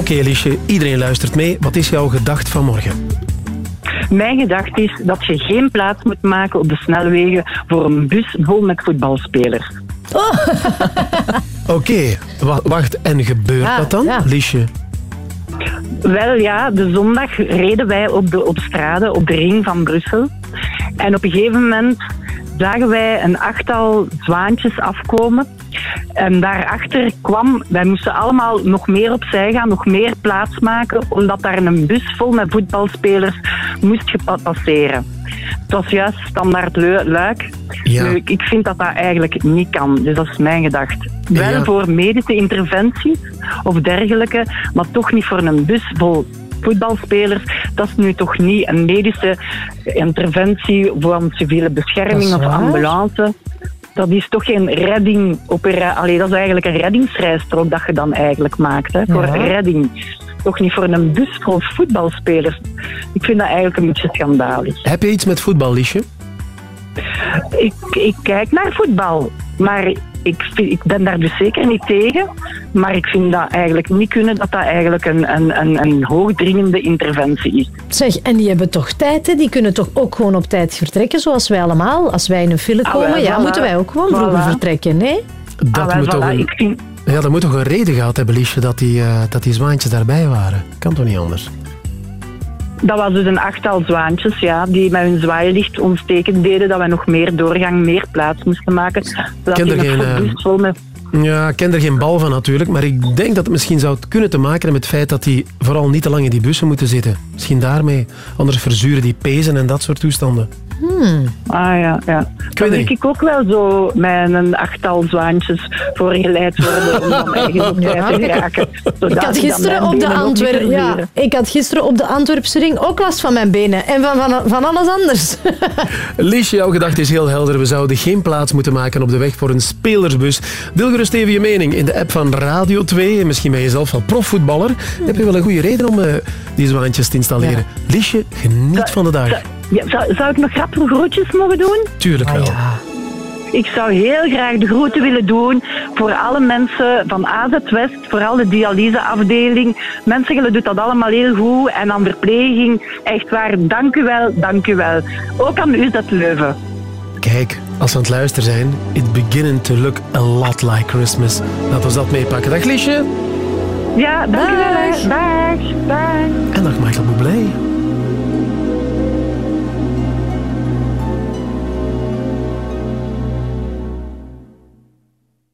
[SPEAKER 1] Oké, Liesje, iedereen luistert mee. Wat is jouw gedacht van morgen?
[SPEAKER 87] Mijn gedachte is dat je geen plaats moet maken op de snelwegen voor een bus vol met voetbalspelers.
[SPEAKER 1] Oké, wa- wacht, en gebeurt
[SPEAKER 87] Ja,
[SPEAKER 1] dat dan,
[SPEAKER 87] ja.
[SPEAKER 1] Liesje?
[SPEAKER 87] Wel ja, de zondag reden wij op de op straden op de ring van Brussel. En op een gegeven moment zagen wij een achttal zwaantjes afkomen. En daarachter kwam, wij moesten allemaal nog meer opzij gaan, nog meer plaats maken, omdat daar een bus vol met voetbalspelers moest passeren. Het was juist standaard luik.
[SPEAKER 1] Ja.
[SPEAKER 87] Nu, ik vind dat dat eigenlijk niet kan. Dus dat is mijn gedachte. Wel
[SPEAKER 1] Ja.
[SPEAKER 87] voor medische interventies of dergelijke, maar toch niet voor een bus vol voetbalspelers. Dat is nu toch niet een medische interventie voor een civiele bescherming of ambulance. Dat is toch geen redding. Allee, dat is eigenlijk een reddingsrijstrook dat je dan eigenlijk maakt. Hè, voor
[SPEAKER 88] Ja.
[SPEAKER 87] redding. Toch niet voor een bus vol voetbalspelers. Ik vind dat eigenlijk een beetje schandalig.
[SPEAKER 1] Heb je iets met voetbal, Liesje?
[SPEAKER 87] Ik, ik kijk naar voetbal, maar ik, vind, ik ben daar dus zeker niet tegen. Maar ik vind dat eigenlijk niet kunnen dat dat eigenlijk een, een, een, een hoogdringende interventie is.
[SPEAKER 88] Zeg, en die hebben toch tijd, hè? Die kunnen toch ook gewoon op tijd vertrekken, zoals wij allemaal. Als wij in een file
[SPEAKER 87] Ah,
[SPEAKER 88] komen,
[SPEAKER 87] wel,
[SPEAKER 88] ja,
[SPEAKER 87] voilà.
[SPEAKER 88] moeten wij ook gewoon vroeger
[SPEAKER 87] Voilà.
[SPEAKER 88] vertrekken, nee?
[SPEAKER 1] Dat,
[SPEAKER 87] Ah, wel,
[SPEAKER 1] moet
[SPEAKER 87] voilà,
[SPEAKER 1] toch een,
[SPEAKER 87] ik vind-
[SPEAKER 1] ja, dat moet toch een reden gehad hebben, Liesje, dat die, eh, dat die zwaantjes daarbij waren. Kan toch niet anders?
[SPEAKER 87] Dat was dus een achttal zwaantjes ja, die met hun zwaailicht ons teken deden dat wij nog meer doorgang, meer plaats moesten maken. Zodat
[SPEAKER 1] Ken er geen,
[SPEAKER 87] voor
[SPEAKER 1] eh,
[SPEAKER 87] vol met
[SPEAKER 1] Ja, ik ken er geen bal van natuurlijk, maar ik denk dat het misschien zou kunnen te maken hebben met het feit dat die vooral niet te lang in die bussen moeten zitten. Misschien daarmee. Anders verzuren die pezen en dat soort toestanden.
[SPEAKER 87] Hmm. Ah ja, ja. Dan ik ook wel zo met een achttal zwaantjes voorgeleid worden om dan eigen op te geraken.
[SPEAKER 88] Ik had, gisteren op de Antwerp, ja, ik had gisteren op de Antwerpse ring ook last van mijn benen. En van, van, van alles anders.
[SPEAKER 1] Liesje, jouw gedachte is heel helder. We zouden geen plaats moeten maken op de weg voor een spelersbus. Deel gerust even je mening in de app van Radio 2. En misschien ben je zelf wel profvoetballer. Dan heb je wel een goede reden om eh, die zwaantjes te installeren. Liesje, geniet van de dag.
[SPEAKER 87] Ja, zou, zou ik nog grappige groetjes mogen doen?
[SPEAKER 1] Tuurlijk wel.
[SPEAKER 87] Ik zou heel graag de groeten willen doen voor alle mensen van AZ West, vooral de dialyseafdeling. Mensen, doen dat allemaal heel goed. En aan verpleging, echt waar, dank u wel, dank u wel. Ook aan u dat Leuven.
[SPEAKER 1] Kijk, als we aan het luisteren zijn, it beginning to look a lot like Christmas. Laten we dat meepakken. Dag Liesje.
[SPEAKER 87] Ja, dank u wel. Dag, dag.
[SPEAKER 1] En dag Michael Bublé.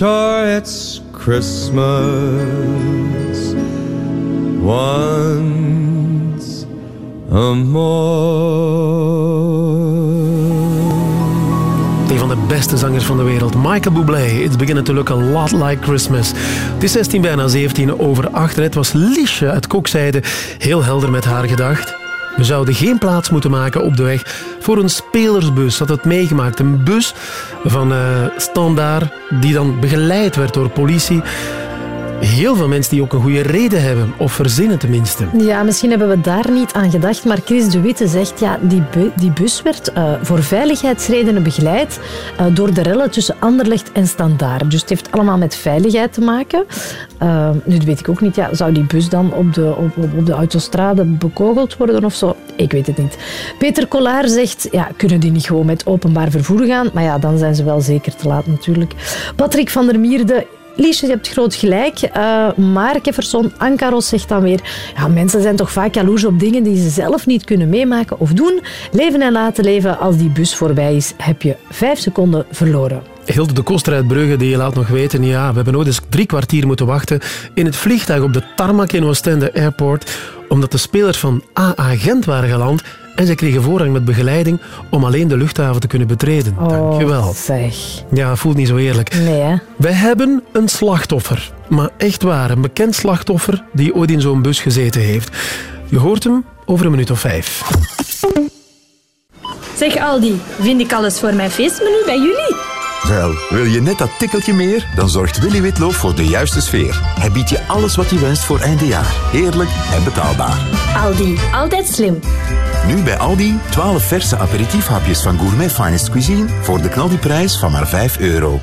[SPEAKER 89] Sure, it's Christmas once
[SPEAKER 1] Een van de beste zangers van de wereld, Michael Bublé. It's beginning to look a lot like Christmas. Het is 16 bijna 17 over 8. Het was Liesje uit Kokzijde heel helder met haar gedacht. We zouden geen plaats moeten maken op de weg voor een spelersbus. Dat het meegemaakt. Een bus van eh standaard die dan begeleid werd door politie. Heel veel mensen die ook een goede reden hebben, of verzinnen tenminste.
[SPEAKER 2] Ja, misschien hebben we daar niet aan gedacht, maar Chris de Witte zegt ja, die, die bus werd eh, voor veiligheidsredenen begeleid eh, door de rellen tussen Anderlecht en Standaard. Dus het heeft allemaal met veiligheid te maken. Eh, nu dat weet ik ook niet, ja, zou die bus dan op de, op, op de autostrade bekogeld worden of zo? Ik weet het niet. Peter Collard zegt, ja, kunnen die niet gewoon met openbaar vervoer gaan? Maar ja, dan zijn ze wel zeker te laat natuurlijk. Patrick van der Mierde, Liesje, je hebt groot gelijk. Eh, maar Kefferson Ankaros zegt dan weer... Ja, mensen zijn toch vaak jaloers op dingen die ze zelf niet kunnen meemaken of doen. Leven en laten leven. Als die bus voorbij is, heb je vijf seconden verloren.
[SPEAKER 1] Hilde de Koster uit Brugge, die laat nog weten... Ja, we hebben nooit eens drie kwartier moeten wachten in het vliegtuig op de tarmac in Oostende Airport, omdat de spelers van AA Gent waren geland en zij kregen voorrang met begeleiding om alleen de luchthaven te kunnen betreden. Dankjewel.
[SPEAKER 2] Oh, zeg.
[SPEAKER 1] Ja, voelt niet zo eerlijk.
[SPEAKER 2] Nee, hè?
[SPEAKER 1] Wij hebben een slachtoffer. Maar echt waar, een bekend slachtoffer die ooit in zo'n bus gezeten heeft. Je hoort hem over een minuut of vijf.
[SPEAKER 9] Zeg Aldi, vind ik alles voor mijn feestmenu bij jullie?
[SPEAKER 10] Wel, wil je net dat tikkeltje meer? Dan zorgt Willy Witloof voor de juiste sfeer. Hij biedt je alles wat je wenst voor eindejaar. Heerlijk en betaalbaar.
[SPEAKER 9] Aldi, altijd slim.
[SPEAKER 10] Nu bij Aldi 12 verse aperitiefhapjes van Gourmet Finest Cuisine voor de knaldiprijs van maar 5 euro.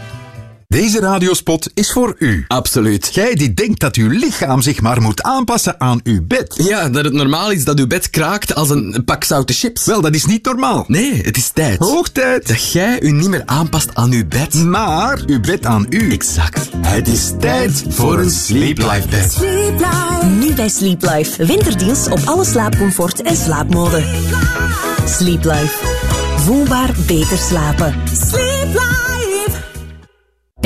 [SPEAKER 10] Deze radiospot is voor u.
[SPEAKER 90] Absoluut.
[SPEAKER 10] Jij die denkt dat uw lichaam zich maar moet aanpassen aan uw bed.
[SPEAKER 90] Ja, dat het normaal is dat uw bed kraakt als een pak zoute chips.
[SPEAKER 10] Wel, dat is niet normaal.
[SPEAKER 90] Nee, het is tijd.
[SPEAKER 10] Hoog tijd.
[SPEAKER 90] Dat jij u niet meer aanpast aan uw bed.
[SPEAKER 10] Maar uw bed aan u.
[SPEAKER 90] Exact.
[SPEAKER 10] Het is tijd voor een Sleep Life bed.
[SPEAKER 8] Sleep Life. Nu bij Sleep Life. Winterdeals op alle slaapcomfort en slaapmode. Sleep Life. Voelbaar beter slapen. Sleep Life.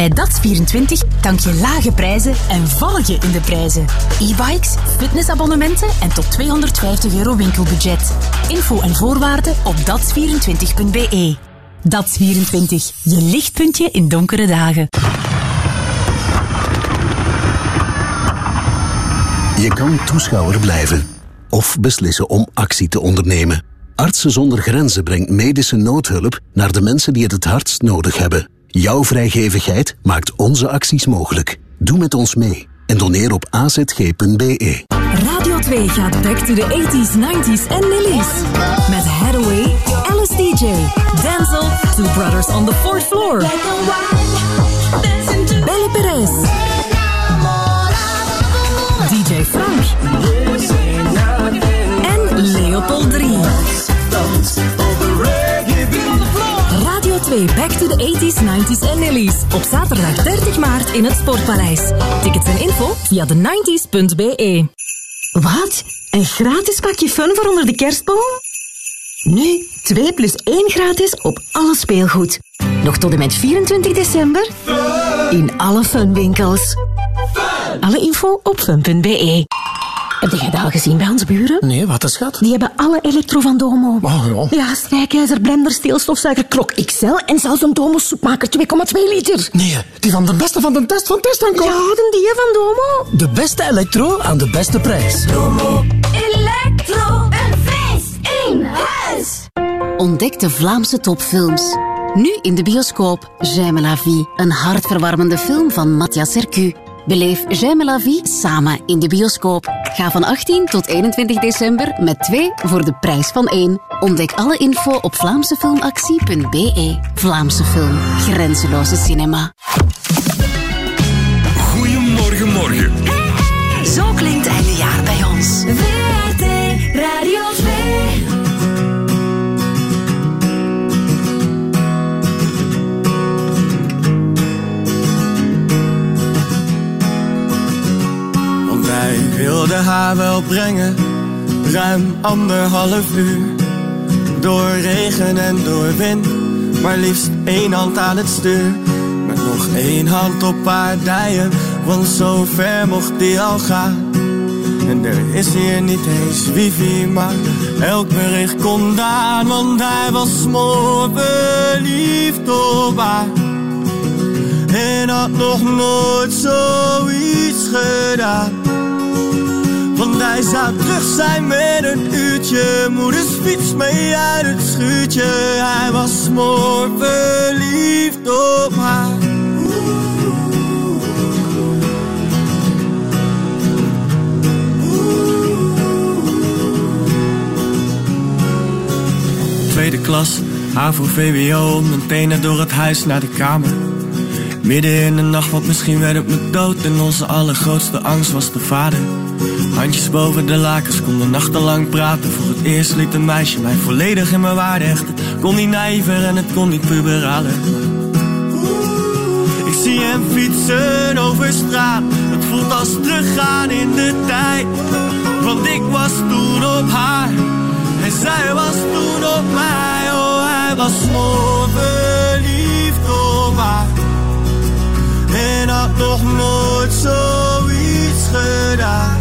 [SPEAKER 8] Bij DAX24 tank je lage prijzen en val je in de prijzen. E-bikes, fitnessabonnementen en tot 250 euro winkelbudget. Info en voorwaarden op DAX24.be. Dat 24. Je lichtpuntje in donkere dagen.
[SPEAKER 91] Je kan toeschouwer blijven of beslissen om actie te ondernemen. Artsen zonder grenzen brengt medische noodhulp naar de mensen die het het hardst nodig hebben. Jouw vrijgevigheid maakt onze acties mogelijk. Doe met ons mee en doneer op azg.be.
[SPEAKER 8] Radio 2 gaat back to the 80s, 90s en Lilies. Met Hathaway, Alice DJ, Denzel, Two Brothers on the Fourth Floor. Belle Perez. DJ Frank. En Leopold 3. Radio 2 Back to the 80s, 90s en Lilies. Op zaterdag 30 maart in het Sportpaleis. Tickets en info via de 90s.be.
[SPEAKER 92] Wat? Een gratis pakje fun voor onder de kerstboom? Nu 2 plus 1 gratis op alle speelgoed. Nog tot en met 24 december in alle funwinkels. Alle info op fun.be. Heb jij dat al gezien bij onze buren?
[SPEAKER 1] Nee, wat is schat?
[SPEAKER 92] Die hebben alle elektro van Domo.
[SPEAKER 1] Oh, ja.
[SPEAKER 92] Ja, strijkijzer, blender, steelstofzuiger, klok XL en zelfs een Domo soepmaker 2,2 liter.
[SPEAKER 1] Nee, die van de beste van de test van test
[SPEAKER 92] Ja, de die van Domo.
[SPEAKER 1] De beste elektro aan de beste prijs.
[SPEAKER 93] Electro, een feest in huis.
[SPEAKER 94] Ontdek de Vlaamse topfilms. Nu in de bioscoop J'aime la vie, een hartverwarmende film van Matthias Sercu. Beleef J'aime la vie samen in de bioscoop. Ga van 18 tot 21 december met twee voor de prijs van één. Ontdek alle info op vlaamsefilmactie.be. Vlaamse film, grenzeloze cinema.
[SPEAKER 95] Goedemorgen, morgen.
[SPEAKER 8] Zo klinkt einde jaar bij ons.
[SPEAKER 56] Want wij wilden haar wel brengen, ruim anderhalf uur. Door regen en door wind, maar liefst één hand aan het stuur. Met nog één hand op haar dijen, want zo ver mocht die al gaan. En er is hier niet eens wifi, maar elk bericht komt aan. Want hij was verliefd op haar. En had nog nooit zoiets gedaan. Hij zou terug zijn met een uurtje. Moeders fiets mee uit het schuurtje. Hij was smoor verliefd op haar. Tweede klas, HAVO, VWO, mijn tenen door het huis naar de kamer. Midden in de nacht, want misschien werd het me dood. En onze allergrootste angst was de vader. Handjes boven de lakens, konden nachtenlang praten. Voor het eerst liet een meisje mij volledig in mijn waarde hechten. Kon niet naïver en het kon niet puberaler. Ik zie hem fietsen over straat. Het voelt als teruggaan in de tijd. Want ik was toen op haar. En zij was toen op mij. Oh, hij was zo verliefd op haar. En had nog nooit zoiets gedaan.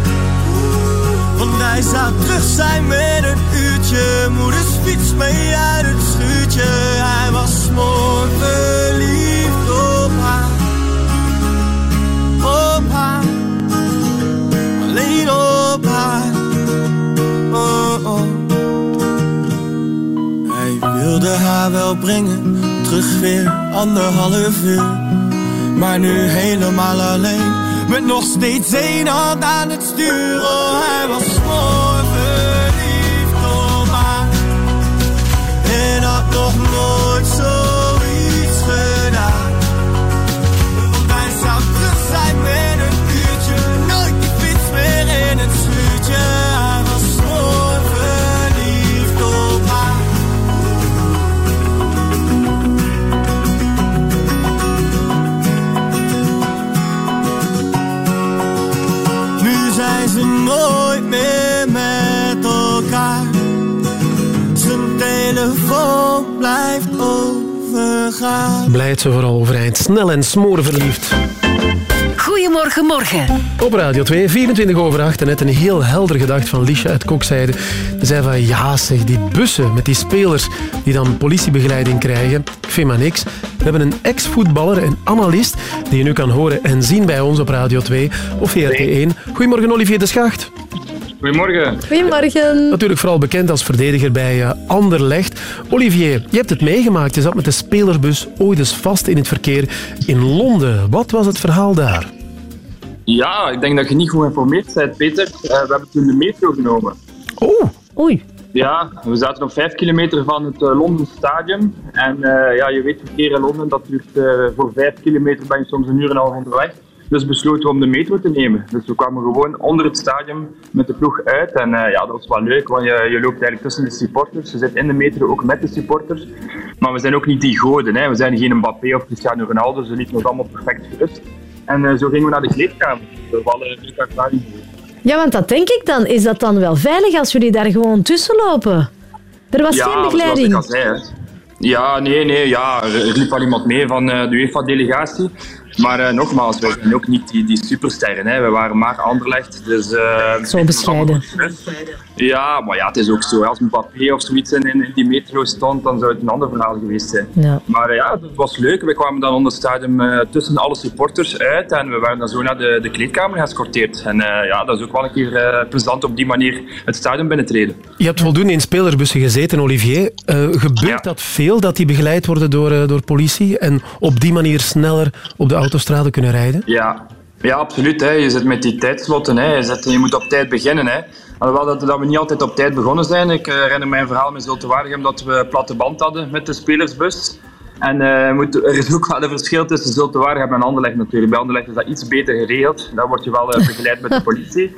[SPEAKER 56] Want hij zou terug zijn met een uurtje. Moeders fiets mee uit het schuurtje. Hij was mooi verliefd op haar. Op haar. Alleen op haar. Oh, oh. Hij wilde haar wel brengen. Terug weer anderhalf uur. Maar nu helemaal alleen. Met nog steeds één hand aan het stuur. Oh, hij was mooi verliefd op haar. En had nog nooit zoiets nooit meer met elkaar. Zijn telefoon blijft overgaan.
[SPEAKER 1] Blijft ze vooral overeind. Snel en smoorverliefd.
[SPEAKER 8] Goedemorgen morgen.
[SPEAKER 1] Op Radio 2, 24 over 8. En net een heel helder gedacht van Liesje uit Kokzijde. Ze zei van, ja zeg, die bussen met die spelers die dan politiebegeleiding krijgen. Ik vind maar niks. We hebben een ex-voetballer en analist die je nu kan horen en zien bij ons op Radio 2 of VRT1. Goedemorgen Olivier de Schacht.
[SPEAKER 96] Goedemorgen.
[SPEAKER 88] Goedemorgen.
[SPEAKER 1] Natuurlijk vooral bekend als verdediger bij eh, Anderlecht. Olivier, je hebt het meegemaakt. Je zat met de spelersbus ooit eens vast in het verkeer in Londen. Wat was het verhaal daar?
[SPEAKER 96] Ja, ik denk dat je niet goed geïnformeerd bent, Peter. Eh, we hebben toen de metro genomen.
[SPEAKER 1] Oh.
[SPEAKER 88] Oei.
[SPEAKER 96] Ja, we zaten op vijf kilometer van het uh, Londen Stadium. En eh, ja, je weet, verkeer in Londen, dat duurt eh, voor vijf kilometer ben je soms een uur en een half onderweg. Dus besloten we om de metro te nemen. Dus we kwamen gewoon onder het stadion met de ploeg uit. En eh, ja, dat was wel leuk, want je, je loopt eigenlijk tussen de supporters. Je zit in de metro ook met de supporters. Maar we zijn ook niet die goden. Hè. We zijn geen Mbappé of Cristiano Ronaldo. Ze lieten ons allemaal perfect gerust. En eh, zo gingen we naar de kleedkamer. We hadden leuke ervaring.
[SPEAKER 88] Ja, want dat denk ik dan. Is dat dan wel veilig als jullie daar gewoon tussen lopen? Er was
[SPEAKER 96] ja,
[SPEAKER 88] geen begeleiding.
[SPEAKER 96] al. Ja, nee, nee, ja, er, liep wel iemand mee van eh, de UEFA-delegatie. Maar eh, nogmaals, wij zijn ook niet die, die supersterren. Hè. We waren maar Anderlecht. Dus, eh,
[SPEAKER 88] Zo bescheiden.
[SPEAKER 96] Ja, maar ja, het is ook zo. Als Mbappé of zoiets in, in die metro stond, dan zou het een ander verhaal geweest zijn.
[SPEAKER 88] Ja.
[SPEAKER 96] Maar eh, ja, het was leuk. We kwamen dan onder het stadion eh, tussen alle supporters uit en we werden dan zo naar de, de kleedkamer geëscorteerd. En eh, ja, dat is ook wel een keer eh, plezant op die manier het stadion binnentreden.
[SPEAKER 1] Je hebt voldoende in spelersbussen gezeten, Olivier. Eh, gebeurt dat veel, dat die begeleid worden door, door politie en op die manier sneller op de autostraden kunnen rijden?
[SPEAKER 96] Ja, ja absoluut. Hè. Je zit met die tijdslotten. Hè. Je, zit, je moet op tijd beginnen. Hè. Alhoewel dat, dat we niet altijd op tijd begonnen zijn. Ik eh, herinner mij een verhaal met Zulte Waregem dat we platte band hadden met de spelersbus. En eh, moet, er is ook wel een verschil tussen Zulte Waregem en Anderlecht natuurlijk. Bij Anderlecht is dat iets beter geregeld. Daar word je wel eh, begeleid met de politie.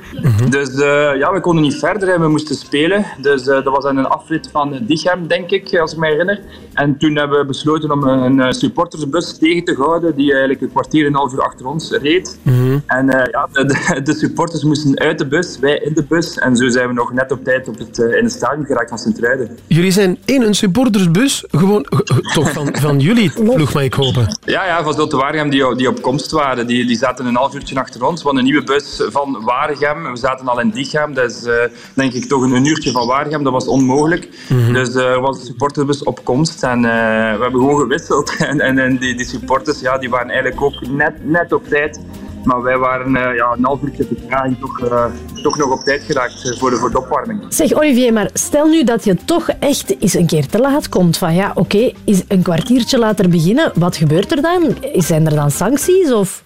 [SPEAKER 96] Dus eh, ja, we konden niet verder en we moesten spelen. Dus dat was in een afrit van Dichem, denk ik, als ik me herinner. En toen hebben we besloten om een supportersbus tegen te houden, die eigenlijk een kwartier en een half uur achter ons reed. En eh, ja, de, de, supporters moesten uit de bus, wij in de bus. En zo zijn we nog net op tijd op het, in het stadion geraakt van Sint-Truiden.
[SPEAKER 1] Jullie zijn in een supportersbus, gewoon g- toch van, van jullie ploeg, mag ik hopen.
[SPEAKER 96] Ja, ja, van Zulte Waregem die, die op komst waren. Die, die zaten een half uurtje achter ons. We hadden een nieuwe bus van Waregem. We zaten al in Diegem. Dat is eh, denk ik toch een, uurtje van Waregem. Dat was onmogelijk. Dus eh, er was een supporterbus op komst. En eh, we hebben gewoon gewisseld. En, en, en die, die supporters ja, die waren eigenlijk ook net, net op tijd. Maar wij waren eh, ja, een half uurtje vertraging toch, eh, toch nog op tijd geraakt eh, voor de, voor opwarming.
[SPEAKER 88] Zeg Olivier, maar stel nu dat je toch echt eens een keer te laat komt. Van ja, oké, is een kwartiertje later beginnen. Wat gebeurt er dan? Zijn er dan sancties? Of...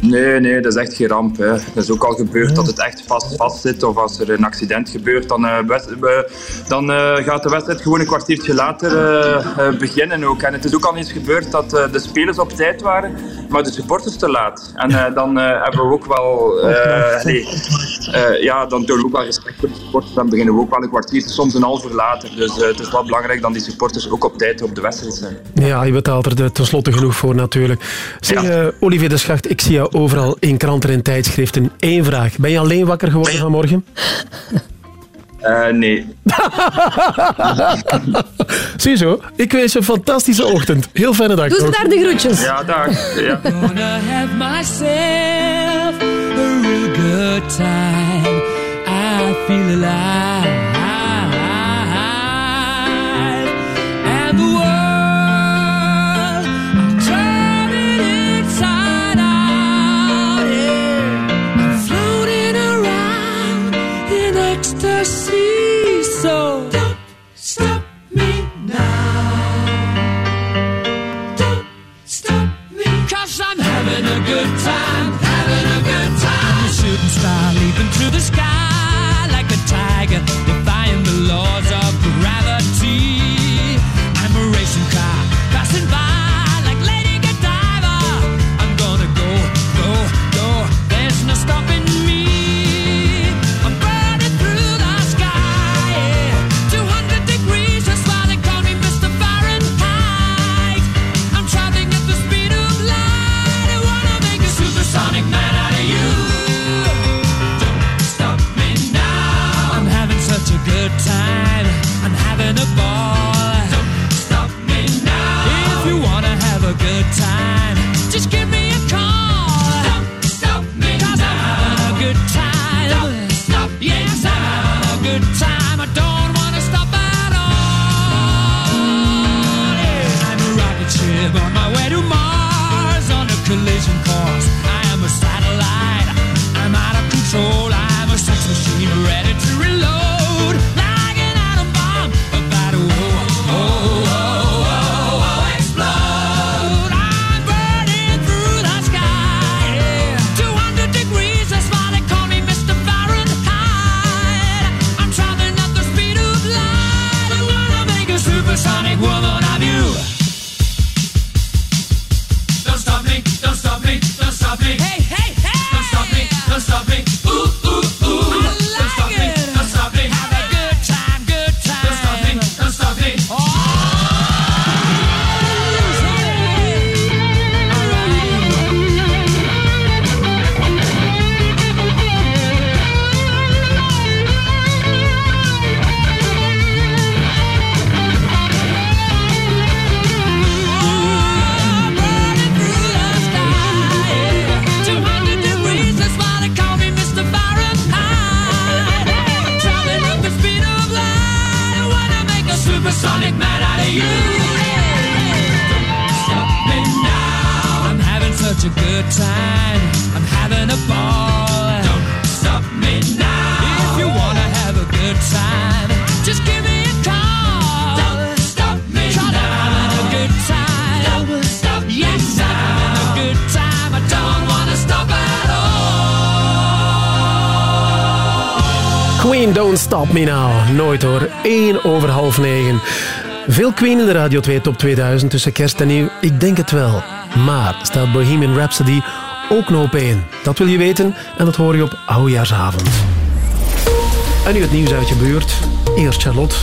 [SPEAKER 96] Nee, nee, dat is echt geen ramp. Hè. Het is ook al gebeurd dat het echt vast, vast zit of als er een accident gebeurt, dan, eh, dan eh, gaat de wedstrijd gewoon een kwartiertje later eh, beginnen ook. En het is ook al eens gebeurd dat de spelers op tijd waren, maar de supporters te laat. En dan hebben we ook wel, nee, ja, dan tonen we ook wel respect voor de supporters. Dan beginnen we ook wel een kwartier, soms een half uur later. Dus het is wel belangrijk dat die supporters ook op tijd op de wedstrijd zijn.
[SPEAKER 1] Ja, je betaalt er tenslotte genoeg voor natuurlijk. Zeg, eh, Olivier de Schacht, ik zie jou overal in kranten en tijdschriften. Eén vraag. Ben je alleen wakker geworden vanmorgen?
[SPEAKER 96] Eh, nee.
[SPEAKER 1] Ziezo, ik wens je een fantastische ochtend. Heel fijne dag.
[SPEAKER 88] Doe ze daar de groetjes.
[SPEAKER 96] Ja, dag. Ja.
[SPEAKER 26] Gonna have myself a real good time. I feel alive. Good time, having a good time. I'm shooting star leaping through the sky control. I'm a sex machine ready to reload. Like an atom bomb about to oh, oh, oh, oh, oh, explode. I'm burning through the sky. yeah. 200 degrees, that's why they call me Mr. Fahrenheit. I'm traveling at the speed of light. I wanna make a supersonic woman of you. Don't stop me, don't stop me, don't stop me. Hey, hey, hey! Don't stop me Don't stop me, me now.
[SPEAKER 1] Nooit hoor. 1 over half 9. Veel Queen in de Radio 2 Top 2000 tussen kerst en nieuw. Ik denk het wel. Maar staat Bohemian Rhapsody ook nog op 1? Dat wil je weten en dat hoor je op Oudejaarsavond. En nu het nieuws uit je buurt. Eerst Charlotte.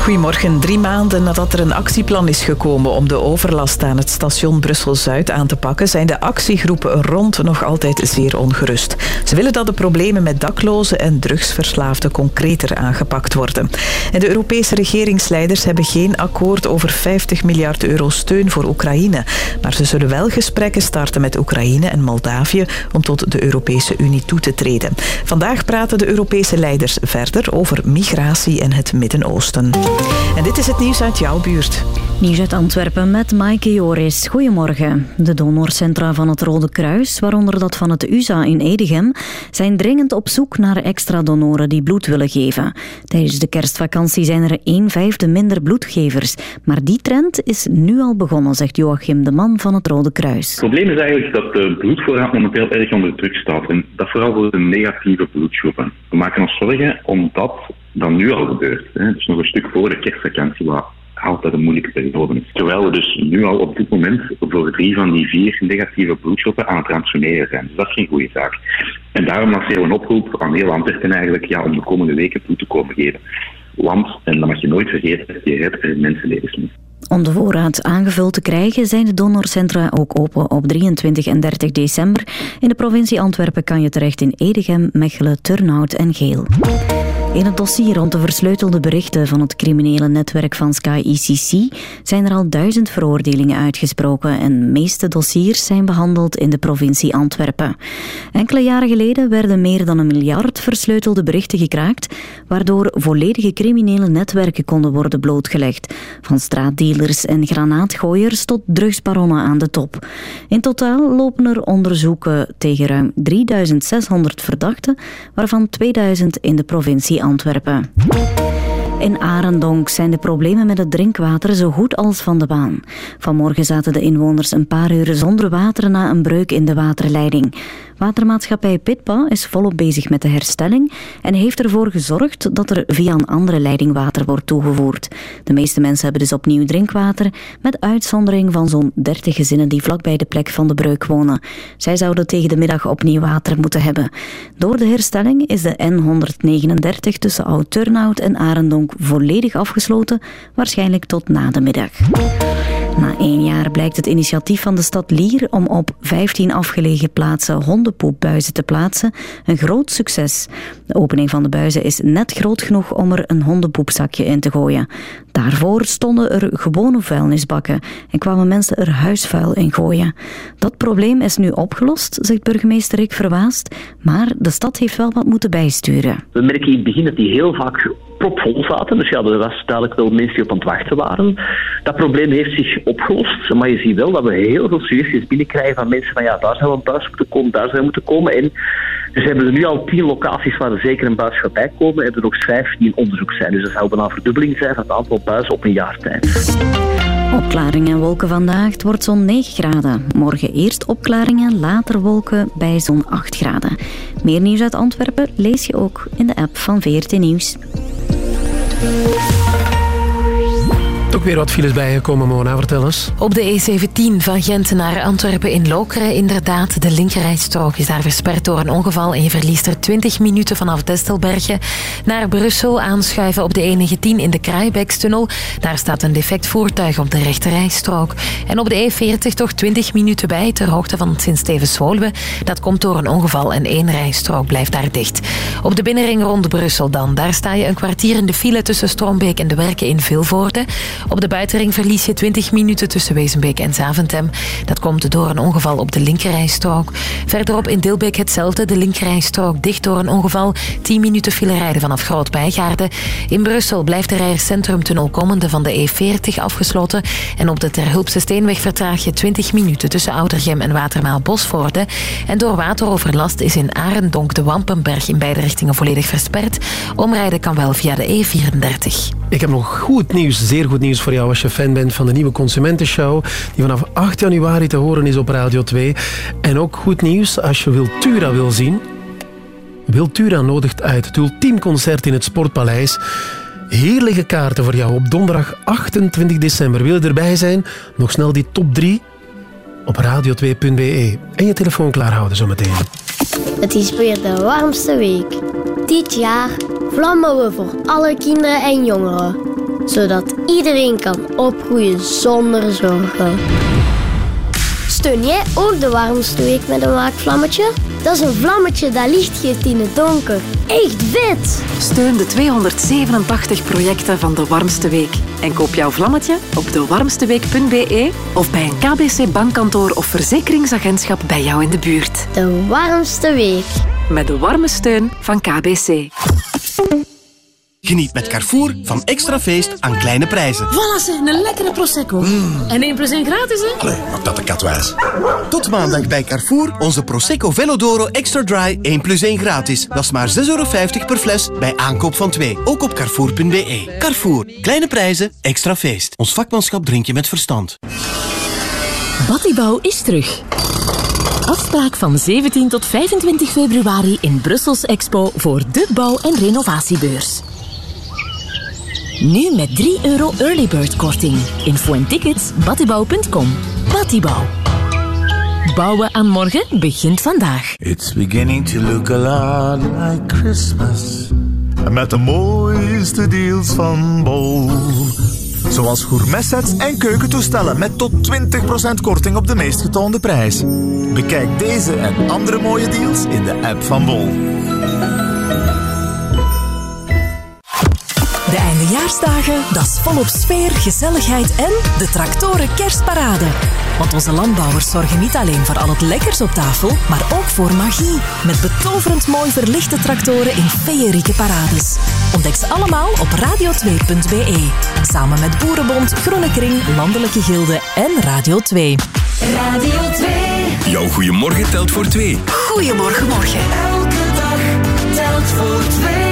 [SPEAKER 97] Goedemorgen. Drie maanden nadat er een actieplan is gekomen om de overlast aan het station Brussel-Zuid aan te pakken, zijn de actiegroepen rond nog altijd zeer ongerust. Ze willen dat de problemen met daklozen en drugsverslaafden concreter aangepakt worden. En de Europese regeringsleiders hebben geen akkoord over 50 miljard euro steun voor Oekraïne. Maar ze zullen wel gesprekken starten met Oekraïne en Moldavië om tot de Europese Unie toe te treden. Vandaag praten de Europese leiders verder over migratie en het Midden-Oosten. En dit is het nieuws uit jouw buurt.
[SPEAKER 16] Nieuws uit Antwerpen met Maaike Joris. Goedemorgen. De donorcentra van het Rode Kruis, waaronder dat van het USA in Edegem, zijn dringend op zoek naar extra donoren die bloed willen geven. Tijdens de kerstvakantie zijn er een vijfde minder bloedgevers. Maar die trend is nu al begonnen, zegt Joachim de Man van het Rode Kruis.
[SPEAKER 98] Het probleem is eigenlijk dat de bloedvoorraad momenteel erg onder druk staat. En dat vooral voor de negatieve bloedgroepen. We maken ons zorgen omdat dat nu al gebeurt. Hè. Dus nog een stuk voor de kerstvakantie, altijd een moeilijke periode. Terwijl we dus nu al op dit moment voor drie van die vier negatieve bloedgroepen aan het transformeren zijn. Dus dat is geen goede zaak. En daarom lanceren we een oproep aan heel Antwerpen eigenlijk ja, om de komende weken bloed te komen geven. Want, en dat mag je nooit vergeten, je redt er mensenlevens mee.
[SPEAKER 16] Om de voorraad aangevuld te krijgen zijn de donorcentra ook open op 23 en 30 december. In de provincie Antwerpen kan je terecht in Edegem, Mechelen, Turnhout en Geel. In het dossier rond de versleutelde berichten van het criminele netwerk van Sky ICC zijn er al duizend veroordelingen uitgesproken en meeste dossiers zijn behandeld in de provincie Antwerpen. Enkele jaren geleden werden meer dan een miljard versleutelde berichten gekraakt, waardoor volledige criminele netwerken konden worden blootgelegd. Van straatdealers en granaatgooiers tot drugsbaronnen aan de top. In totaal lopen er onderzoeken tegen ruim 3600 verdachten, waarvan 2000 in de provincie Antwerpen. In Arendonk zijn de problemen met het drinkwater zo goed als van de baan. Vanmorgen zaten de inwoners een paar uur zonder water na een breuk in de waterleiding. Watermaatschappij Pitpa is volop bezig met de herstelling en heeft ervoor gezorgd dat er via een andere leiding water wordt toegevoerd. De meeste mensen hebben dus opnieuw drinkwater, met uitzondering van zo'n 30 gezinnen die vlakbij de plek van de breuk wonen. Zij zouden tegen de middag opnieuw water moeten hebben. Door de herstelling is de N139 tussen Oud-Turnhout en Arendonk volledig afgesloten, waarschijnlijk tot na de middag. Na één jaar blijkt het initiatief van de stad Lier om op 15 afgelegen plaatsen hondenpoepbuizen te plaatsen een groot succes. De opening van de buizen is net groot genoeg om er een hondenpoepzakje in te gooien. Daarvoor stonden er gewone vuilnisbakken en kwamen mensen er huisvuil in gooien. Dat probleem is nu opgelost, zegt burgemeester Rick Verwaast, maar de stad heeft wel wat moeten bijsturen.
[SPEAKER 65] We merken in het begin dat die heel vaak propvol zaten. Dus ja, er was duidelijk wel mensen die op aan het wachten waren. Dat probleem heeft zich opgelost. Maar je ziet wel dat we heel veel suggesties binnenkrijgen van mensen van ja, daar zou een buis moeten komen, daar zou een moeten komen. En dus hebben er nu al tien locaties waar er zeker een buis gaat bijkomen en er nog vijf die in onderzoek zijn. Dus dat zou bijna een verdubbeling zijn van het aantal buizen op een jaar tijd.
[SPEAKER 16] Opklaringen en wolken vandaag, het wordt zo'n 9 graden. Morgen eerst opklaringen, later wolken bij zo'n 8 graden. Meer nieuws uit Antwerpen lees je ook in de app van VRT Nieuws.
[SPEAKER 1] Ook weer wat files bijgekomen, Mona, vertel eens.
[SPEAKER 19] Op de E17 van Gent naar Antwerpen in Lokeren, inderdaad, de linkerrijstrook is daar versperd door een ongeval en je verliest er 20 minuten vanaf Destelbergen. Naar Brussel aanschuiven op de E19 in de Kruijbekstunnel. Daar staat een defect voertuig op de rechterrijstrook. En op de E40 toch 20 minuten bij, ter hoogte van Sint-Stevens-Woluwe. Dat komt door een ongeval en één rijstrook blijft daar dicht. Op de binnenring rond Brussel dan, daar sta je een kwartier in de file tussen Strombeek en de Werken in Vilvoorde. Op de buitenring verlies je 20 minuten tussen Wezenbeek en Zaventem. Dat komt door een ongeval op de linkerrijstrook. Verderop in Dilbeek hetzelfde, de linkerrijstrook dicht door een ongeval. 10 minuten file rijden vanaf Groot-Bijgaarden. In Brussel blijft de Rijers-Centrumtunnel komende van de E40 afgesloten. En op de Terhulpse Steenweg vertraag je 20 minuten tussen Oudergem en Watermaal-Bosvoorde. En door wateroverlast is in Arendonk de Wampenberg in beide richtingen volledig versperd. Omrijden kan wel via de E34.
[SPEAKER 1] Ik heb nog goed nieuws, zeer goed nieuws voor jou als je fan bent van de nieuwe Consumentenshow, die vanaf 8 januari te horen is op Radio 2. En ook goed nieuws als je Wiltura wil zien. Wiltura nodigt uit het ultiemconcert in het Sportpaleis. Heerlijke kaarten voor jou op donderdag 28 december. Wil je erbij zijn? Nog snel die top 3 op radio2.be. En je telefoon klaarhouden zometeen.
[SPEAKER 14] Het is weer de warmste week. Dit jaar vlammen we voor alle kinderen en jongeren, zodat iedereen kan opgroeien zonder zorgen. Steun jij ook de warmste week met een waakvlammetje? Dat is een vlammetje dat licht geeft in het donker. Echt vet!
[SPEAKER 28] Steun de 287 projecten van De Warmste Week. En koop jouw vlammetje op dewarmsteweek.be of bij een KBC bankkantoor of verzekeringsagentschap bij jou in de buurt.
[SPEAKER 14] De warmste week.
[SPEAKER 28] Met de warme steun van KBC.
[SPEAKER 4] Geniet met Carrefour van extra feest aan kleine prijzen.
[SPEAKER 99] Voilà, zeg, een lekkere Prosecco. En 1 plus 1 gratis, hè?
[SPEAKER 4] Allee, maak dat de kat. Tot maandag bij Carrefour onze Prosecco Velodoro Extra Dry 1 plus 1 gratis. Dat is maar 6,50 euro per fles bij aankoop van 2. Ook op carrefour.be. Carrefour, kleine prijzen, extra feest. Ons vakmanschap drink je met verstand.
[SPEAKER 8] Battibouw is terug. Afspraak van 17 tot 25 februari in Brussels Expo voor de bouw- en renovatiebeurs. Nu met 3 euro early bird korting. Info en tickets battibouw.com. Battibouw. Bouwen aan morgen begint vandaag.
[SPEAKER 10] It's beginning to look a lot like Christmas. Met de mooiste deals van Bol. Zoals gourmetsets en keukentoestellen met tot 20% korting op de meest getoonde prijs. Bekijk deze en andere mooie deals in de app van Bol.
[SPEAKER 8] De eindejaarsdagen, dat is volop sfeer, gezelligheid en de tractoren kerstparade. Want onze landbouwers zorgen niet alleen voor al het lekkers op tafel, maar ook voor magie. Met betoverend mooi verlichte tractoren in feerieke parades. Ontdek ze allemaal op radio2.be. Samen met Boerenbond, Groene Kring, Landelijke Gilde en Radio 2.
[SPEAKER 100] Radio 2.
[SPEAKER 101] Jouw goeiemorgen telt voor twee.
[SPEAKER 100] Goedemorgen, morgen. Elke dag telt voor twee.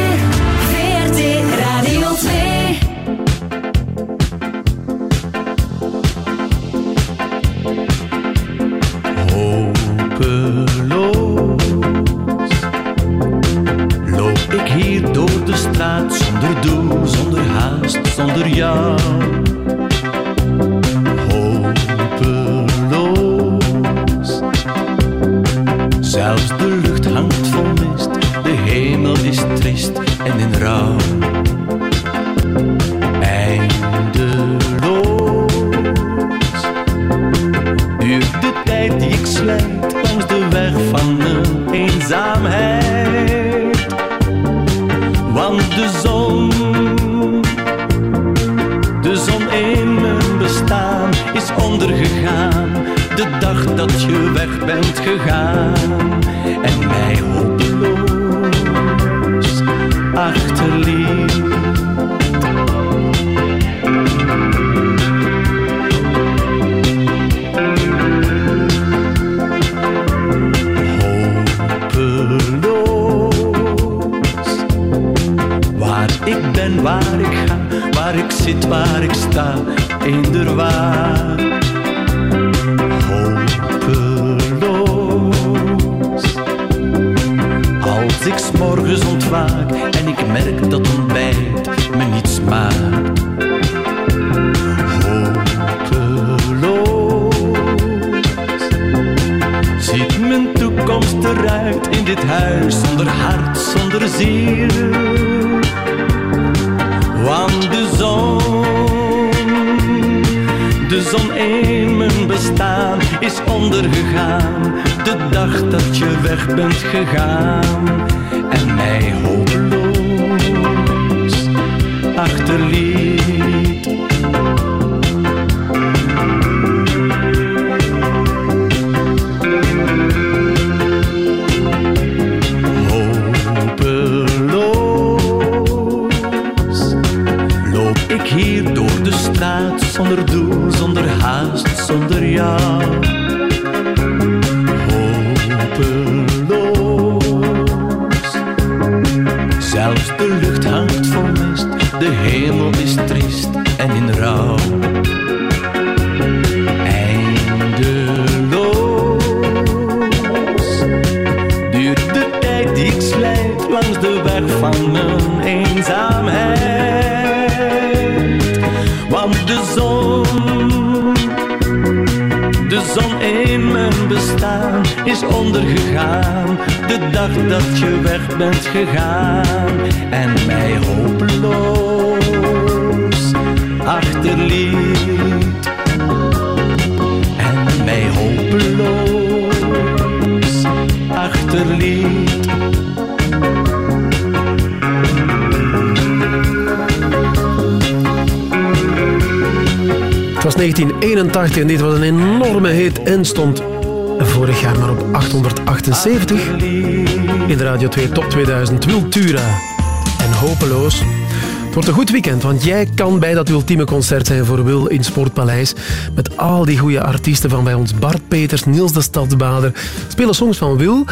[SPEAKER 66] Hopeloos loop ik hier door de straat zonder doel, zonder haast, zonder jou. Hopeloos, zelfs de lucht hangt vol mist, de hemel is trist en in rouw. slijt langs de weg van de eenzaamheid. Want de zon, de zon in mijn bestaan is ondergegaan. De dag dat je weg bent gegaan waar ik ga, waar ik zit, waar ik sta, eender waar. Hopeloos. Als ik 's morgens ontwaak en ik merk dat ontbijt me niets maakt. Hopeloos. Ziet mijn toekomst eruit in dit huis zonder hart, zonder ziel. Want de zon, de zon in mijn bestaan is ondergegaan. De dag dat je weg bent gegaan en mij hopeloos achterliet. Is ondergegaan. De dag dat je weg bent gegaan en mij hopeloos achterliet. En mij hopeloos achterliet.
[SPEAKER 1] Het was 1981 en dit was een enorme hit en stond vorig jaar maar op 878 in de Radio 2 Top 2000 Wiltura en Hopeloos. Het wordt een goed weekend, want jij kan bij dat ultieme concert zijn voor Wil in Sportpaleis. Met al die goede artiesten van bij ons. Bart Peters, Niels de Stadsbader. Spelen songs van Wil.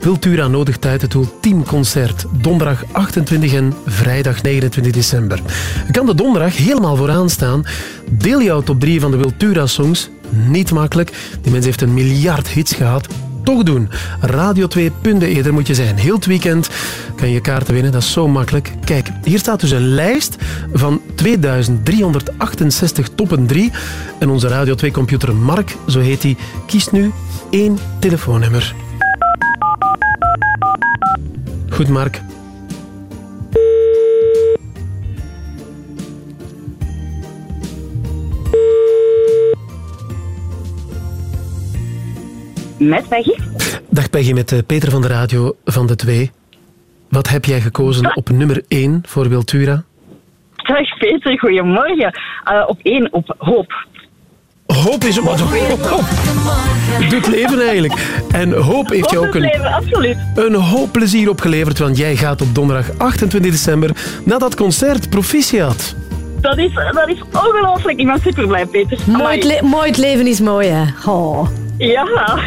[SPEAKER 1] Wiltura nodigt uit het ultiemconcert. Donderdag 28 en vrijdag 29 december. Je kan de donderdag helemaal vooraan staan. Deel jouw top 3 van de Wiltura-songs. Niet makkelijk. Die mens heeft een miljard hits gehad toch doen. Radio2.de, daar moet je zijn. Heel het weekend kan je kaarten winnen, dat is zo makkelijk. Kijk, hier staat dus een lijst van 2368 toppen 3. En onze Radio 2-computer Mark, zo heet hij, kiest nu één telefoonnummer. Goed, Mark.
[SPEAKER 102] Met Peggy?
[SPEAKER 1] Dag Peggy, met eh, Peter van de Radio van de 2. Wat heb jij gekozen op nummer 1 voor Wiltura?
[SPEAKER 102] Dag Peter, goedemorgen. Eh, op één, op hoop.
[SPEAKER 1] Hoop is wat hoop. Doet leven eigenlijk. En hoop heeft je ook een,
[SPEAKER 102] Leven,
[SPEAKER 1] een hoop plezier opgeleverd, want jij gaat op donderdag 28 december naar dat concert Proficiat.
[SPEAKER 102] Dat is, dat is ongelooflijk. Ik ben super blij, Peter.
[SPEAKER 88] Mooi, het le- mooi het leven is mooi, hè. Oh.
[SPEAKER 102] Ja.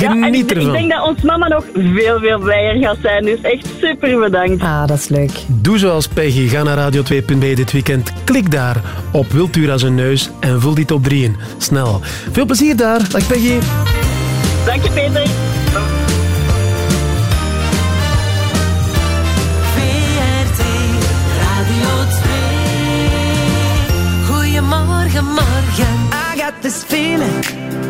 [SPEAKER 1] Geniet
[SPEAKER 102] ik, ik
[SPEAKER 1] ervan.
[SPEAKER 102] denk dat ons mama nog veel, veel blijer gaat zijn. Dus echt super bedankt.
[SPEAKER 88] Ah, dat is leuk.
[SPEAKER 1] Doe zoals Peggy. Ga naar radio2.be dit weekend. Klik daar op Wiltura zijn neus en vul die top 3 in. Snel. Veel plezier daar. Dag Peggy.
[SPEAKER 102] Dank je, Peter.
[SPEAKER 103] VRT Radio 2. Goedemorgen, morgen.
[SPEAKER 104] I got this feeling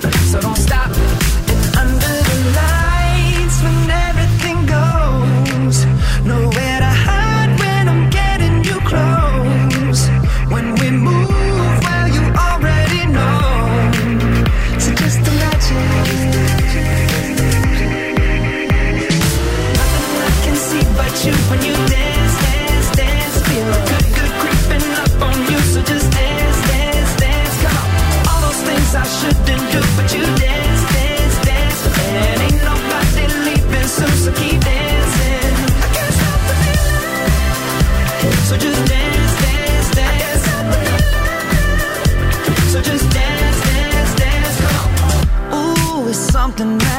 [SPEAKER 104] So don't stop.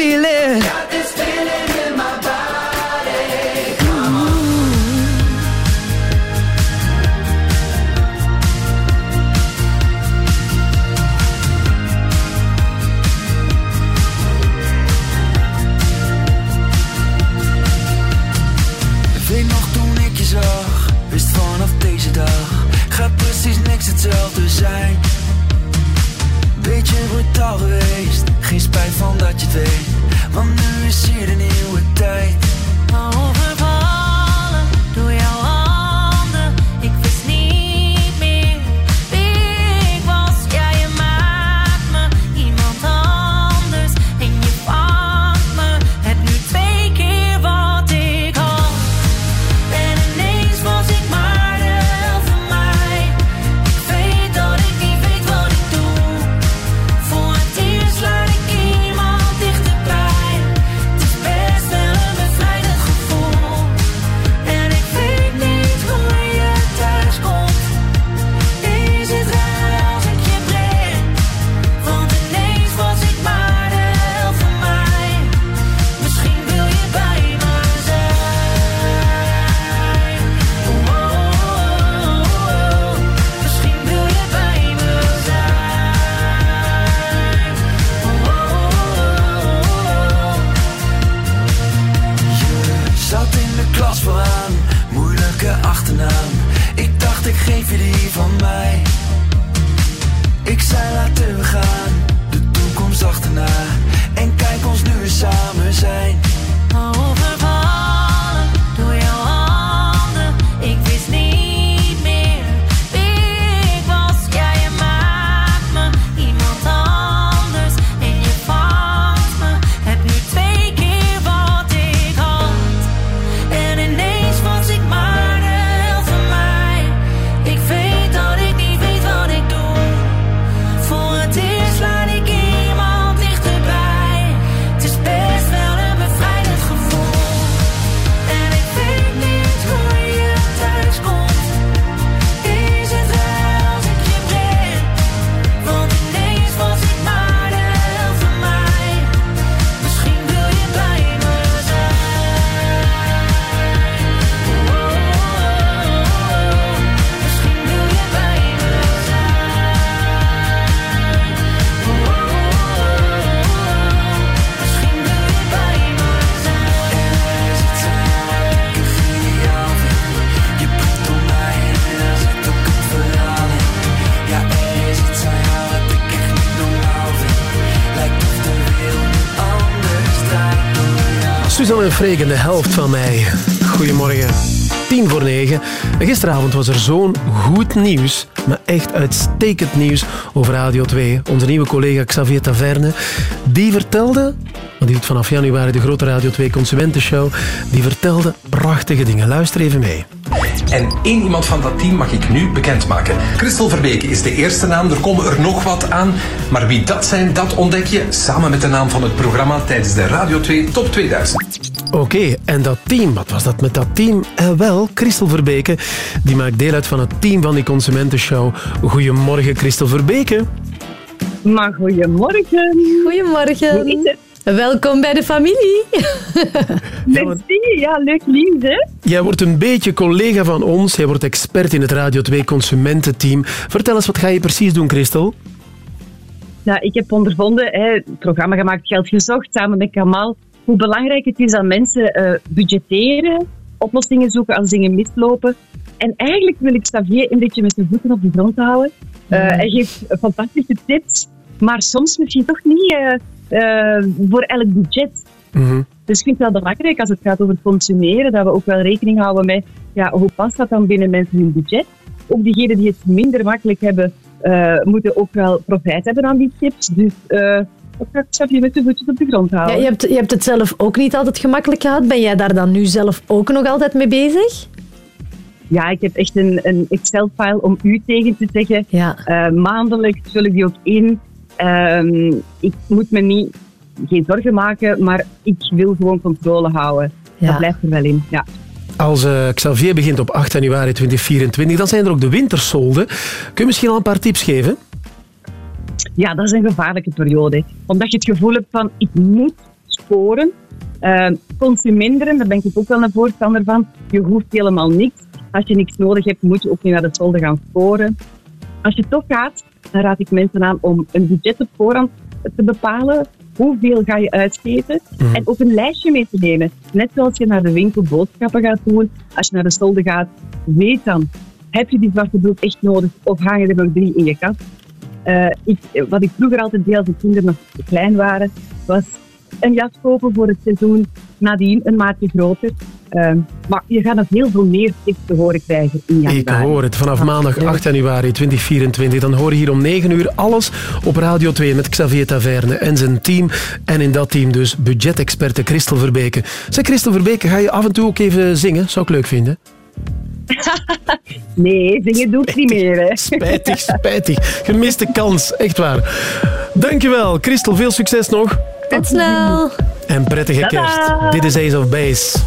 [SPEAKER 104] Feel it.
[SPEAKER 1] Suzanne en Freek en de helft van mij. Goedemorgen. Tien voor negen. En Gisteravond was er zo'n goed nieuws, maar echt uitstekend nieuws over Radio 2. Onze nieuwe collega Xavier Taverne, die vertelde, want die doet vanaf januari de grote Radio 2 Consumentenshow, die vertelde prachtige dingen. Luister even mee.
[SPEAKER 105] En één iemand van dat team mag ik nu bekendmaken. Christel Verbeke is de eerste naam, er komen er nog wat aan. Maar wie dat zijn, dat ontdek je samen met de naam van het programma tijdens de Radio 2 Top 2000.
[SPEAKER 1] Oké, en dat team, wat was dat met dat team? Eh, wel, Christel Verbeke, die maakt deel uit van het team van die Consumentenshow. Goedemorgen, Christel Verbeke.
[SPEAKER 102] Maar goedemorgen.
[SPEAKER 88] Goedemorgen.
[SPEAKER 102] Hoe is het?
[SPEAKER 88] Welkom bij de familie.
[SPEAKER 102] Merci, ja, leuk nieuws, hè?
[SPEAKER 1] Jij wordt een beetje collega van ons. Jij wordt expert in het Radio 2 Consumententeam. Vertel eens, wat ga je precies doen, Christel?
[SPEAKER 102] Nou, ik heb ondervonden, hè, het programma gemaakt Geld Gezocht, samen met Kamal, hoe belangrijk het is dat mensen eh, budgetteren, oplossingen zoeken als dingen mislopen. En eigenlijk wil ik Xavier een beetje met zijn voeten op de grond houden. Eh, Hij geeft fantastische tips, maar soms misschien toch niet eh, voor elk budget. Dus ik vind het wel belangrijk als het gaat over consumeren, dat we ook wel rekening houden met ja, hoe past dat dan binnen mensen hun budget. Ook diegenen die het minder makkelijk hebben, moeten ook wel profijt hebben aan die tips. Dus dat ik Xavier met de voetjes op de grond
[SPEAKER 88] Ja,
[SPEAKER 102] houden.
[SPEAKER 88] je, hebt, je hebt het zelf ook niet altijd gemakkelijk gehad. Ben jij daar dan nu zelf ook nog altijd mee bezig?
[SPEAKER 102] Ja, ik heb echt een, een Excel-file om u tegen te zeggen. Eh, maandelijks vul ik die ook in. Ehm, ik moet me niet, geen zorgen maken, maar ik wil gewoon controle houden. Dat blijft er wel in, ja.
[SPEAKER 1] Als eh, Xavier begint op 8 januari 2024, dan zijn er ook de wintersolden. Kun je misschien al een paar tips geven?
[SPEAKER 102] Ja, dat is een gevaarlijke periode. Omdat je het gevoel hebt van, ik moet scoren. Uh, consuminderen, daar ben ik ook wel een voorstander van. Je hoeft helemaal niks. Als je niks nodig hebt, moet je ook niet naar de solden gaan scoren. Als je toch gaat, dan raad ik mensen aan om een budget op voorhand te bepalen. Hoeveel ga je uitgeven? En ook een lijstje mee te nemen. Net zoals je naar de winkel boodschappen gaat doen. Als je naar de solden gaat, weet dan, heb je die zwarte broek echt nodig of hangen er nog drie in je kast? Eh, ik, wat ik vroeger altijd deed als de kinderen nog klein waren, was een jas kopen voor het seizoen, nadien een maatje groter. Eh, maar je gaat nog heel veel meer tips te horen krijgen in januari.
[SPEAKER 1] Ik hoor het. Vanaf maandag 8 januari 2024. Dan hoor je hier om 9 uur alles op Radio 2 met Xavier Taverne en zijn team. En in dat team dus budgetexperte Christel Verbeke. Zeg Christel Verbeke, ga je af en toe ook even zingen? Zou ik leuk vinden.
[SPEAKER 102] Nee, zingen doe ik niet meer. Hè.
[SPEAKER 1] Spijtig, spijtig. Gemiste kans, echt waar. Dankjewel, Christel. Veel succes nog.
[SPEAKER 88] Tot snel.
[SPEAKER 1] En prettige
[SPEAKER 88] Tada.
[SPEAKER 1] kerst. Dit is Ace of Base.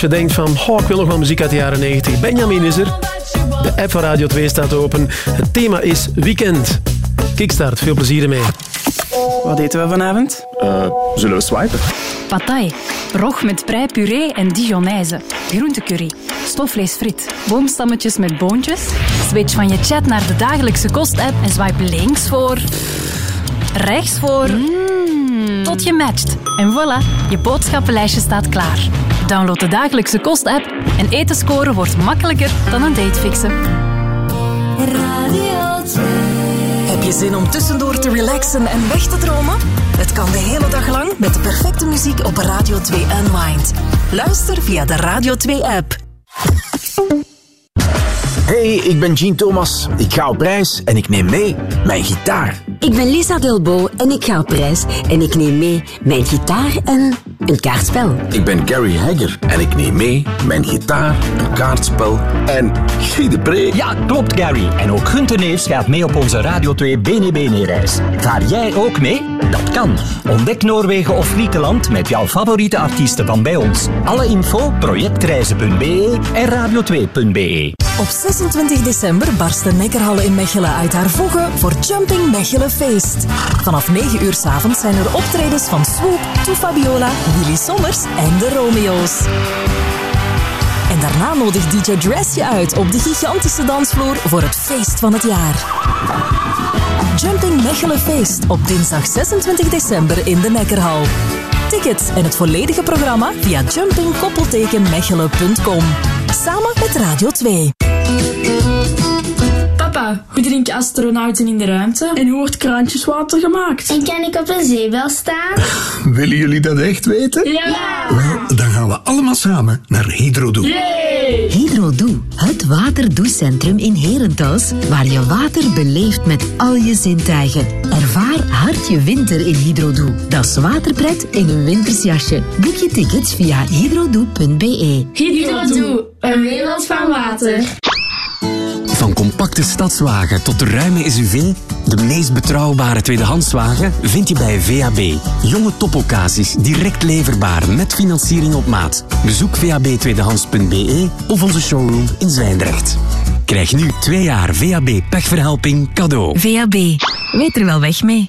[SPEAKER 1] Als je denkt van, oh, ik wil nog wel muziek uit de jaren 90. Benjamin is er. De app van Radio 2 staat open. Het thema is weekend. Kickstart, veel plezier ermee.
[SPEAKER 106] Wat eten we vanavond?
[SPEAKER 107] zullen we swipen?
[SPEAKER 28] Patai, rog met prei puree en dijonaise, groentecurry, stofvlees frit, boomstammetjes met boontjes. Switch van je chat naar de dagelijkse kost-app en swipe links voor... Rechts voor... Tot je matcht. En voilà, je boodschappenlijstje staat klaar. Download de dagelijkse kost-app en eten scoren wordt makkelijker dan een date fixen.
[SPEAKER 9] Heb je zin om tussendoor te relaxen en weg te dromen? Het kan de hele dag lang met de perfecte muziek op Radio 2 Unwind. Luister via de Radio 2-app.
[SPEAKER 108] Hey, ik ben Gene Thomas. Ik ga op reis en ik neem mee mijn gitaar.
[SPEAKER 109] Ik ben Lisa Delbo en ik ga op reis en ik neem mee mijn gitaar en een kaartspel.
[SPEAKER 108] Ik ben Gary Hagger en ik neem mee mijn gitaar, een kaartspel en Guy de Pre.
[SPEAKER 110] Ja, klopt Gary. En ook Gunther Neefs gaat mee op onze Radio 2 BNB-reis. Vaar jij ook mee? Dat kan. Ontdek Noorwegen of Griekenland met jouw favoriete artiesten van bij ons. Alle info projectreizen.be en radio2.be.
[SPEAKER 9] Op 26 december barst de Nekkerhalle in Mechelen uit haar voegen voor Jumping Mechelen Feest. Vanaf 9 uur 's avonds zijn er optredens van Swoop, To Fabiola, Willy Sommers en de Romeo's. En daarna nodigt DJ Dress je uit op de gigantische dansvloer voor het feest van het jaar. Jumping Mechelen Feest op dinsdag 26 december in de Nekkerhal. Tickets en het volledige programma via jumpingkoppeltekenmechelen.com. Samen met Radio 2.
[SPEAKER 111] Drinken astronauten in de ruimte? En hoe wordt kraantjeswater gemaakt?
[SPEAKER 112] En kan ik op een zeebel staan?
[SPEAKER 10] Willen jullie dat echt weten?
[SPEAKER 111] Ja!
[SPEAKER 10] Wel, dan gaan we allemaal samen naar Hydrodoe.
[SPEAKER 8] Hydrodoe, het waterdouchecentrum in Herentals, waar je water beleeft met al je zintuigen. Ervaar hard je winter in Hydrodoe. Dat is waterpret in een wintersjasje. Boek je tickets via hydrodoe.be.
[SPEAKER 111] Hydrodoe, een wereld van water.
[SPEAKER 113] Van compacte stadswagen tot de ruime SUV, de meest betrouwbare tweedehandswagen vind je bij VAB. Jonge topoccasies, direct leverbaar met financiering op maat. Bezoek vabtweedehands.be of onze showroom in Zwijndrecht. Krijg nu twee jaar VAB pechverhelping cadeau.
[SPEAKER 8] VAB, weet er wel weg mee.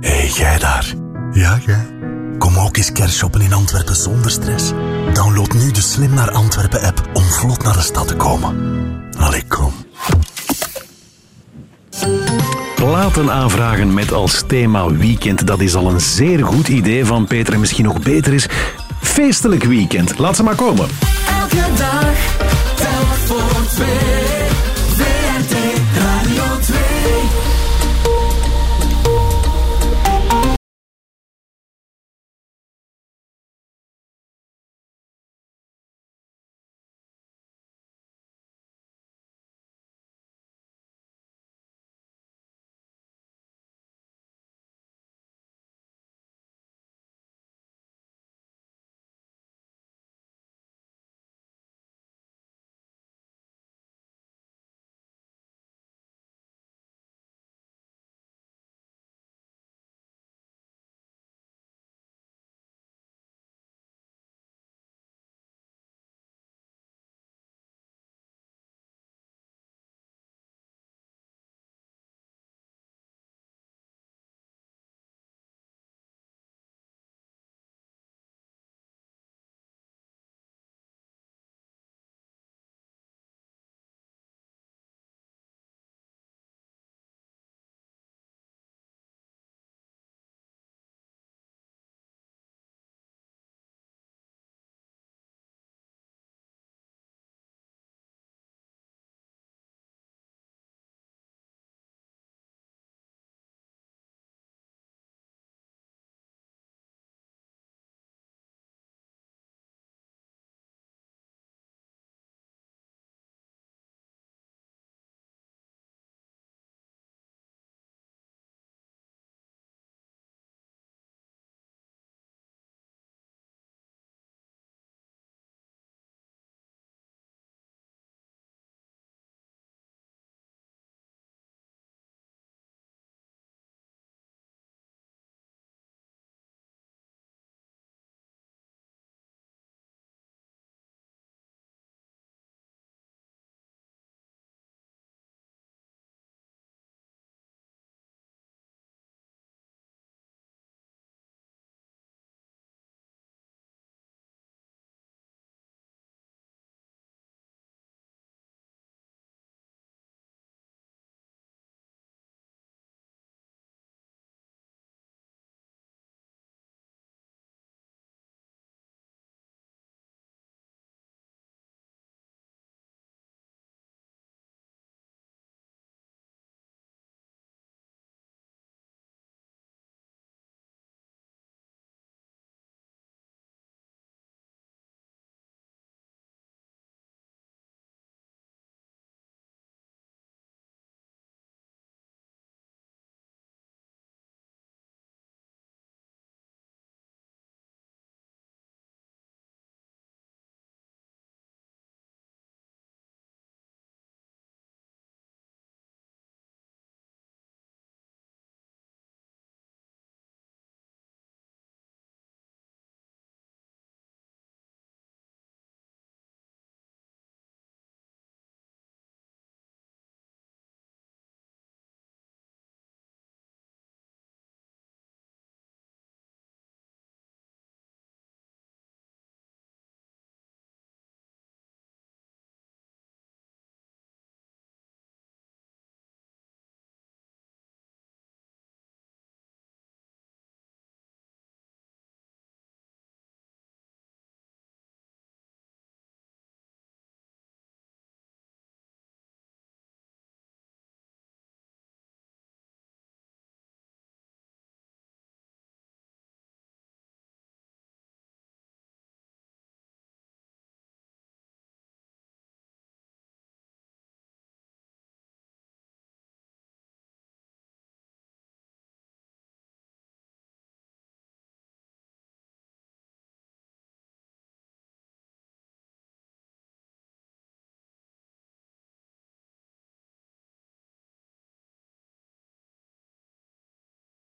[SPEAKER 10] Hé, hey, jij daar. Ja, jij. Kom ook eens kerstshoppen in Antwerpen zonder stress. Download nu de Slim naar Antwerpen app om vlot naar de stad te komen. Allee, kom.
[SPEAKER 114] Platen aanvragen met als thema weekend. Dat is al een zeer goed idee van Peter. En misschien nog beter is feestelijk weekend. Laat ze maar komen.
[SPEAKER 115] Elke dag, telk voor twee.